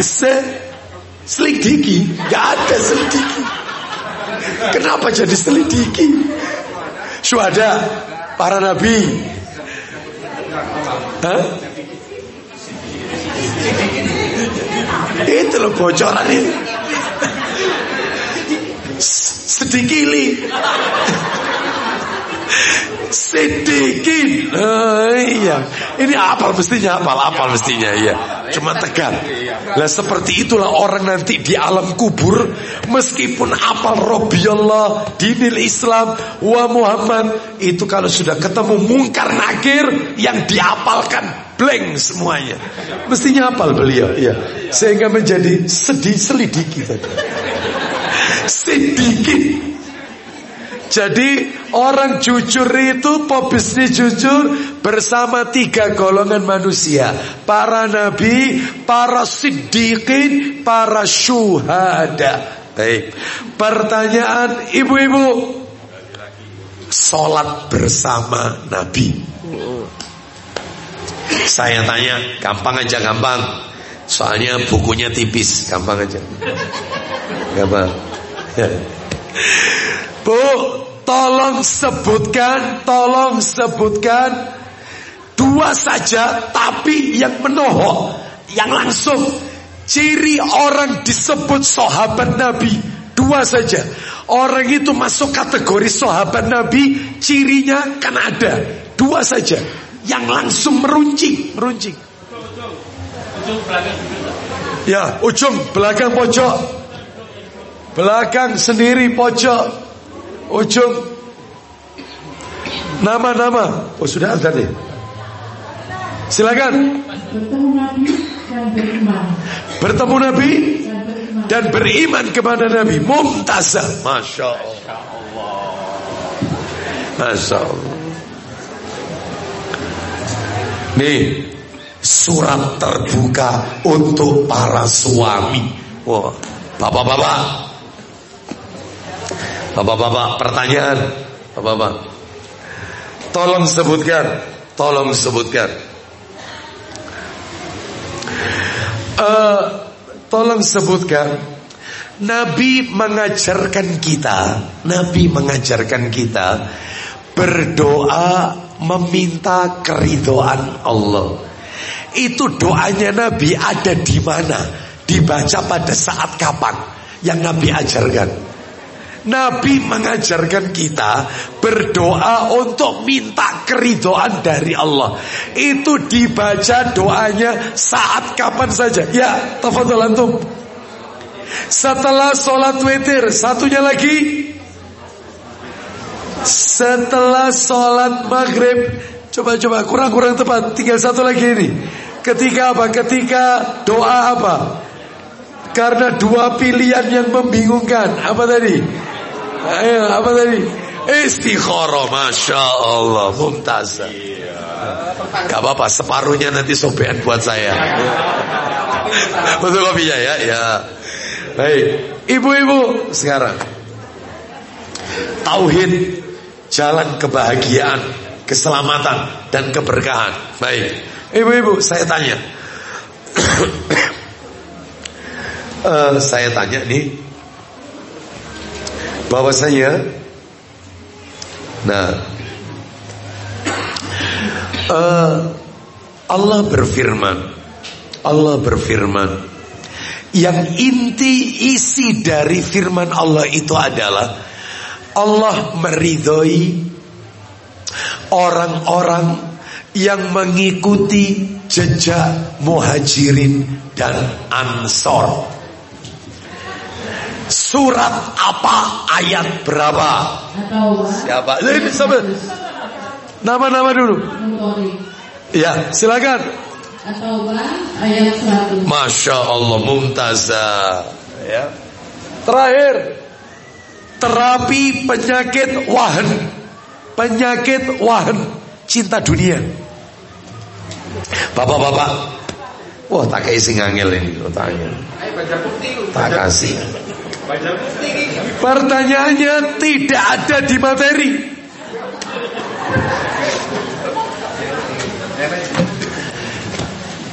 Se selidiki, gak ada selidiki. Kenapa jadi selidiki? Syuhada, para nabi. Hah? Itu loh bocoran ini. Sedikili. Sedikit. Oh, iya. Ini apal mestinya apal, apal mestinya iya. Cuma tegar. Lah seperti itulah orang nanti di alam kubur meskipun apal Robiullah, dinil Islam, wa Muhammad itu kalau sudah ketemu mungkar nakir yang diapalkan blank semuanya. Mestinya apal beliau, ya. Sehingga menjadi sedih selidiki tadi. Sedikit jadi orang jujur itu pobisnya jujur bersama tiga golongan manusia. Para nabi, para siddiqin, para syuhada. Baik. Pertanyaan ibu-ibu. Sholat bersama nabi. Saya tanya, gampang aja gampang. Soalnya bukunya tipis, gampang aja. Gampang. Bu, tolong sebutkan, tolong sebutkan dua saja tapi yang menohok, yang langsung ciri orang disebut sahabat Nabi. Dua saja. Orang itu masuk kategori sahabat Nabi, cirinya kan ada. Dua saja. Yang langsung meruncing, meruncing. Ya, ujung belakang pojok. Belakang sendiri pojok ujung nama-nama. Oh sudah ada nih. Silakan. Bertemu Nabi dan beriman. Bertemu Nabi dan beriman kepada Nabi. Mumtazah. Masya Allah. Masya Allah. Nih, surat terbuka untuk para suami. Wah, bapak-bapak, Bapak-bapak pertanyaan. Bapak-bapak. Tolong sebutkan. Tolong sebutkan. Uh, Tolong sebutkan. Nabi mengajarkan kita Nabi mengajarkan kita Berdoa Meminta keridoan Allah. Itu doanya Nabi ada di mana? Dibaca pada saat kapan? Yang Nabi ajarkan Nabi mengajarkan kita berdoa untuk minta keridoan dari Allah. Itu dibaca doanya saat kapan saja. Ya, tafadhol antum. Setelah sholat witir, satunya lagi. Setelah sholat maghrib, coba-coba kurang-kurang tepat. Tinggal satu lagi ini. Ketika apa? Ketika doa apa? Karena dua pilihan yang membingungkan. Apa tadi? Ayo, apa tadi? Istikharah, masya Allah, mumtaz. Gak apa-apa, separuhnya nanti sobean buat saya. Betul kopinya ya, ya. Baik, ibu-ibu sekarang. Tauhid, jalan kebahagiaan, keselamatan dan keberkahan. Baik, ibu-ibu saya tanya. Uh, saya tanya nih bahwasanya nah uh, Allah berfirman Allah berfirman yang inti isi dari firman Allah itu adalah Allah meridhoi orang-orang yang mengikuti jejak muhajirin dan ansor Surat apa? Ayat berapa? Siapa? Ini sama. Nama-nama dulu. Ya, silakan. ayat 100. Masya Allah, mumtazah. Ya. Terakhir, terapi penyakit wahan, penyakit wahan, cinta dunia. Bapak-bapak, wah tak kayak sing angel ini. Tak kasih. Pertanyaannya tidak ada di materi.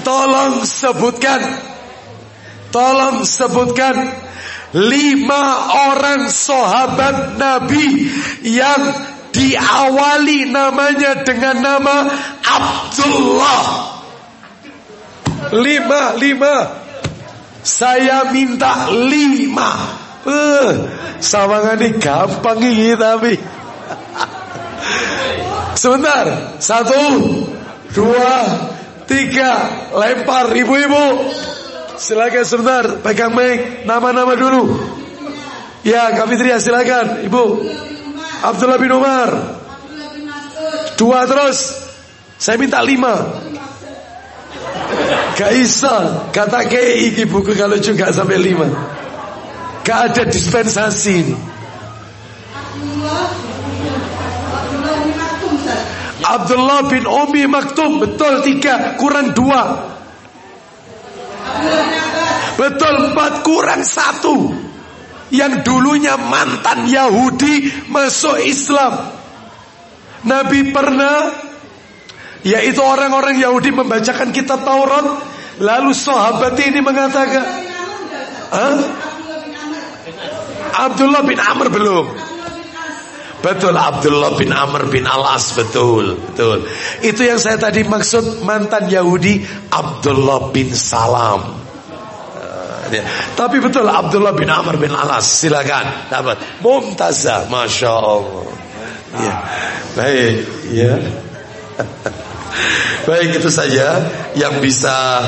Tolong sebutkan Tolong sebutkan Lima orang sahabat Nabi Yang diawali namanya dengan nama Abdullah Lima, lima Saya minta lima. Eh, sawangan ini gampang ini tapi. Sebentar. Satu, dua, tiga. Lempar ibu-ibu. Silakan sebentar. Pegang mic. Nama-nama dulu. Ya, Kak Fitria silakan. Ibu. Abdullah bin Umar. Dua terus. Saya minta lima. Gak bisa. Kata KI buku kalau juga sampai lima. Gak ada dispensasi. Abdullah bin Umi Maktum Betul tiga kurang dua Betul empat kurang satu Yang dulunya mantan Yahudi Masuk Islam Nabi pernah Yaitu orang-orang Yahudi membacakan kitab Taurat Lalu sahabat ini mengatakan Hah? Abdullah bin Amr belum Betul Abdullah bin Amr bin Al-As betul, betul. Itu yang saya tadi maksud mantan Yahudi Abdullah bin Salam. Uh, ya. Tapi betul Abdullah bin Amr bin Al-As silakan dapat mumtazah, masya Allah. Ya. Baik, ya. Baik itu saja yang bisa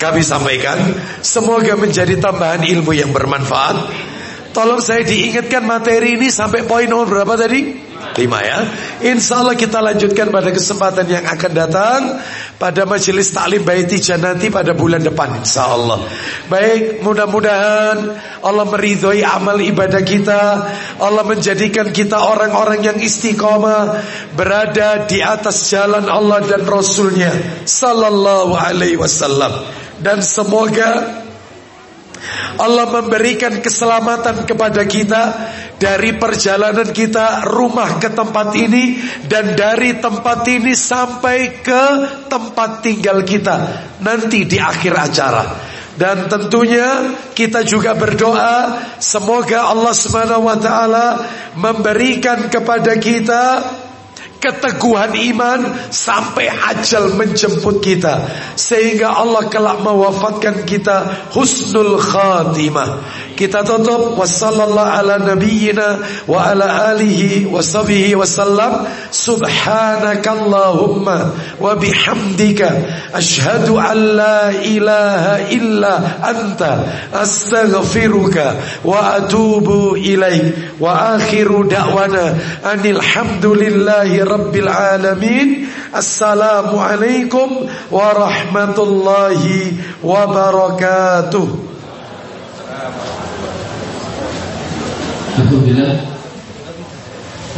kami sampaikan. Semoga menjadi tambahan ilmu yang bermanfaat. Tolong saya diingatkan materi ini sampai poin nomor berapa tadi? Lima ya. Insya Allah kita lanjutkan pada kesempatan yang akan datang pada majelis taklim baiti nanti pada bulan depan insya Allah. Baik, mudah-mudahan Allah meridhoi amal ibadah kita. Allah menjadikan kita orang-orang yang istiqomah berada di atas jalan Allah dan Rasulnya Sallallahu Alaihi Wasallam. Dan semoga Allah memberikan keselamatan kepada kita dari perjalanan kita rumah ke tempat ini dan dari tempat ini sampai ke tempat tinggal kita nanti di akhir acara. Dan tentunya kita juga berdoa semoga Allah Subhanahu wa taala memberikan kepada kita keteguhan iman sampai ajal menjemput kita. Sehingga Allah kelak mewafatkan kita husnul khatimah. Kita tutup. Wassallallahu ala nabiyyina wa ala alihi wa sahbihi wasallam subhanakallahumma wa bihamdika. Ashhadu an la ilaha illa anta. Astaghfiruka wa atubu ilaik wa akhiru da'wana. Anil hamdulillahi rabbil alamin. Assalamu alaikum warahmatullahi wabarakatuh. Alhamdulillah.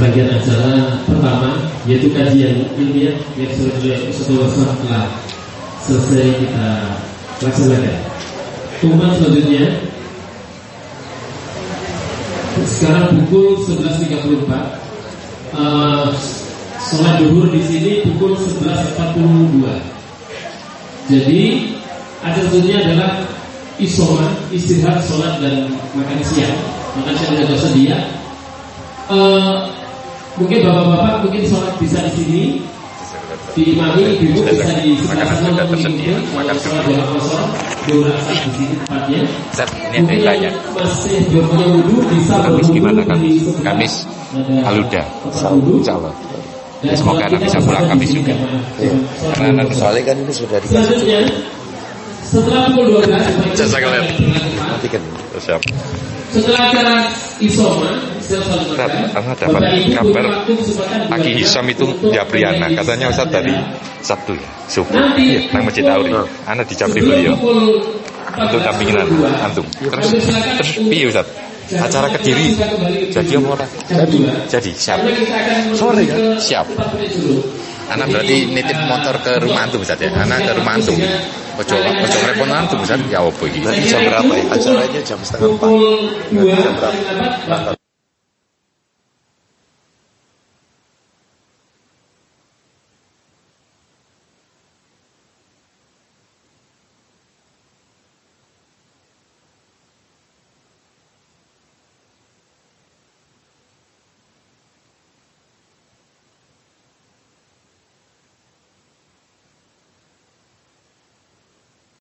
Bagian acara pertama yaitu kajian ilmiah yang sudah Ustaz telah selesai kita laksanakan. Pengumuman selanjutnya sekarang pukul 11.34 uh, Sholat duhur di sini pukul 11.42 Jadi ada selanjutnya adalah isoma istirahat sholat dan makan siang. Makan siang sudah tersedia uh, mungkin bapak-bapak mungkin sholat bisa di sini diimami ibu bisa di sebelah sana sholat kosong diurasa di sini tempatnya. Mungkin yang masih belum punya wudhu bisa Kamis gimana kan Kamis Aluda Insya Allah ya, semoga anak bisa pulang Kamis juga. Ya. karena nanti soalnya kan ini sudah dikasih setelah pukul 12 Jasa kalian Nantikan. Siap. Setelah acara Isoma Karena dapat kabar Aki Hisam itu Jabriana Katanya Ustaz dari Sabtu ya? Subuh. Iya Nang Masjid Auri Anak di Japri beliau Untuk dampingan Antum. Terus Terus Ustaz acara kediri jadi apa ora? Jadi. Jadi siap. Sore kan? Siap. Anak berarti nitip motor ke rumah antum Ustaz ya. Anak ke rumah antum. Ojo ojo repot antum Ustaz ya opo iki? Jam berapa ya? Acaranya jam setengah empat. Jam berapa?